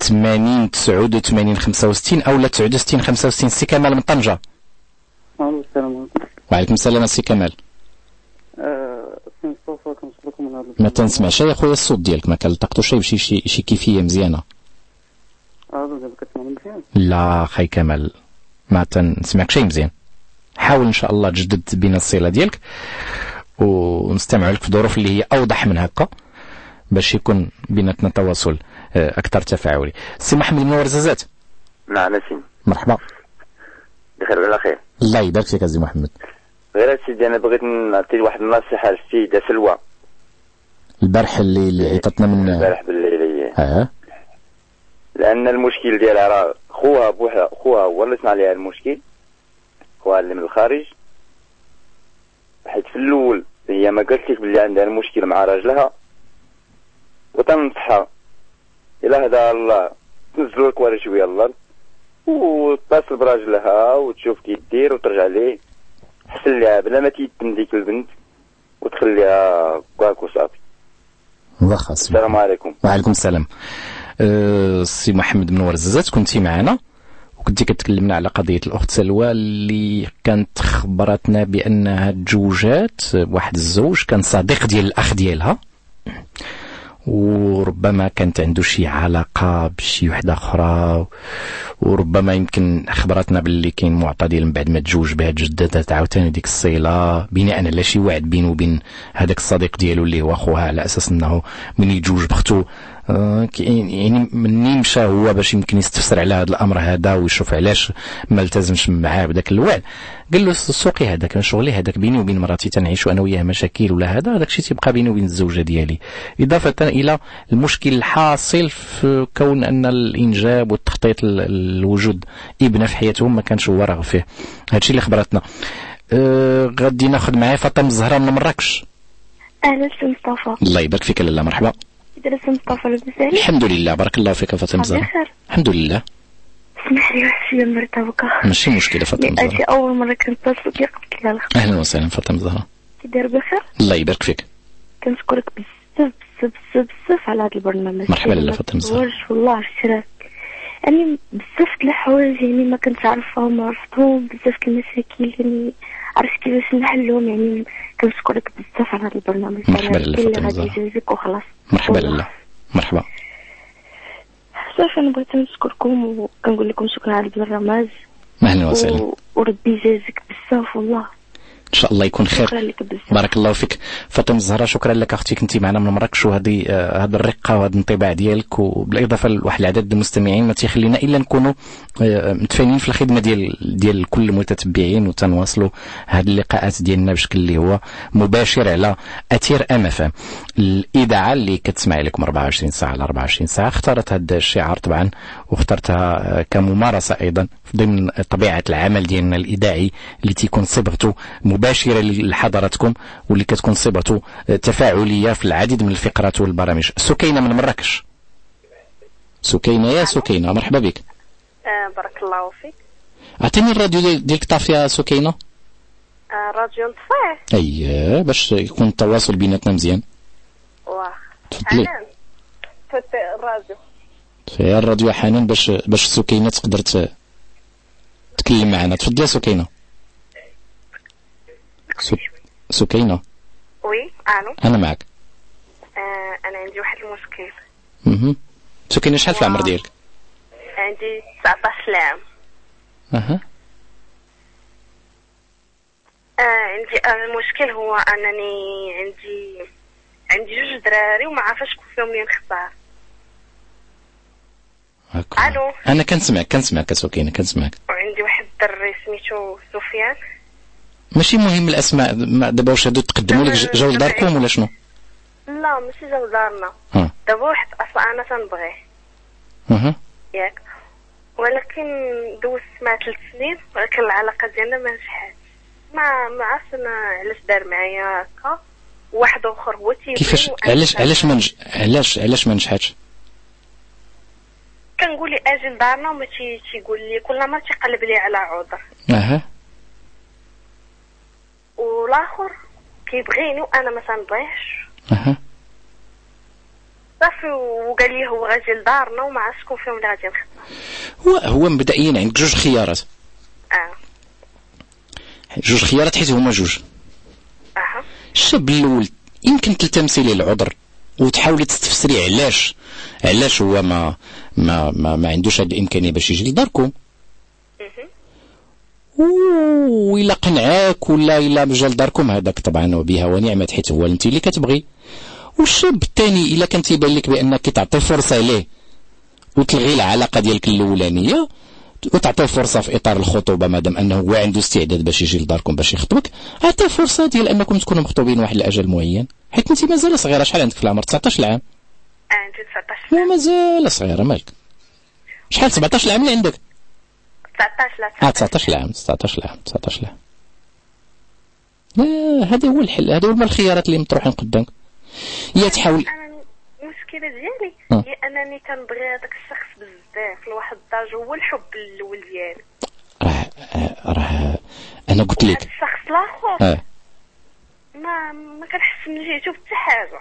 80 89 65 أو لا 69 65 سي كمال من طنجة. السلام. عليكم وعليكم السلام سي كمال. آه، ما تنسمعش يا خويا الصوت ديالك ما كنلتقطوش بشي شي شي كيفية مزيانة. لا اخي كمال ما تنسمعك شي مزيان. حاول إن شاء الله تجدد بين الصلة ديالك ونستمع لك في ظروف اللي هي أوضح من هكا باش يكون بيناتنا تواصل آه، أكثر تفاعلي. سي محمد من ورزازات. نعم سيدي مرحبا. بخير وعلى خير. الله يبارك فيك سي محمد. غير سيدي أنا بغيت نعطي واحد النصيحة للسيدة سلوى. البارح اللي اللي عيطتنا من البارح بالليل هي آه. لأن المشكل ديالها راه خوها بوحدها خوها هو اللي صنع ليها المشكل خوها اللي من الخارج. حيت في الأول هي ما قالت لك بلي عندها المشكل مع راجلها. وتنصحها. إلى هذا الله تنزلوا لك ورا شوية الأرض وتتصل براجلها وتشوف كي دير وترجع ليه. حسن ليها بلا ما تيتم ديك البنت. وتخليها كواك وصافي واخا السلام عليكم. وعليكم السلام. أه سي محمد من ورزازات كنتي معنا. وكنتي كتكلمنا على قضية الأخت سلوى اللي كانت خبرتنا بأنها تزوجات واحد الزوج كان صديق ديال الأخ ديالها. وربما كانت عنده شي علاقة بشي وحدة أخرى وربما يمكن أخبرتنا باللي كاين معطى ديال من بعد ما تزوج بها جددت عاوتاني ديك الصلة بناء على شي وعد بينه وبين هذاك الصديق ديالو اللي هو خوها على أساس أنه من يتزوج بختو يعني منين مشى هو باش يمكن يستفسر على هذا الأمر هذا ويشوف علاش ما التزمش معاه بداك الوعد قال له سوقي هذاك أنا شغلي هذاك بيني وبين مراتي تنعيشوا أنا وياها مشاكل ولا هذا هذاك الشيء تيبقى بيني وبين الزوجة ديالي. إضافة إلى المشكل الحاصل في كون أن الإنجاب والتخطيط ل- لوجود ابنه في حياتهم ما كانش هو راغب فيه. هادشي اللي خبرتنا. أه غادي ناخذ معايا فاطمة الزهراء من مراكش أهلا سي مصطفى. الله يبارك فيك لاله مرحبا سي مصطفى الحمد لله. بارك الله فيك الزهراء بخير الحمد لله. اسمح لي واحد شوية مرتبكه ماشي مشكلة فاطمة لأجي الزهراء أول مرة كنتصل بك قلت لا لا أهلا وسهلا فاطمة الزهراء كيدير بخير؟ الله يبارك فيك. كنشكرك بزاف بزاف بزاف بزاف على هذا البرنامج. مرحبا لاله الزهراء تصورش والله عرفتي راك يعني بزاف د الحوايج يعني ما كنتش عارفهم عرفتهم بزاف د المشاكل يعني عرفت كيفاش نحلهم يعني كنشكرك بزاف على هذا البرنامج. مرحبا لاله اللي غادي وخلاص. مرحبا. لاله مرحبا. صافي أنا بغيت نشكركم وكنقول لكم شكرا على البرنامج. أهلا وسهلا. وربي يجازيك بزاف والله. إن شاء الله يكون خير. شكرا لك بزاف. بارك الله فيك. فاطمة الزهراء شكرا لك أختي. كنتي معنا من مراكش وهذه آه، هذه الرقة وهذا الانطباع ديالك. وبالإضافة لواحد العدد المستمعين ما تيخلينا إلا نكونوا آه، متفانين في الخدمة ديال ديال كل المتتبعين وتنواصلوا هذه اللقاءات ديالنا بشكل اللي هو مباشر على أثير MFM الإذاعة اللي كتسمع لكم 24 ساعة على 24 ساعة اختارت هذا الشعار طبعا واخترتها كممارسة أيضا ضمن طبيعة العمل ديالنا الاذاعي اللي تيكون صبغته مباشرة لحضراتكم واللي كتكون صبغته تفاعلية في العديد من الفقرات والبرامج. سكينة من مراكش. سكينة يا سكينة مرحبا بك. آه بارك الله فيك. أعطيني الراديو ديال- ديالك طافي يا سكينة. آه راديو نطفيه اييه باش يكون التواصل بيناتنا مزيان. واه تفضلي. الراديو في الراديو حنان باش باش سكينه تقدر تكلم معنا. تفضلي يا سكينة. سك... سكينة. وي ألو. أنا معك. آه أنا عندي واحد المشكل. مهم. سكينة شحال في العمر ديالك؟ عندي 19 عام أها. آه عندي آه المشكل هو أنني عندي عندي جوج دراري وما عارفاش شكون فيهم اللي نختار هكا. ألو. أنا كنسمعك كنسمعك سكينه كنسمعك وعندي واحد الدري سميتو سفيان. ماشي مهم الأسماء ما- دابا واش هادو تقدموا لك جاو لداركم ولا شنو؟ لا ماشي جاو دارنا آه دابا واحد أصلا أنا تنبغيه أها. ياك. ولكن دوزت مع ثلاث سنين ولكن العلاقة ديالنا ما نجحاتش. ما ما عرفت أنا علاش دار معايا هكا. واحد آخر هو تيبغي كيفاش؟ علاش علاش ما. علاش علاش ما نجحاتش؟ كنقول لي أجي لدارنا وما تي تيقول لي كل ما تيقلب لي على عذر أها. والآخر كيبغيني وأنا ما تنبغيهش. أها. صافي وقال لي هو غادي لدارنا وما عرفتش شكون فيهم اللي غادي نختار هو هو مبدئيا عندك جوج خيارات. آه. جوج خيارات حيت هما جوج. أها. الشاب الأول يمكن تلتمسي ليه العذر وتحاولي تستفسري علاش؟ علاش هو ما ما ما, ما عندوش هذه الإمكانية باش يجي لداركم وإلا قنعاك ولا إلا مجال لداركم هذاك طبعا وبها ونعمت حيت هو أنت اللي كتبغي. والشاب الثاني إلا كان تيبان لك بأنك تعطي فرصة ليه وتلغي العلاقة ديالك الأولانية وتعطيه فرصة في إطار الخطوبة مادام أنه هو عنده استعداد باش يجي لداركم باش يخطبك عطيه فرصة ديال أنكم تكونوا مخطوبين واحد الأجل معين. حيت أنت مازال صغيرة شحال عندك في العمر؟ 19 عام عندي 19 لا مازال صغيرة مالك. شحال؟ 17 عام اللي عندك؟ 19 لا آه 19 عام 19 عام 19 عام هذا هو الحل هذا هو الخيارات اللي مطروحين قدامك. يا تحاول المشكلة ديالي آه. هي أنني كنبغي هذاك الشخص بزاف لواحد الدرجة هو الحب الأول ديالي. راه راه أنا قلت لك. الشخص الآخر. آه. ما ما كنحس من جهته حتى حاجة.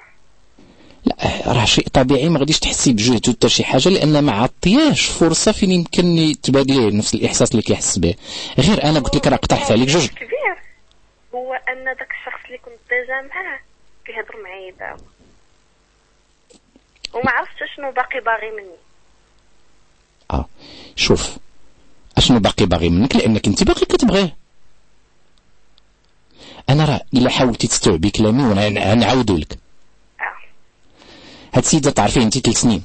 لا راه شيء طبيعي ما غاديش تحسي بجهد حتى شي حاجة لأن ما عطياش فرصة فين يمكن تبادليه نفس الإحساس اللي كيحس به. غير أنا قلت لك راه اقترحت عليك جوج. كبير. هو أن داك الشخص اللي كنت ديجا معاه كيهضر معايا دابا وما عرفتش شنو باقي باغي مني. آه شوف أشنو باقي باغي منك؟ لأنك أنت باقي كتبغيه. أنا راه إلا حاولتي تستوعبي كلامي وأنا نعاودو لك هاد السيده تعرفيه انت ثلاث سنين.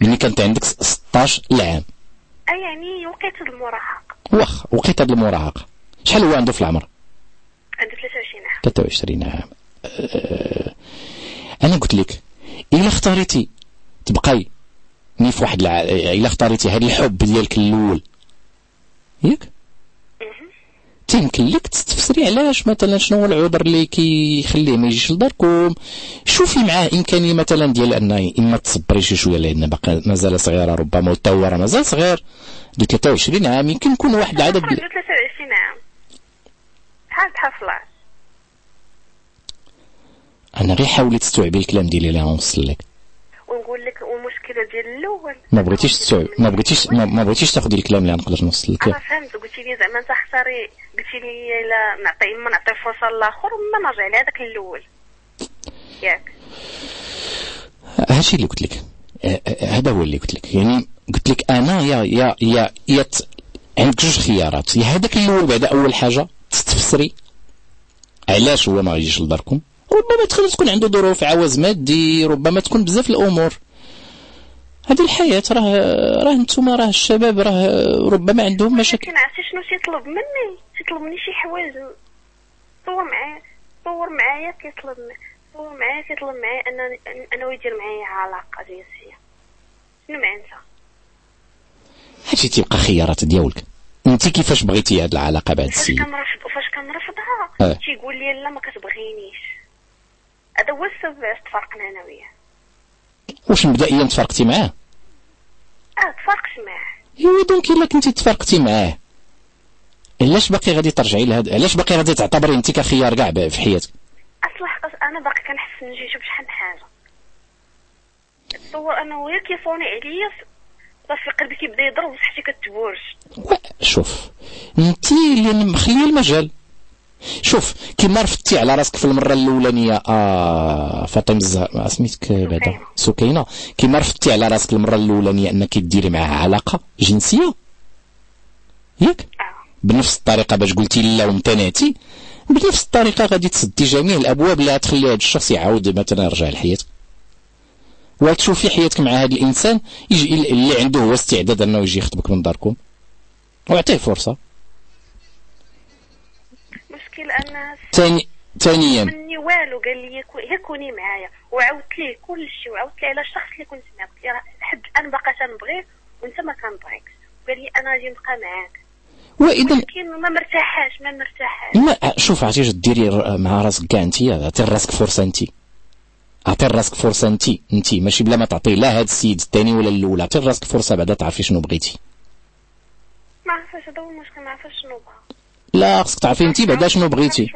ملي كانت عندك 16 عام اي يعني وقيت المراهقه واخ وقيت هاد المراهقه شحال هو عنده في العمر؟ عندي 23 عام. 23 عام. أه أنا قلت لك إلا اختاريتي تبقاي ني في واحد الع... إلا اختاريتي هذا الحب ديالك الأول. ياك؟ تيمكن لك تستفسري علاش مثلا شنو هو العذر اللي كيخليه ما يجيش لداركم شوفي معاه إمكانية مثلا ديال ان إما تصبري شي شوية لأن باقي مازال صغيره ربما وتا هو راه مازال صغير. دي 23 عام يمكن يكون واحد العدد عنده 23 عام. بحال بحال فلاش. أنا غير حاولي تستوعبي الكلام ديالي اللي غنوصل لك. ونقول لك والمشكلة ديال الأول. ما بغيتيش تستوعب ما بغيتيش ما, ما بغيتيش تاخذي الكلام اللي غنقدر نوصل لك. أنا فهمت قلتي لي زعما انت اختاري قلتي لي إلا نعطي إما نعطي فرصة للاخر اما نرجع لهذاك الأول. ياك. هادشي اللي قلت لك. آه، آه، هذا هو اللي قلت لك. يعني قلت لك أنا يا يا يا, يا. عندك جوج خيارات. يا هذاك الأول بعد أول حاجة تستفسري علاش هو ما يجيش لداركم. ربما تقدر تكون عنده ظروف عوز مادي ربما تكون بزاف الأمور. هذه الحياة راه راه نتوما راه الشباب راه ربما عندهم مشاكل. لكن عرفتي شنو تيطلب مني؟ تيطلب مني شي حوايج. صور معايا صور معايا كيطلب صور معايا كيطلب معايا أن انه يدير معايا علاقة جنسية. شنو مع أنت؟ هادشي تيبقى خيارات ديالك. أنت كيفاش بغيتي هاد العلاقة بعد فاش السيد؟ كنرفض فاش كنرفضها آه. تيقول لي لا ما كتبغينيش. هذا هو السبب علاش تفرقنا أنا وياه واش مبدئيا تفرقتي معاه؟ آه تفرقت معاه. إيوا donc إلا كنتي تفرقتي معاه. علاش باقي غادي ترجعي لهذا علاش باقي غادي تعتبري انت كخيار كاع في حياتك؟ أصل حقاش أنا باقي كنحس من جهتو بشحال من حاجة. تصور أنا وياه كيفوني عليا صافي قلبي كيبدا يضرب وصحتي كتبورج. شوف انت اللي مخليه المجال. شوف كيما رفدتي على راسك في المرة الأولانية آه فاطمة الزهراء سميتك بعدا؟ سكينة. كيما رفدتي على راسك المرة الأولانية إنك ديري معاه علاقة جنسية؟ ياك؟ بنفس الطريقة باش قلتي لا وامتنعتي بنفس الطريقة غادي تسدي جميع الأبواب اللي غتخلي هذا الشخص يعاود مثلا يرجع لحياتك. وتشوفي حياتك مع هذا الإنسان يجي اللي عنده هو استعداد أنه يجي يخطبك من داركم. واعطيه فرصة. المشكل أن ثاني ثانيا. مني والو قال لي هي كوني معايا. وعاودت ليه كل شيء وعاودت ليه على الشخص اللي كنت معاه. قلت ليه راه حد أنا باقا تنبغيه وأنت ما كنبغيكش. قال لي أنا غادي نبقى معاك. واذا ولكن ما مرتاحاش ما مرتاحاش ما شوف عرفتي ديري مع راسك كاع انت عطي راسك فرصة انت عطي راسك فرصة انت انت ماشي بلا ما تعطيه لا هذا السيد الثاني ولا الأول عطي راسك فرصة بعدا تعرفي شنو بغيتي. ما عرفاش هذا هو المشكل ما عرفاش شنو لا خصك تعرفي انت بعدا شنو بغيتي.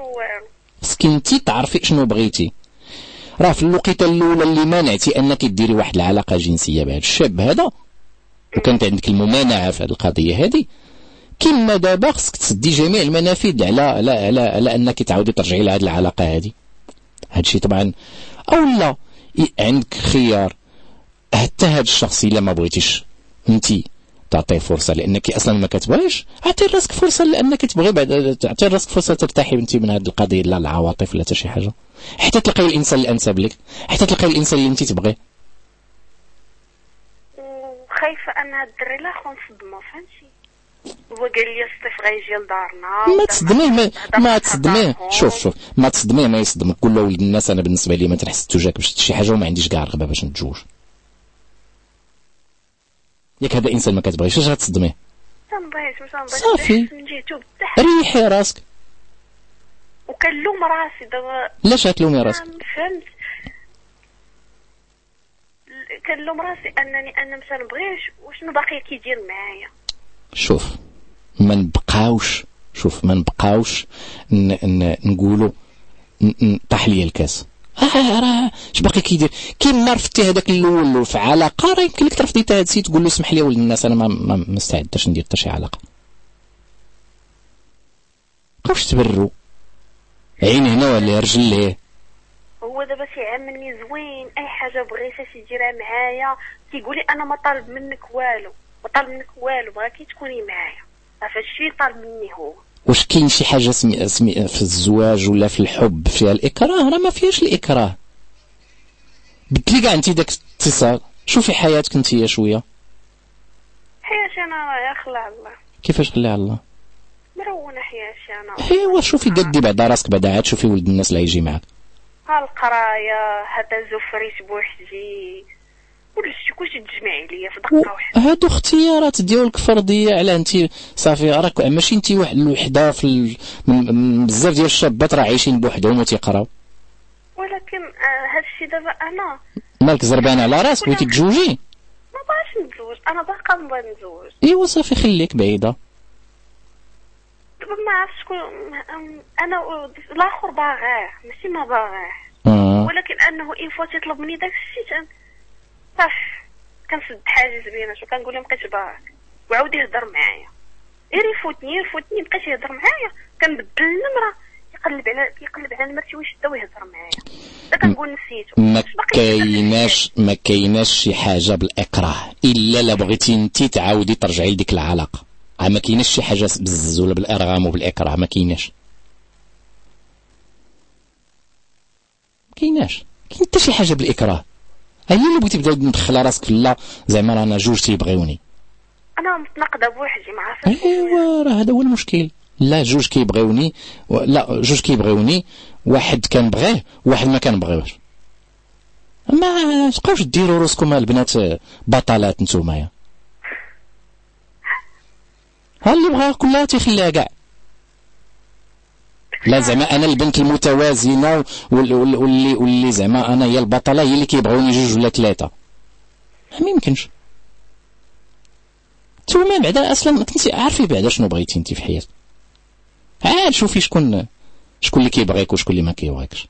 خصك انت تعرفي شنو بغيتي. راه في الوقيته الأولى اللي مانعتي أنك ديري واحد العلاقة جنسية بهذا الشاب هذا وكانت عندك الممانعة في هذه القضية هذه كما دابا خصك تسدي جميع المنافذ على على على, على أنك تعاودي ترجعي لهذه العلاقة هذه هادشي طبعا. أو لا عندك خيار. حتى هاد الشخص إلا ما بغيتيش انت تعطيه فرصة لأنك أصلا ما كتبغيش أعطي راسك فرصة لأنك تبغي بعد تعطي راسك فرصة ترتاحي انت من هاد القضية. لا العواطف ولا حتى شي حاجة. حتى تلقاي الإنسان الأنسب لك. حتى تلقاي الإنسان اللي انت تبغيه. وخايفه أن هاد الدري لا خو نصدمو فهمتي؟ هو قال لي الصيف غيجي لدارنا. ما تصدميه ما, ما تصدميه شوف شوف ما تصدميه ما يصدمك قول له ولد الناس أنا بالنسبة لي ما تنحس جاك باش شي حاجة وما عنديش كاع رغبة باش نتزوج ياك هذا الانسان ما كتبغيش اش غتصدميه صافي. ريحي راسك. وكنلوم راسي دابا. علاش غتلومي راسك. فهمت. كنلوم راسي أنني أنا ما تنبغيش وشنو باقي كيدير معايا؟ شوف ما نبقاوش شوف ما نبقاوش نقولوا طاح لي الكاس. آه راه اش باقي كيدير؟ كيما ما رفضتي هذاك الأول في علاقة راه يمكن لك ترفضي حتى السيد تقول له اسمح لي ولد الناس أنا ما مستعداش ندير حتى شي علاقة. بقاوش تبروا عين هنا ولا رجل ليه؟ هو دابا تيعاملني زوين أي حاجة بغيتها تيديرها معايا كيقول لي أنا ما طالب منك والو. ما طالب منك والو بغاكي تكوني معايا. الشيء طالب مني هو. واش كاين شي حاجة سمي سمي في الزواج ولا في الحب فيها الإكراه؟ راه ما فيهاش الإكراه. بدلي كاع انت داك الاتصال شوفي حياتك انت شوية. حياتي أنا راه يخلع الله. كيفاش خليها الله؟ مرونه حياتي أنا. ايوا شوفي قدي بعد راسك بعد عاد شوفي ولد الناس اللي يجي معاك. ها القراية هذا زفريت بوحدي كلشي كلشي تجمع عليا في دقة واحدة. هادو اختيارات ديالك فرديه على انت صافي راك ماشي انت واحد الوحدة في بزاف ديال الشابات راه عايشين بوحدهم وتيقراو. ولكن آه هذا الشيء دابا أنا. مالك زربان على راسك بغيتي تجوجي ما بغاش نتزوج. أنا باقا نبغي نتزوج. إيوا صافي خليك بعيدة. دابا ما عرفتش شكون أنا الآخر باغاه ماشي ما باغاه. آه. ولكن أنه إن فوا تيطلب مني داك الشيء صافي كنسد حاجز بينات وكنقول له مبقيتش باغاك وعاود يهضر معايا. غير يفوتني يفوتني مبقاش يهضر معايا. كنبدل النمره يقلب على يقلب على نمرتي ويشدها ويهضر معايا. كنقول نسيتو. ما كايناش ما كايناش شي حاجة بالإكراه. إلا لا بغيتي انت تعاودي ترجعي لديك العلاقة. ها ما كايناش شي حاجة بزز ولا بالإرغام وبالاكراه ما كايناش. ما كايناش. كاين حتى شي حاجة بالإكراه. هي اللي بغيتي تبدا مدخله راسك في لا زعما رانا جوج تيبغيوني. أنا متناقضة بوحدي ما عرفتش ايوا راه هذا هو المشكل. لا جوج كيبغيوني و... لا جوج كيبغيوني. واحد كنبغيه وواحد ما كنبغيوش ما تبقاوش ديروا راسكم البنات بطلات نتوما ها اللي بغاها كلها تيخليها كاع؟ لا زعما أنا البنت المتوازنة وال- وال- واللي واللي زعما أنا هي البطلة هي اللي كيبغوني جوج ولا ثلاثة ما يمكنش نتوما بعدا أصلا كنتي عارفي بعدا شنو بغيتي انت في حياتك. عاد شوفي شكون شكون اللي كيبغيك وشكون اللي ما كيبغيكش.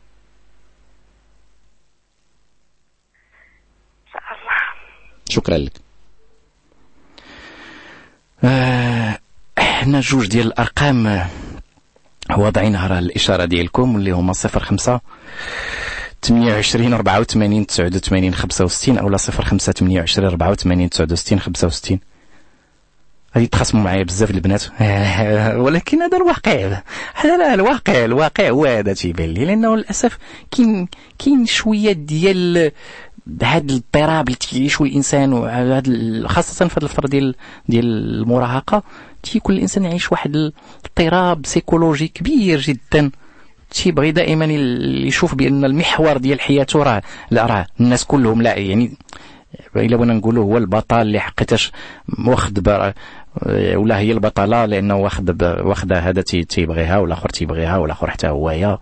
شكرا لك. آه، إحنا جوج ديال الأرقام واضعينها راه الإشارة ديالكم اللي هما 05 28 84 89 65 اولا 05 28 84 69 65 غادي يتخاصموا معايا بزاف البنات. ولكن هذا الواقع. هذا لا الواقع الواقع هو هذا تيبان لي. لأنه للأسف كاين كاين شوية ديال هذا الاضطراب اللي تيعيشو الانسان وهذا خاصة في الفترة ديال ديال المراهقة تيكون الانسان يعيش واحد الاضطراب سيكولوجي كبير جدا. تيبغي دائما يشوف بأن المحور ديال حياته راه لا راه الناس كلهم لا يعني إلا بغينا نقولوا هو البطل اللي حقيتاش واخد ولا هي البطلة لأنه واخد واخده هذا تي- تيبغيها والآخر تيبغيها والآخر حتى هو هي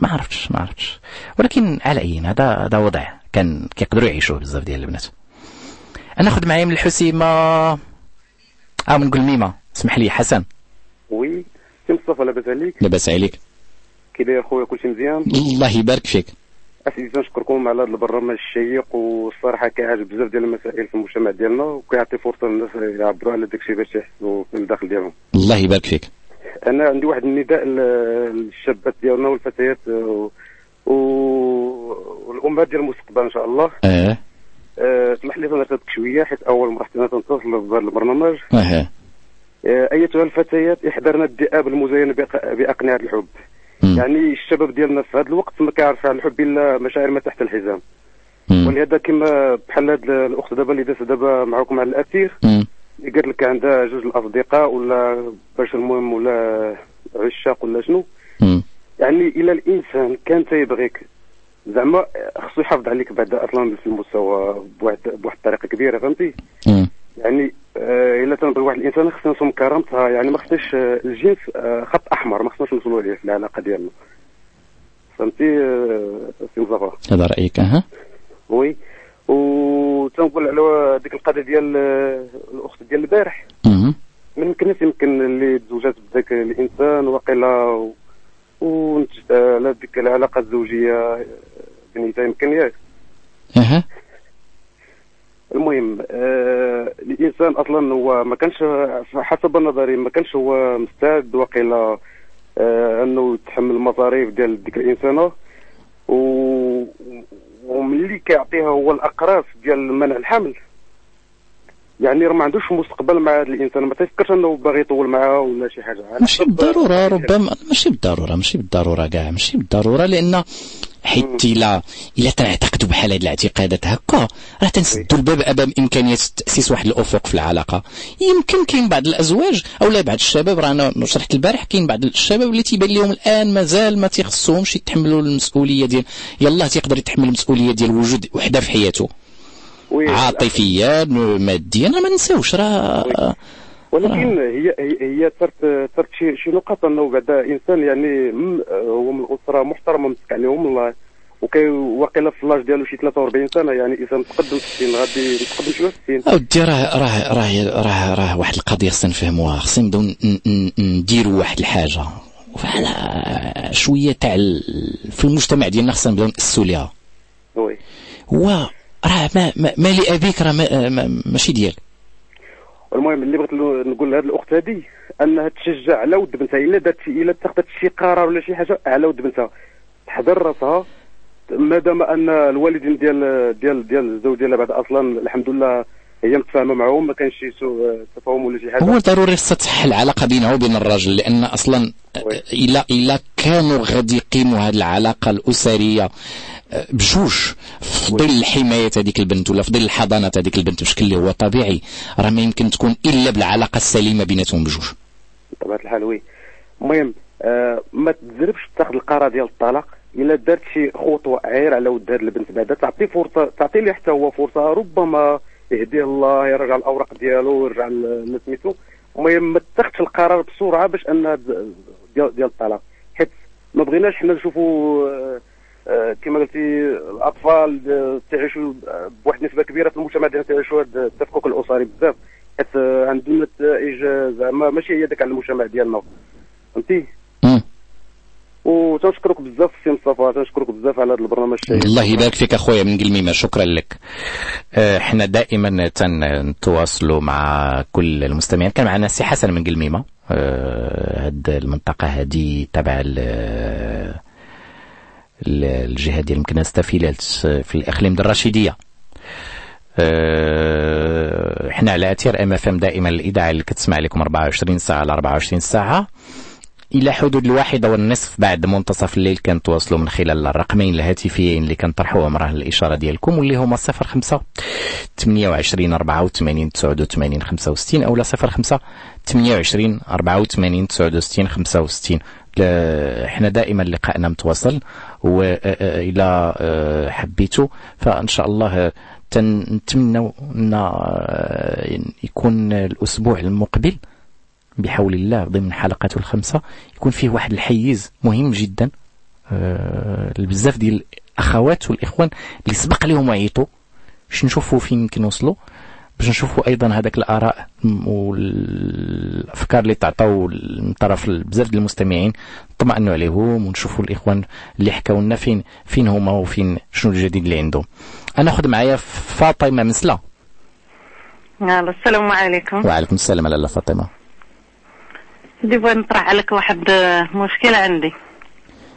ما عرفتش ما عرفتش. ولكن على اي هذا هذا وضع. كان كيقدروا يعيشوه بزاف ديال البنات. أنا ناخذ معايا من الحسيمة. آه نقول ميمه اسمح لي حسن. oui سي مصطفى لاباس عليك. لاباس عليك. كي داير خويا كلشي مزيان. الله يبارك فيك. أسيدي تنشكركم على هذا البرنامج الشيق والصراحة كيعالج بزاف ديال المسائل في المجتمع ديالنا وكيعطي فرصة للناس يعبروا على داكشي باش يحسوا في الداخل ديالهم. الله يبارك فيك. أنا عندي واحد النداء للشابات ديالنا والفتيات آه، و- والامهات ديال المستقبل إن شاء الله. آه آه، اسمح لي تنرتبك شوية حيت أول مرة حتى تنتصل بهذا البرنامج. آه آه، أيتها الفتيات احذرنا الذئاب المزينه بأق- بأقنعة الحب. يعني الشباب ديالنا في هذا الوقت ما كيعرفش على الحب إلا مشاعر ما تحت الحزام. ولهذا كما بحال هاد الأخت دابا اللي دازت دابا معكم على الأثير اللي قالت لك عندها جوج الأصدقاء ولا باش المهم ولا عشاق ولا شنو. يعني إلى الإنسان كان تيبغيك زعما خصو يحافظ عليك بعد أصلا في المستوى بواحد بواحد الطريقة كبيرة فهمتي؟ يعني آه إلا تنبغي واحد الإنسان خصنا نصوم كرامتها يعني ما خصناش آه، الجنس آه خط أحمر ما خصناش نوصلوا ليه في العلاقة ديالنا. فهمتي؟ آه، سي مصطفى. هذا رأيك أها؟ وي. وتنقول على ديك القضية ديال الأخت ديال البارح. ما يمكنش يمكن اللي تزوجات بذاك الإنسان وقيلا ونتج على ديك العلاقة الزوجية آه، بنيتها يمكن ياك. أها. المهم آه الإنسان أصلا هو ما كانش حسب نظري ما كانش هو مستعد وقيلا آه أنه يتحمل المصاريف ديال ديك الانسانه و وملي كيعطيها هو الأقراص ديال منع الحمل يعني راه ما عندوش مستقبل مع هذا الإنسان ما تيفكرش أنه باغي يطول معاه ولا شي حاجة. ماشي بالضرورة ربما ماشي بالضرورة ماشي بالضرورة كاع ماشي بالضرورة لأن حيت إلا إلا تنعتقدوا بحال هاد الاعتقادات هكا راه تنسدوا الباب أمام إمكانية تأسيس واحد الأفق في العلاقة. يمكن كاين بعض الأزواج أو لا بعض الشباب راه أنا شرحت البارح كاين بعض الشباب اللي تيبان لهم الآن مازال ما تيخصهمش يتحملوا المسؤولية ديال يلاه تيقدر يتحمل المسؤولية ديال وجود وحدة في حياته. عاطفيا ماديا ما نساوش راه ولكن هي هي, صارت صارت شي شي نقاط أنه بعدا إنسان يعني هو من اسره محترمة مسك عليهم الله وكي واقيلا في اللاج ديالو شي 43 سنة يعني انسان متقدم في السن غادي متقدم شوية في السن أودي راه راه راه راه راه واحد القضية خصنا نفهموها. خصنا نبداو نديروا واحد الحاجة. وعلى شوية تاع في المجتمع ديالنا خصنا نبداو ناسسوا ليها. وي. هو راه ما ما, ما لابيك راه ما ما ماشي ديالك. المهم اللي بغيت نقول لهاد الأخت هذه أنها تشجع على ود بنتها. إلا دارت شي إلا اتخذت شي قرار ولا شي حاجة على ود بنتها. تحضر راسها. مادام أن الوالدين ديال ديال ديال الزوج ديالها بعد أصلا الحمد لله هي متفاهمة معهم ما كانش شي سوء تفاهم ولا شي حاجة. هو ضروري خصها تصح العلاقة بينها وبين الراجل لأن أصلا إلا إلا كانوا غادي يقيموا هذه العلاقة الأسرية آه، بجوج. في ظل الحماية هذيك البنت ولا في ظل الحضانة هذيك البنت بشكل اللي هو طبيعي راه ما يمكن تكون إلا بالعلاقة السليمة بيناتهم بجوج. بطبيعة الحال وي. المهم آه ما تزربش تاخذ القرار ديال الطلاق إلا دارت شي خطوة عير على ود البنت بعدا تعطي فرصة تعطي ليه حتى هو فرصة ربما يهديه الله يرجع الأوراق ديالو ويرجع لسميتو. المهم ما تاخذش القرار بسرعة باش د- ديال ديال الطلاق. حيت ما بغيناش حنا نشوفوا آه، آه، كما قلتي الأطفال تعيشوا بواحد النسبة كبيرة في المجتمع ديالنا تعيشوا هاد التفكك الأسري بزاف. حيت آه، عندنا نتائج زعما ماشي هي داك على المجتمع ديالنا. فهمتي؟ وتنشكرك بزاف سي مصطفى تنشكرك بزاف على هذا البرنامج. الشيق الله يبارك فيك أخويا من قلميمه شكرا لك. آه، إحنا دائما تنتواصلوا مع كل المستمعين. كان معنا سي حسن من قلميمه آه، هاد المنطقة هذه تبع ال- ال- الجهة ديال مكناس تافيلالت في الإقليم الرشيديه آه، إحنا على أثير MFM دائما الإذاعة اللي كتسمع لكم 24 ساعة على 24 ساعة. إلى حدود الواحدة والنصف بعد منتصف الليل كنتواصلوا من خلال الرقمين الهاتفيين اللي كنطرحوهم راه الاشاره ديالكم واللي هما 05 28 84 89 65 أو لا 05 28 84 69 65 لا- إحنا دائما لقائنا متواصل والى حبيتوا فإن شاء الله نتمنى إن يكون الأسبوع المقبل بحول الله ضمن حلقاته الخمسة. يكون فيه واحد الحيز مهم جدا. آه، بزاف ديال الأخوات والإخوان اللي سبق لهم وعيطوا. باش نشوفوا فين يمكن يوصلوا. باش نشوفوا أيضا هذاك الآراء والأفكار اللي تعطوا من طرف بزاف ديال المستمعين. نطمئنوا عليهم ونشوفوا الإخوان اللي حكاو لنا فين فين هما وفين شنو الجديد اللي عندهم. أنا أخذ معايا فاطمة مسلا. ألو السلام عليكم. وعليكم السلام. لاله فاطمة. بدي بغيت نطرح عليك واحد آه، مشكلة عندي.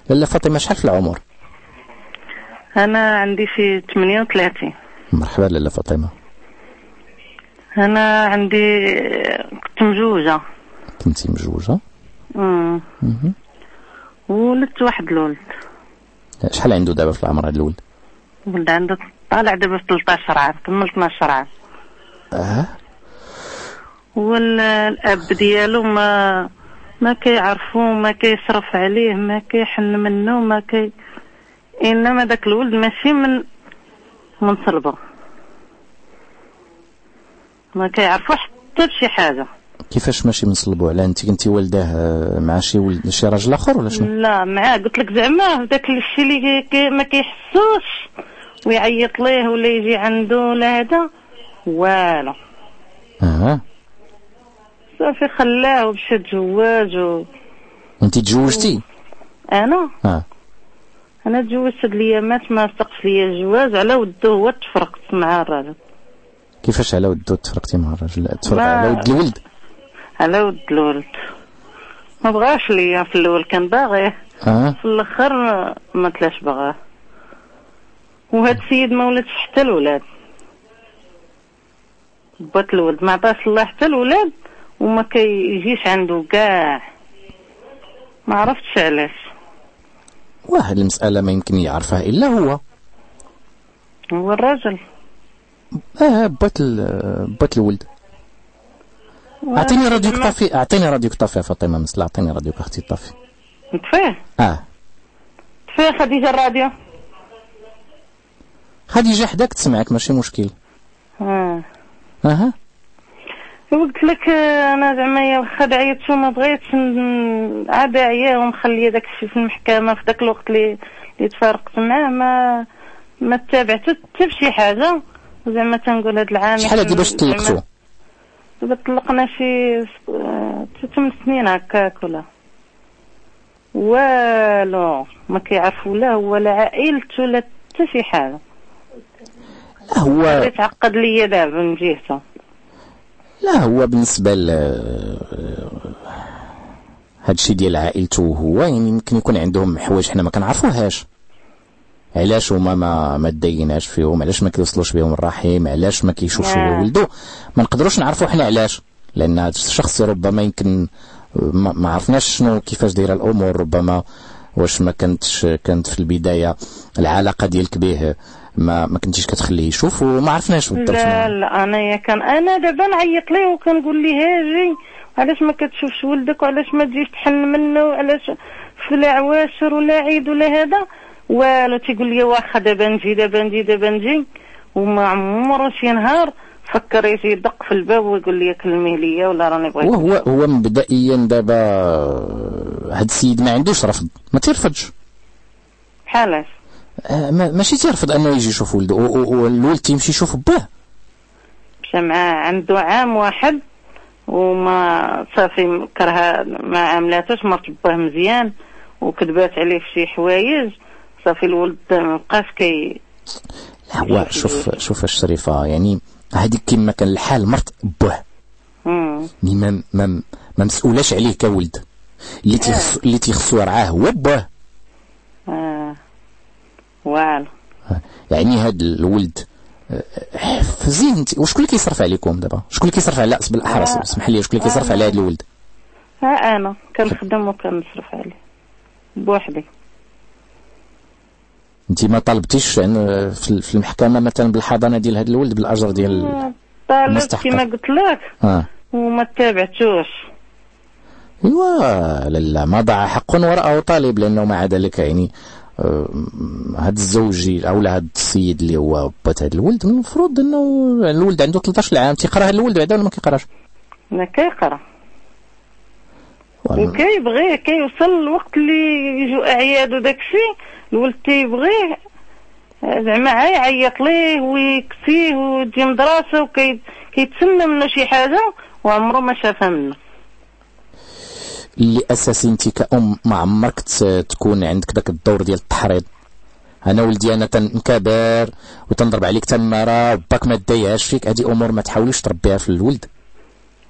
لاله فاطمة شحال في العمر؟ أنا عندي شي 38 مرحبا لاله فاطمة. أنا عندي كنت مزوجه كنتي مجوجه امم. ولدت واحد الولد. شحال عنده دابا في العمر هذا الولد؟ ولد عنده طالع دابا في 13 عام كمل 12 عام. آه. والأب ديالو ما ما كيعرفو ما كيصرف عليه ما كيحن منه ما كي إنما داك الولد ماشي من من صلبه ما كيعرفو حتى بشي حاجة. كيفاش ماشي منصلبوا على انت كنتي والداه مع شي ولد شي راجل آخر ولا شنو؟ لا معاه قلت لك زعما داك الشيء اللي كي- ما كيحسوش. ويعيط ليه ولا يجي عنده ولا هذا والو. آه صافي خلاه ومشى تزواج و... انت تزوجتي؟ أنا؟ آه. أنا تزوجت هاد الايامات ما صدقش ليا الجواز على ودو هو تفرقت مع الراجل. كيفاش على ودو تفرقتي مع الراجل؟ تفرق على ود الولد؟ على ود الولد. ما بغاش ليا في الأول كان باغيه آه. في الآخر ما تلاش بغاه وهاد السيد ما ولدش حتى الولاد. بات الولد ما عطاش الله حتى الولاد. وما كيجيش عنده كاع. ما عرفتش علاش. واحد المسألة ما يمكن يعرفها إلا هو. هو الراجل. آه بات بات الولد. أعطيني راديوك طافي أعطيني راديوك طافي يا فاطمة من سلا أعطيني راديوك أختي طافي نطفيه آه. طفيه خديجة الراديو. خديجة حداك تسمعك ماشي مشكل. آه. أها. قلت لك آه، أنا زعما يا واخا دعيت وما بغيتش عاد عيا ومخلية داك الشيء في المحكمة في داك الوقت اللي اللي تفارقت معاه ما ما تابعت حتى بشي حاجة. زعما تنقول هاد العام شحال هادي باش تطلقتوا دابا طلقنا شي آه، ثمان سنين هكاك ولا والو ما كيعرفوا لا هو لا عائلته لا حتى شي حاجة. هو كيتعقد ليا دابا من جهته. لا هو بالنسبة ل هادشي ديال عائلته هو يعني يمكن يكون عندهم حوايج حنا ما كنعرفوهاش. علاش هما ما ما تديناش فيهم؟ علاش ما كيوصلوش بهم الرحيم علاش ما كيشوفش. ولدو ما نقدروش نعرفوا حنا علاش. لأن هذا الشخص ربما يمكن ما, ما عرفناش شنو كيفاش دايرة الأمور ربما واش ما كانتش كانت في البداية العلاقة ديالك به. ما ما كنتيش كتخليه يشوف وما عرفناش بالضبط لا. لا أنايا كان أنا دابا نعيط ليه وكنقول ليه هاجي علاش ما كتشوفش ولدك وعلاش ما تجيش تحن منه؟ وعلاش في لا عواشر ولا عيد ولا هذا؟ والو تيقول لي واخا دابا نجي دابا نجي دابا نجي. وما عمره شي نهار فكر يجي يدق في الباب ويقول لي كلميه ليا ولا راني بغيت وهو هو مبدئيا دابا هاد السيد ما عندوش رفض ما تيرفضش. بحالاش ماشي تيرفض أنه يجي يشوف ولده. والولد تيمشي يشوف باه مشى معاه عنده عام واحد وما صافي كرها ما عاملاتوش مرت باه مزيان وكذبات عليه في شي حوايج. صافي الولد مبقاش كي لا هو شوف شوف الشريفه يعني هذيك كما كان الحال مرت باه مم. يعني ما ما ما مسؤولاش عليه كولد. اللي تيخص اللي تيخصو يرعاه هو باه آه. والو يعني هاد الولد آه، حفزيه انت وشكون اللي كيصرف عليكم دابا شكون اللي كيصرف على بالاحرص آه. اسمح لي شكون اللي كيصرف آه. على هاد الولد ها أنا كنخدم وكنصرف عليه بوحدي انت ما طالبتيش يعني في المحكمة مثلا بالحضانة ديال هاد الولد بالأجر ديال طالبت. كما قلت لك وما تابعتوش إيوا لا لا ما ضاع حق وراءه طالب لأنه مع ذلك يعني آه، هاد الزوج أو هاد السيد اللي هو بات هاد الولد المفروض إنه الولد عنده 13 عام تيقرأ هاد الولد بعدا ولا ما كيقراش؟ ما كيقرأ. وكيبغيه كيوصل الوقت اللي يجوا اعياد وداك الشيء الولد تيبغيه زعما يعيط ليه ويكسيه وتجي مدرسة وكيتسنى منه شي حاجة وعمره ما شافها منه. اللي اساسي انت كأم ما عمرك ت- تكون عندك داك الدور ديال التحريض. أنا ولدي أنا تنكبر وتنضرب عليك تماره وباك ما دايهاش فيك. هذه أمور ما تحاوليش تربيها في الولد.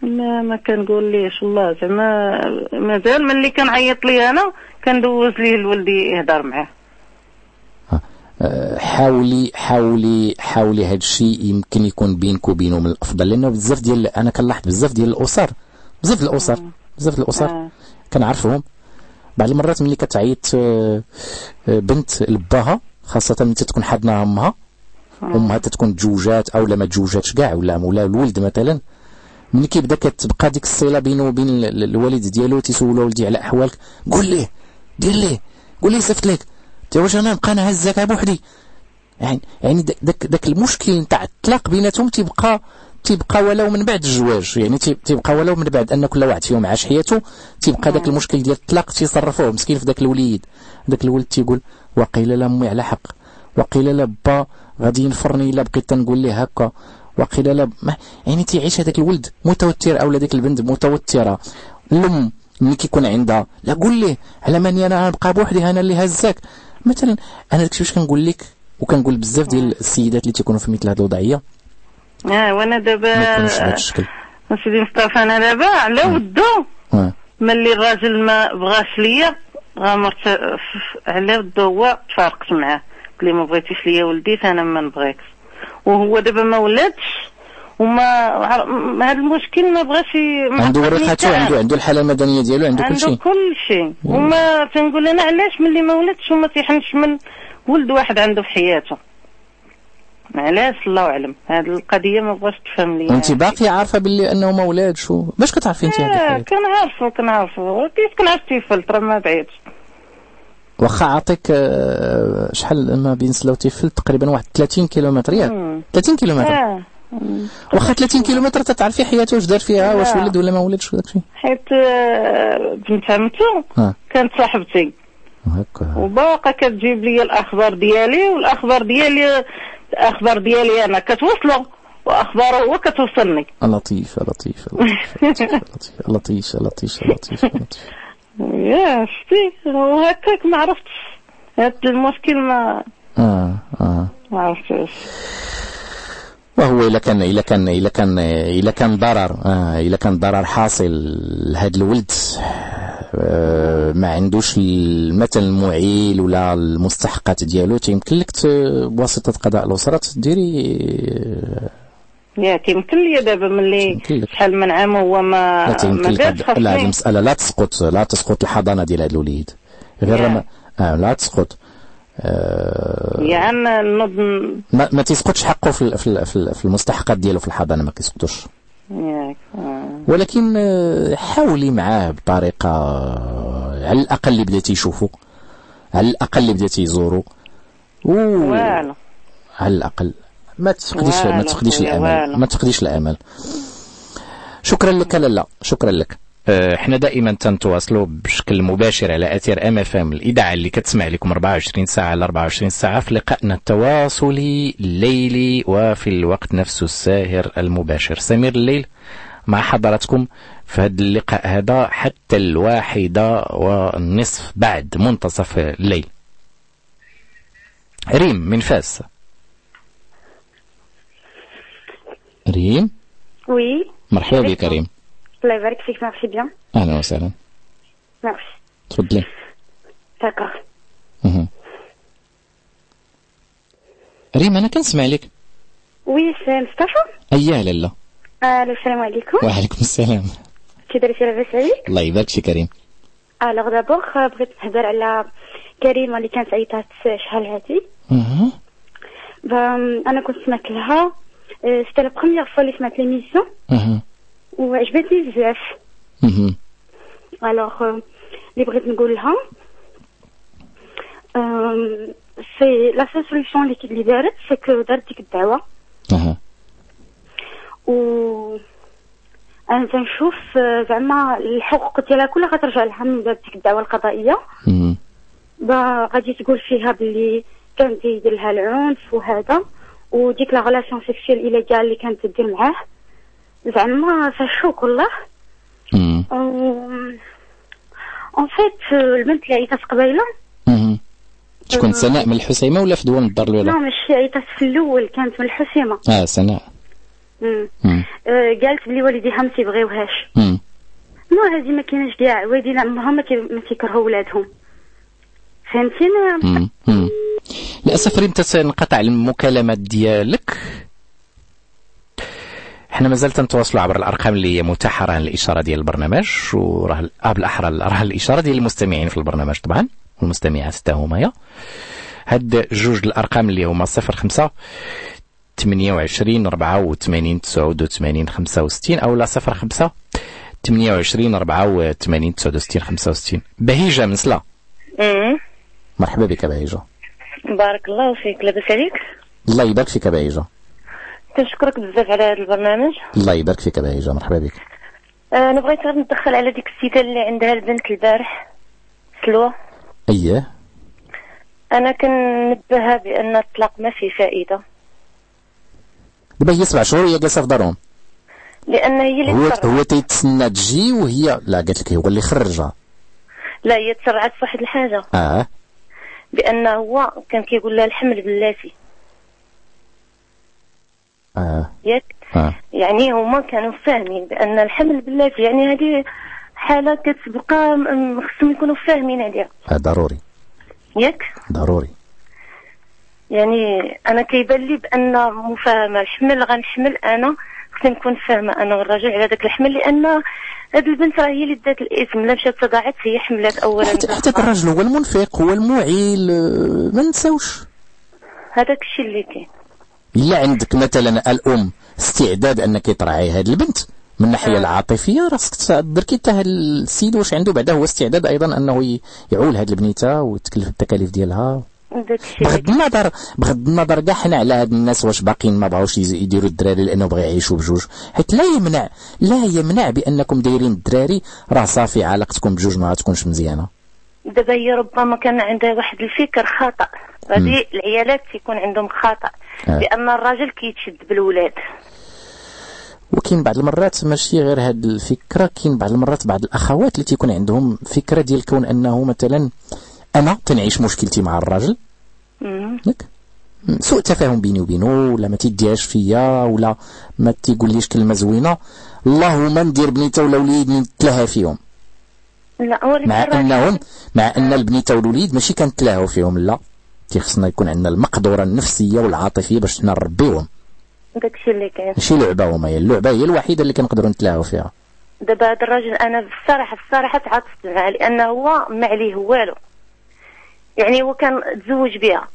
ما ما كنقول ليش والله زعما مازال ملي كنعيط ليه أنا كندوز ليه الولد يهضر معاه. آه، حاولي حاولي حاولي هذا الشيء يمكن يكون بينك وبينه من الأفضل. لأنه بزاف ديال أنا كنلاحظ بزاف ديال الأسر. بزاف الأسر. بزاف ديال الاسر كنعرفهم بعض المرات ملي كتعيط آه، آه، بنت لباها خاصة ملي تكون حاضنة أمها أمها تكون تزوجات أو لا ما تزوجاتش كاع ولا ولا الولد مثلا. ملي كيبدا كتبقى ديك الصلة بينه وبين ال- ال- الوالد ديالو تيسولو ولدي على أحوالك قول ليه دير ليه قول ليه صيفط لك واش أنا نبقى أنا هزاك بوحدي؟ يعني يعني داك داك, داك المشكل نتاع الطلاق بيناتهم تيبقى تيبقى ولو من بعد الزواج يعني تي- تيبقى ولو من بعد أن كل واحد فيهم عاش حياته تيبقى داك المشكل ديال الطلاق تيصرفوه. مسكين في داك الوليد. داك الولد تيقول وقيل لا امي على حق. وقيل لا با غادي ينفرني إلا بقيت تنقول ليه هكا. وقيل لا يعني تيعيش هذاك الولد متوتر أو ديك البنت متوترة. الأم ملي كيكون عندها لا قول ليه على ماني أنا نبقى بوحدي أنا اللي هزاك. مثلا أنا داكشي باش كنقول لك؟ وكنقول بزاف ديال السيدات اللي تيكونوا في مثل هذه الوضعية. آه وأنا دابا الشكل. سيدي مصطفى أنا دابا على ودو. آه. ملي الراجل ما بغاش ليا غامرت ف- على ودو هو تفارقت معاه. لي ما بغيتيش ليا ولدي فانا ما نبغيكش. وهو دابا ما ولادش وما هذا المشكل ما بغاش عنده كاع. عنده عنده الحالة المدنية ديالو عنده كل عنده شيء. كل شيء. وما تنقول أنا علاش ملي ما ولدش وما تيحنش من ولد واحد عنده في حياته. علاش؟ الله أعلم. هذه القضية ما بغاش تفهم لي وانت باقي عارفة باللي انه ما ولادش و- باش كتعرفي انت هذه آه؟ كنعرفو كنعرفو. كيف كنعرف تيفلت را ما بعيدش. واخا عطيك آه، شحال ما بين سلا وتيفل تقريبا واحد 30 كيلومتر. ياك مم. 30 كيلومتر. آه. واخا 30 كيلومتر تتعرفي حياته واش دار فيها؟ واش. ولد ولا ما ولدش؟ وداك الشيء حيت آه، بنت عمتو. كانت صاحبتي. وباقا كتجيب لي الأخبار ديالي والأخبار ديالي الأخبار ديالي أنا كتوصلوا واخباره هو كتوصلني. لطيفه لطيفه لطيفه لطيفه لطيفه لطيفه يا شتي وهكاك ما عرفتش. هاد المشكل ما آه آه. ما عرفتش. وهو الا كان الا كان الا كان الا كان ضرر. آه الا كان ضرر حاصل لهذا الولد. آه ما عندوش ال- مثلا المعيل ولا المستحقات ديالو. تيمكن لك بواسطة قضاء الأسرة ديري يا كيمكن لي دابا ملي شحال من عام هو ما لا تيمكن لك. لا المسألة لا تسقط لا تسقط الحضانة ديال هذا الوليد. غير. ما آه لا تسقط. آه آه، يا عم نض... ما, ما تيسقطش حقه في في في المستحقات ديالو في الحضانة ما كيسقطوش. ولكن آه، حاولي معاه بطريقة على الأقل اللي بدا تيشوفو على الأقل اللي بدا تيزورو على الأقل. ما تفقديش ما تفقديش الأمل ما تفقديش الأمل. شكرا لك لالا شكرا لك. إحنا دائما تنتواصلوا بشكل مباشر على أثير MFM الاذاعه اللي كتسمع لكم 24 ساعة على 24 ساعة في لقائنا التواصلي الليلي وفي الوقت نفسه الساهر المباشر. سمير الليل مع حضراتكم في هذا اللقاء هذا حتى الواحدة والنصف بعد منتصف الليل. ريم من فاس. ريم؟ oui. مرحبا بك ريم. الله يبارك فيك merci bien أهلا وسهلا ميرسي تفضلي d'accord. ريم أنا كنسمع لك oui سي مصطفى أياه لالا ألو السلام عليكم وعليكم السلام. كي داير لاباس عليك الله يبارك فيك كريم. alors d'abord بغيت نهضر على كريمة اللي كانت عيطات شحال هادي. أها. ب- أنا كنت سمعت لها. c'était la première fois اللي سمعت l'émission أها. وعجبتني بزاف. alors اللي بغيت نقول لها c'est la seule solution اللي اللي دارت c'est que دارت ديك الدعوه أها. و أنا تنشوف زعما الحقوق ديالها كلها غترجع لها من بعد ديك الدعوه القضائيه غادي تقول فيها باللي كان تيدير لها العنف وهذا وديك la relation sexuelle illégale اللي كانت تدير معاه زعما فشوك والله. en fait البنت اللي عيطات قبيلة. شكون؟ سناء من الحسيمة ولا في الدار لا الأولى؟ ماشي عيطات في الأول كانت من الحسيمة. آه سناء. آه، قالت بلي والديها ما تيبغيوهاش. non هذه ما كايناش كاع والدينا عمرهم ما ما تيكرهوا ولادهم. فهمتيني. للأسف ريم تنقطع المكالمات ديالك. إحنا مازال تنتواصلوا عبر الأرقام اللي هي متاحة راه الإشارة ديال البرنامج وراه آه بالاحرى راه الإشارة ديال المستمعين في البرنامج طبعا والمستمعات حتى هما هاد جوج الأرقام اللي هما 05 28 84 89 65 أو لا 05 28 84 69 65 بهيجة من سلا أمم. مرحبا بك بهيجة. بارك الله فيك. لاباس عليك؟ الله يبارك فيك بهيجة. كنشكرك بزاف على هذا البرنامج. الله يبارك فيك بهيجه مرحبا بك. آه، أنا بغيت غير ندخل على ديك السيدة اللي عندها البنت البارح سلوى. اييه أنا كنبهها بأن الطلاق ما فيه فائدة. دابا هي سبع شهور هي جالسة في دارهم. لأن هي اللي هو تسرعت. هو تيتسنى تجي وهي لا قالت لك هو اللي خرجها. لا هي تسرعت في واحد الحاجة. آه. بأن هو كان كيقول لها الحمل بلاتي آه. ياك. آه. يعني هما كانوا فاهمين بأن الحمل بلاتي يعني هذه حالة كتبقى خصهم يكونوا فاهمين عليها آه ضروري. ياك؟ ضروري. يعني أنا كيبان لي بأن مفاهمة الحمل غنحمل أنا خصني نكون فاهمة أنا والراجل على ذاك الحمل لأن هاد البنت راه هي اللي دات الاسم لا مشات تضاعت هي حملات اولا. حتى حتى الراجل هو المنفق هو المعيل آه، ما نساوش هذاك الشيء اللي كاين. الا عندك مثلا الأم استعداد أنك تراعي هذه البنت. من الناحيه العاطفية راسك تدركي حتى هاد السيد واش عنده بعدا هو استعداد أيضا أنه ي- يعول هذه البنيتة ويتكلف التكاليف ديالها. بغض النظر بغض النظر كاع حنا على هاد الناس واش باقيين ما بغاوش يديروا الدراري لأنه بغا يعيشوا بجوج. حيت لا يمنع لا يمنع بأنكم دايرين الدراري. راه صافي علاقتكم بجوج ما تكونش مزيانة. دابا هي ربما كان عندها واحد الفكر خطأ هذه العيالات تيكون عندهم خطأ آه. بان الراجل كيتشد بالولاد. وكاين بعض المرات ماشي غير هاد الفكرة كاين بعض المرات بعض الأخوات اللي تيكون عندهم فكرة ديال كون أنه مثلا أنا تنعيش مشكلتي مع الراجل. ياك؟ سوء تفاهم بيني وبينه ولا ما تيديهاش فيا ولا ما تيقوليش كلمة زوينة. اللهم ندير بنيته ولا وليد نتلهى فيهم. لا هو مع انهم مع أن البنيته والوليد ماشي كنتلاهوا فيهم لا. تيخصنا يكون عندنا المقدره النفسية والعاطفية باش حنا نربيهم. داك الشيء اللي كاين. ماشي لعبة هما هي اللعبة هي الوحيدة اللي كنقدروا نتلاهوا فيها. دابا هذا الراجل أنا بصراحه بصراحة تعاطفت معاه لأن هو ما عليه والو. يعني هو كان تزوج بها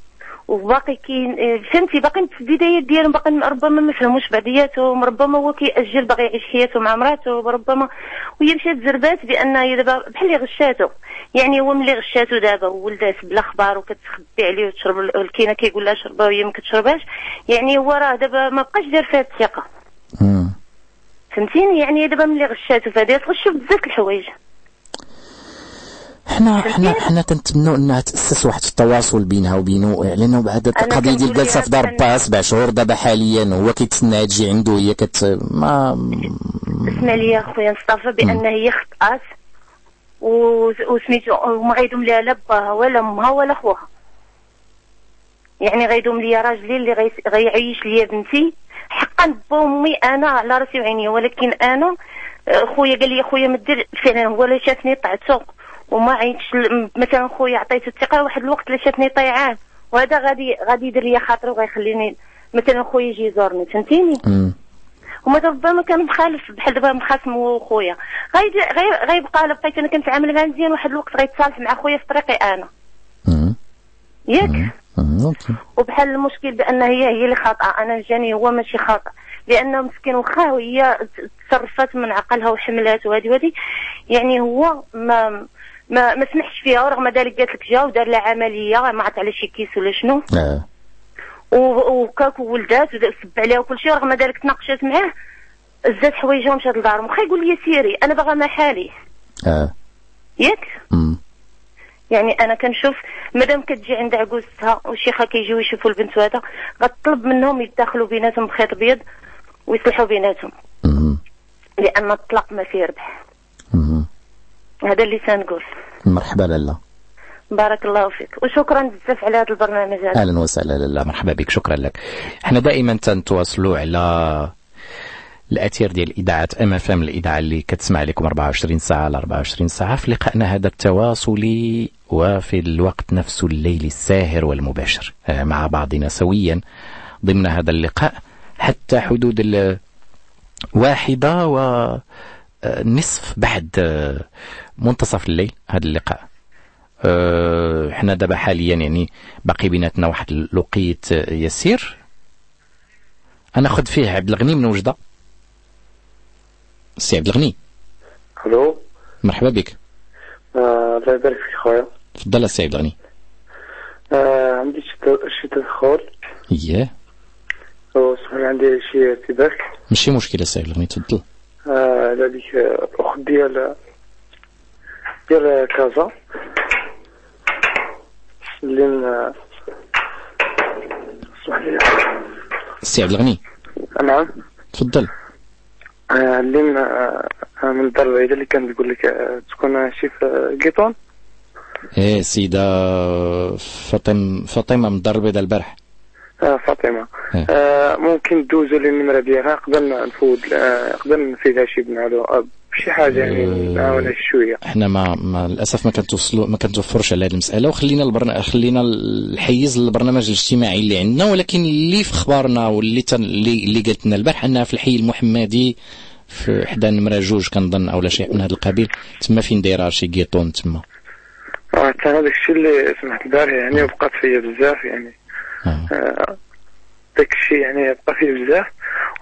وباقي كاين فهمتي باقي في البدايات ديالهم باقي ربما ما فهموش بعضياتهم ربما هو كيأجل باغي يعيش حياته مع مراته ربما وهي مشات زربات بأن هي دابا بحال اللي غشاتو. يعني هو ملي غشاتو دابا ولدات بلا خبار وكتخبي عليه وتشرب ال- الكينة كيقول لها شربها وهي ما كتشربهاش. يعني هو راه دابا ما بقاش دار فيها الثقة. فهمتيني؟ يعني دابا ملي غشاتو فهادي تغشو بزاف الحوايج. حنا حنا حنا تنتمنوا انها تأسس واحد التواصل بينها وبينه لأنه بعد القضية ديال لها في دار كان- با سبع شهور دابا حاليا هو كيتسنى تجي عنده هي كت ما اسمع لي يا خويا مصطفى بأن هي خطأت وسميتو وما غيدوم لها لا باها ولا امها ولا خوها. يعني غيدوم ليا راجلي اللي غي- غيعيش ليا بنتي. حقا با امي أنا على راسي وعيني ولكن أنا خويا قال لي خويا ما دير فعلا هو اللي شافني طعتو. وما عيطش مثلا خويا عطيته الثقة واحد الوقت اللي شافني طيعان وهذا غادي غادي يدير لي خاطر وغيخليني مثلا خويا يجي يزورني فهمتيني؟ وما ربما كان مخالف بحال دابا مخاصم خويا. غيجي غي- غيبقى الا بقيت أنا كنتعامل معاه مزيان واحد الوقت غيتصالح مع خويا في طريقي أنا. ياك؟ وبحال المشكل بأن هي هي اللي خاطئة. أنا جاني هو ماشي خاطئ. لأنه مسكين واخا هي تصرفات من عقلها وحملات وهذه وهذه. يعني هو ما ما ما سمحش فيها ورغم ذلك قالت لك جا ودار لها عملية ما عرفت على شي كيس ولا شنو. آه. و- وكاك وولدات ودا- سب عليها وكل شيء رغم ذلك تناقشات معاه زاد حوايجها ومشات لدارهم واخا يقول لي سيري أنا باغا مع حالي. آه. ياك؟ يعني أنا كنشوف مادام كتجي عند عكوزتها وشيخها كيجيو يشوفوا البنت هذا غتطلب منهم يتداخلوا بيناتهم بخيط أبيض ويصلحوا بيناتهم. لأن الطلاق ما فيه ربح. هذا اللي تنقول. مرحبا لالا بارك الله فيك. وشكرا بزاف على هذا البرنامج هذا. أهلا وسهلا لالا مرحبا بك. شكرا لك. إحنا دائما تنتواصلوا على الأثير ديال إذاعة ام اف ام الإذاعة اللي كتسمع لكم 24 ساعة على 24 ساعة في لقائنا هذا التواصلي وفي الوقت نفسه الليلي الساهر والمباشر. آه، مع بعضنا سويا ضمن هذا اللقاء. حتى حدود الواحدة ونصف بعد آه، منتصف الليل هذا اللقاء. آه، إحنا دابا حاليا يعني باقي بيناتنا واحد الوقيت يسير. أنا خذ فيه عبد الغني من وجدة. سي عبد الغني. ألو مرحبا بك. آه، الله يبارك فيك خويا. تفضل سي عبد الغني. آه، عندي شي تدخل. اييه لي عندي شي ارتباك ماشي مشكلة سي عبد الغني تفضل. آه، على ديك آه، الاخت ديال ديال كازا. اللي اسمح لي. سي عبد الغني. نعم. تفضل. آه، اللي من آه، من الدار البعيدة اللي كانت تقول لك آه، تكون شي في قيطون إيه سيدة فاطم فاطمة من الدار البيضاء البارح. آه، فاطمة. إيه. آه، ممكن دوزوا لي النمرة ديالها قبل نفوت آه، قبل نفيدها شي بنعلو آه، بشي حاجة يعني نعاونها شوية. إحنا ما, ما للأسف ما كنتوصلوا ما كنتوفرش على هذه المسألة وخلينا البرنا... خلينا الحيز للبرنامج الاجتماعي اللي عندنا ولكن اللي في اخبارنا واللي تن... اللي, اللي قالت لنا البارح إنها في الحي المحمدي في حدا نمرة جوج كنظن أو لا شيء من هذا القبيل تما فين دايرة شي قيطون تما؟ آه، حتى هذاك الشيء اللي سمعت البارح يعني وبقات فيا بزاف يعني. آه، داك الشيء يعني بقى فيه بزاف.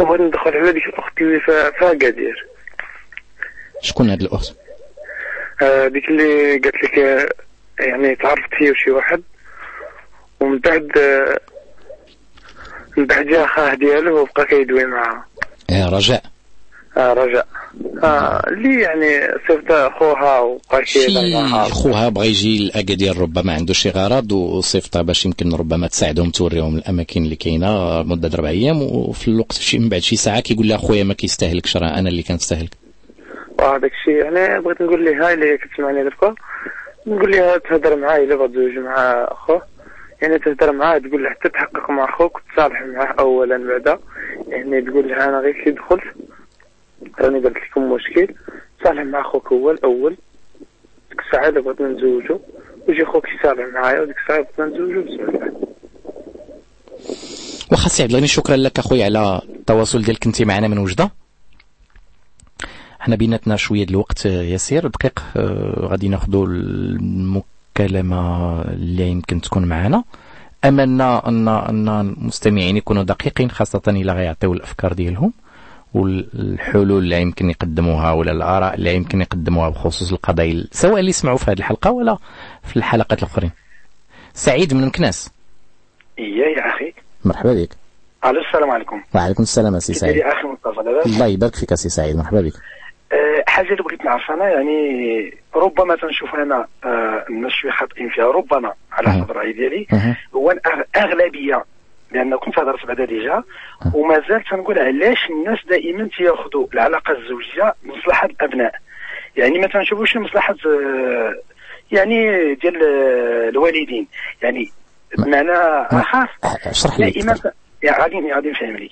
وبغيت ندخل على ديك الاخت اللي فيها قادير شكون هاد الأخت؟ آه، ديك اللي قالت لك آه، يعني تعرفت هي وشي واحد ومن بعد آه، من بعد جا خاه ديالو وبقى كيدوي معاها. إيه رجاء. آه رجاء. آه اللي يعني صرت اخوها وبقى معاها. خوها بغى يجي لأكادير ربما عنده شي غرض وصيفطها باش يمكن ربما تساعدهم توريهم الأماكن اللي كاينة مدة أربع أيام وفي الوقت من بعد شي ساعة كيقول لها خويا ما كيستاهلكش راه أنا اللي كنستاهلك. وهذاك الشيء. يعني بغيت نقول لها اللي كتسمعني دركا نقول لها تهضر معاه الا بغات تزوج مع اخوه يعني تهضر معاه تقول له حتى تحقق مع أخوك وتصالح معاه اولا بعدا. يعني تقول لها أنا غير كي دخلت. راني درت لكم مشكل. صالح مع أخوك هو الأول ديك الساعة الا بغيت نتزوجو ويجي خوك يصالح معايا وديك الساعة بغيت نتزوجو بسم الله. واخا سي عبد شكرا لك أخويا على التواصل ديالك. أنت معنا من وجدة. حنا بيناتنا شوية الوقت يسير دقيق آه، غادي ناخذوا المكالمة اللي يمكن تكون معنا. أملنا ان أن المستمعين يكونوا دقيقين خاصة إلا غيعطيو الأفكار ديالهم والحلول اللي يمكن يقدموها ولا الآراء اللي يمكن يقدموها بخصوص القضايا سواء اللي سمعوا في هذه الحلقة ولا في الحلقات الأخرين. سعيد من مكناس. إياه يا أخي. مرحبا بك. ألو السلام عليكم. وعليكم السلام سي سعيد؟ يا أخي مصطفى؟ الله يبارك فيك سي سعيد. مرحبا بك. حاجة اللي بغيت نعرف أنا يعني ربما تنشوف أنا أه، الناس شوية خاطئين فيها ربما على حسب الرأي ديالي. هو الأغلبية لأن كنت هضرت بعدا ديجا. ومازال تنقول علاش الناس دائما تياخذوا العلاقة الزوجية مصلحة الأبناء. يعني ما تنشوفوش مصلحة أه، يعني ديال أه، الوالدين. يعني بمعنى لي دائما غادي غادي نفهم لك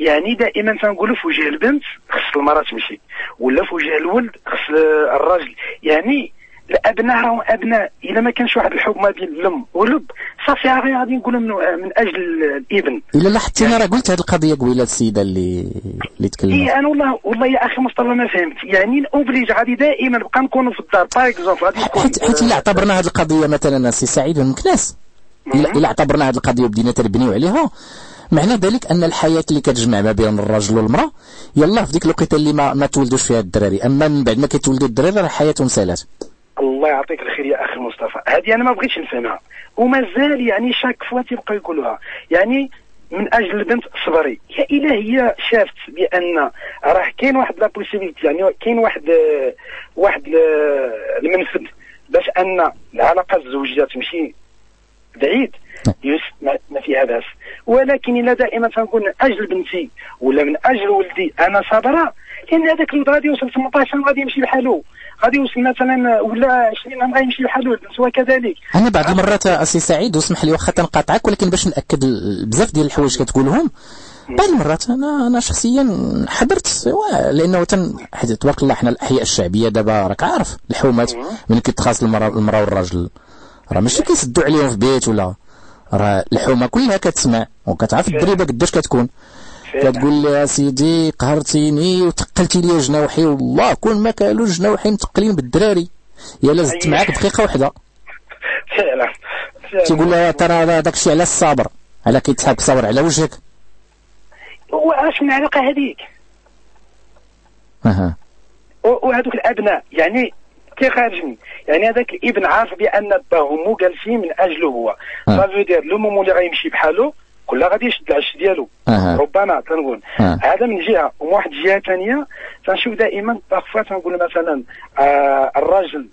يعني دائما تنقولوا في وجه البنت خص المرأة تمشي ولا في وجه الولد خص الراجل. يعني الأبناء راهم أبناء إلا ما كانش واحد الحب ما بين الأم والأب. صافي غادي غادي نقولوا من, من أجل الإبن. إلا لاحظتينا راه قلت هذه القضية قبيلة السيدة اللي اللي تكلمت. اي أنا والله والله يا أخي مصطفى ما فهمت. يعني obligé غادي دائما نبقى نكونوا في الدار. par exemple غادي حيت حيت إلا اعتبرنا هذه القضية مثلا سي سعيد من مكناس. الا إلا اعتبرنا هذه القضية وبدينا تنبنيو عليها معنى ذلك أن الحياة اللي كتجمع ما بين الرجل والمرأة يلا في ديك الوقيته اللي ما, ما تولدوش فيها الدراري. أما من بعد ما كيتولدوا الدراري راه حياتهم سالات الله يعطيك الخير يا أخي مصطفى. هذه أنا ما بغيتش نفهمها. ومازال يعني chaque fois تيبقاو يقولوها. يعني من أجل البنت صبري. يا الا هي شافت بأن راه كاين واحد la possibilité يعني كاين واحد واحد المنفذ باش أن العلاقة الزوجية تمشي بعيد. يس ما, ما فيها باس ولكن إلا دائما تنقول من أجل بنتي ولا من أجل ولدي أنا صابرة. لأن هذاك الولد غادي يوصل 18 عام غادي يمشي بحالو غادي يوصل مثلا ولا 20 عام غادي يمشي بحالو البنت وكذلك أنا بعض المرات أسي سعيد واسمح لي واخا تنقاطعك ولكن باش نأكد بزاف ديال الحوايج كتقولهم بعض المرات أنا أنا شخصيا حضرت لأنه تن حيت تبارك الله حنا الأحياء الشعبية دابا راك عارف الحومات ملي كيتخاص المراه والراجل. راه ماشي كيسدوا عليهم في بيت ولا. راه الحومة كلها كتسمع وكتعرف الدريبه قداش كتكون. كتقول لي يا سيدي قهرتيني وتقلتي لي جناوحي. والله كون ما كانوا جناوحي متقلين بالدراري. يا لا زدت معاك دقيقة واحدة. فعلا. تيقول لها ترى داك الشيء على الصبر على كيتحب صبر على وجهك. واش من علاقه هذيك؟ أها. وهذوك الأبناء يعني كيخارجني يعني هذاك الابن عارف بأن باه مو قال شي من أجله هو. صافي دير لو مومون اللي غيمشي بحاله كلها غادي يشد العش ديالو. أها. ربما تنقول. أه. هذا من جهة. ومن واحد الجهه ثانية تنشوف دائما باغفوا تنقول مثلا آه الراجل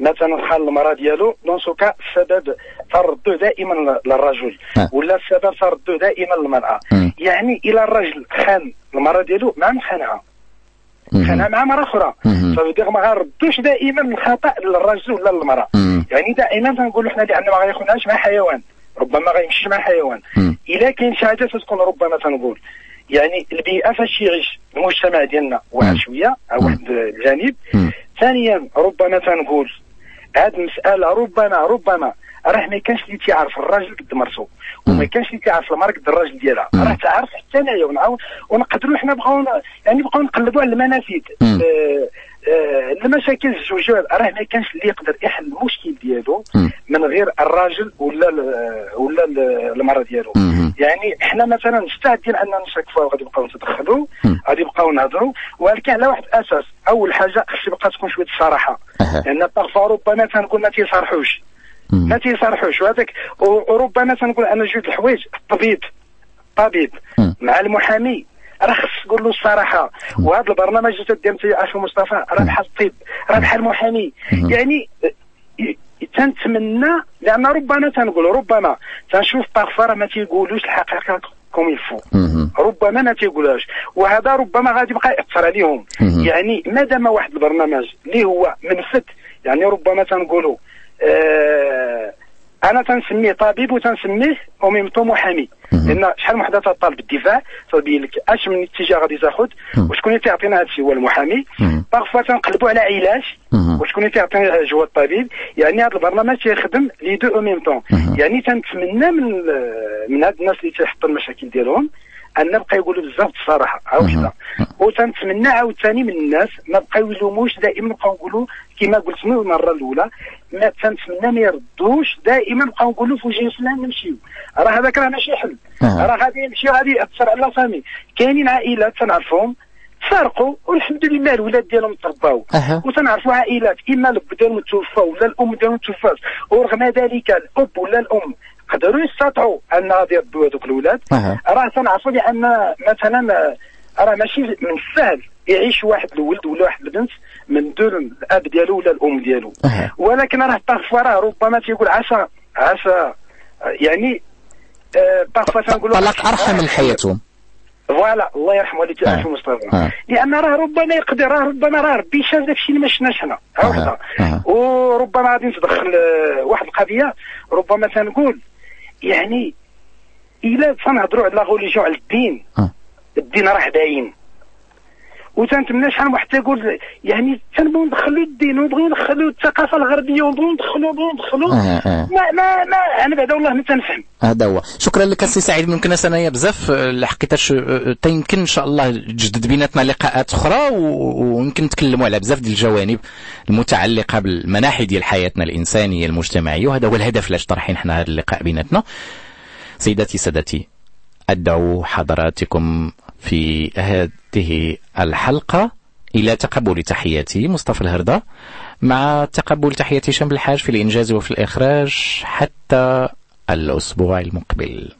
مثلا خان المرأة ديالو دون سوكا السبب تردو دائما للرجل. أه. ولا السبب تردو دائما للمرأة. يعني إلى الرجل خان المرأة ديالو ما مخانها خانها مع مرة أخرى. فبدي ما غنردوش دائما الخطأ للرجل ولا للمرأة. يعني دائما تنقولوا حنا لأن ما غياخذهاش مع حيوان. ربما ما غيمشيش مع حيوان. إلا كاين شي حاجة تكون ربما تنقول. يعني البيئة فاش يعيش المجتمع ديالنا واحد شوية أو واحد الجانب. ثانيا ربما تنقول هاد المسألة ربما ربما راه ما كانش اللي تيعرف الراجل قد مرته وما كانش اللي تيعرف المرأة قد الراجل ديالها راه تعرف حتى أنايا ونعاون. ونقدروا حنا بقاو يعني بقاو نقلبوا على المنافذ. آه آه المشاكل الزوجية راه ما كانش اللي يقدر يحل المشكل ديالو من غير الراجل ولا ال- ولا ال- المرأة ديالو. يعني حنا مثلا مستعدين أننا نشكفوا غادي نبقاو نتدخلوا غادي نبقاو نهضروا. ولكن على واحد الأساس أول حاجة خص يبقى تكون شوية الصراحه لأن بارفا ربما تنقول ما تيصارحوش ما تيصارحوش وهذاك وربما تنقول أنا جوج الحوايج. الطبيب الطبيب مع المحامي. راه خص تقول له الصراحة. وهذا البرنامج اللي تدير أنت أخي مصطفى راه بحال الطب راه بحال المحامي. يعني تنتمنى لأن ربما تنقول ربما تنشوف parfois راه ما تيقولوش الحقيقة comme il faut ربما ما تيقولهاش. وهذا ربما غادي يبقى يأثر عليهم. يعني ما دام واحد البرنامج اللي هو منفذ يعني ربما تنقولوا آه أنا تنسميه طبيب وتنسميه اوميمتو محامي لأن شحال من وحدة تطالب بالدفاع تبين لك أش من اتجاه غادي تاخذ وشكون اللي تيعطينا هذا الشيء هو المحامي. parfois تنقلبوا على علاج وشكون اللي تيعطينا العلاج هو الطبيب. يعني هذا البرنامج تيخدم لي deux en même temps. يعني تنتمنى من من هاد الناس اللي تيحطوا المشاكل ديالهم أن بقى يقولوا بزاف الصراحه وحده وتنتمنى عاوتاني من الناس ما بقاو يلوموش دائما بقاو نقولوا كما قلت من المرة الأولى ما تنتمنى ما يردوش دائما بقاو نقولوا في وجه فلان نمشيو. راه هذاك راه ماشي حل. راه غادي يمشي غادي يأثر على فامي كاينين عائلات تنعرفهم تفارقوا والحمد لله الولاد ديالهم ترباو. وتنعرفوا عائلات إما الأب ديالهم توفى ولا الأم ديالهم توفات ورغم ذلك الأب ولا الأم قدروا يستطيعوا أن يردوا هذوك الولاد. راه تنعرفوا بان مثلا آه، راه ماشي من السهل يعيش واحد الولد ولا واحد البنت من دون الأب ديالو ولا الأم ديالو. ولكن راه parfois راه ربما تيقول عسى عسى. آه، يعني آه، parfois تنقولوا طلاق أرحم من حياتهم voilà الله يرحم والديك آه. آه. مصطفى. آه. لأن راه ربما يقدر راه ربما راه ربي شاف داك الشيء اللي ما شفناش حنا ها وحده وربما غادي نتدخل آه، واحد القضية. ربما تنقول يعني إلا تنهضروا على la religion على الدين. الدين راه باين. وتنتمنى شحال واحد تيقول يعني تنبغيو ندخلوا الدين ونبغيو ندخلوا الثقافة الغربية ونبغيو ندخلوا نبغيو ندخلوا آه، آه. ما ما ما أنا بعدا والله ما تنفهم. هذا هو. شكرا لك السي سعيد. ممكن انايا بزاف آه، لحقيتاش آه، تا يمكن إن شاء الله تجدد بيناتنا لقاءات أخرى ويمكن نتكلموا على بزاف ديال الجوانب المتعلقة بالمناحي ديال حياتنا الإنسانية المجتمعية وهذا هو الهدف علاش طرحين حنا هذا اللقاء بيناتنا. سيداتي سادتي أدعو حضراتكم في هذه الحلقة. إلى تقبل تحياتي مصطفى الهردة. مع تقبل تحياتي هشام الحاج في الإنجاز وفي الإخراج حتى الأسبوع المقبل.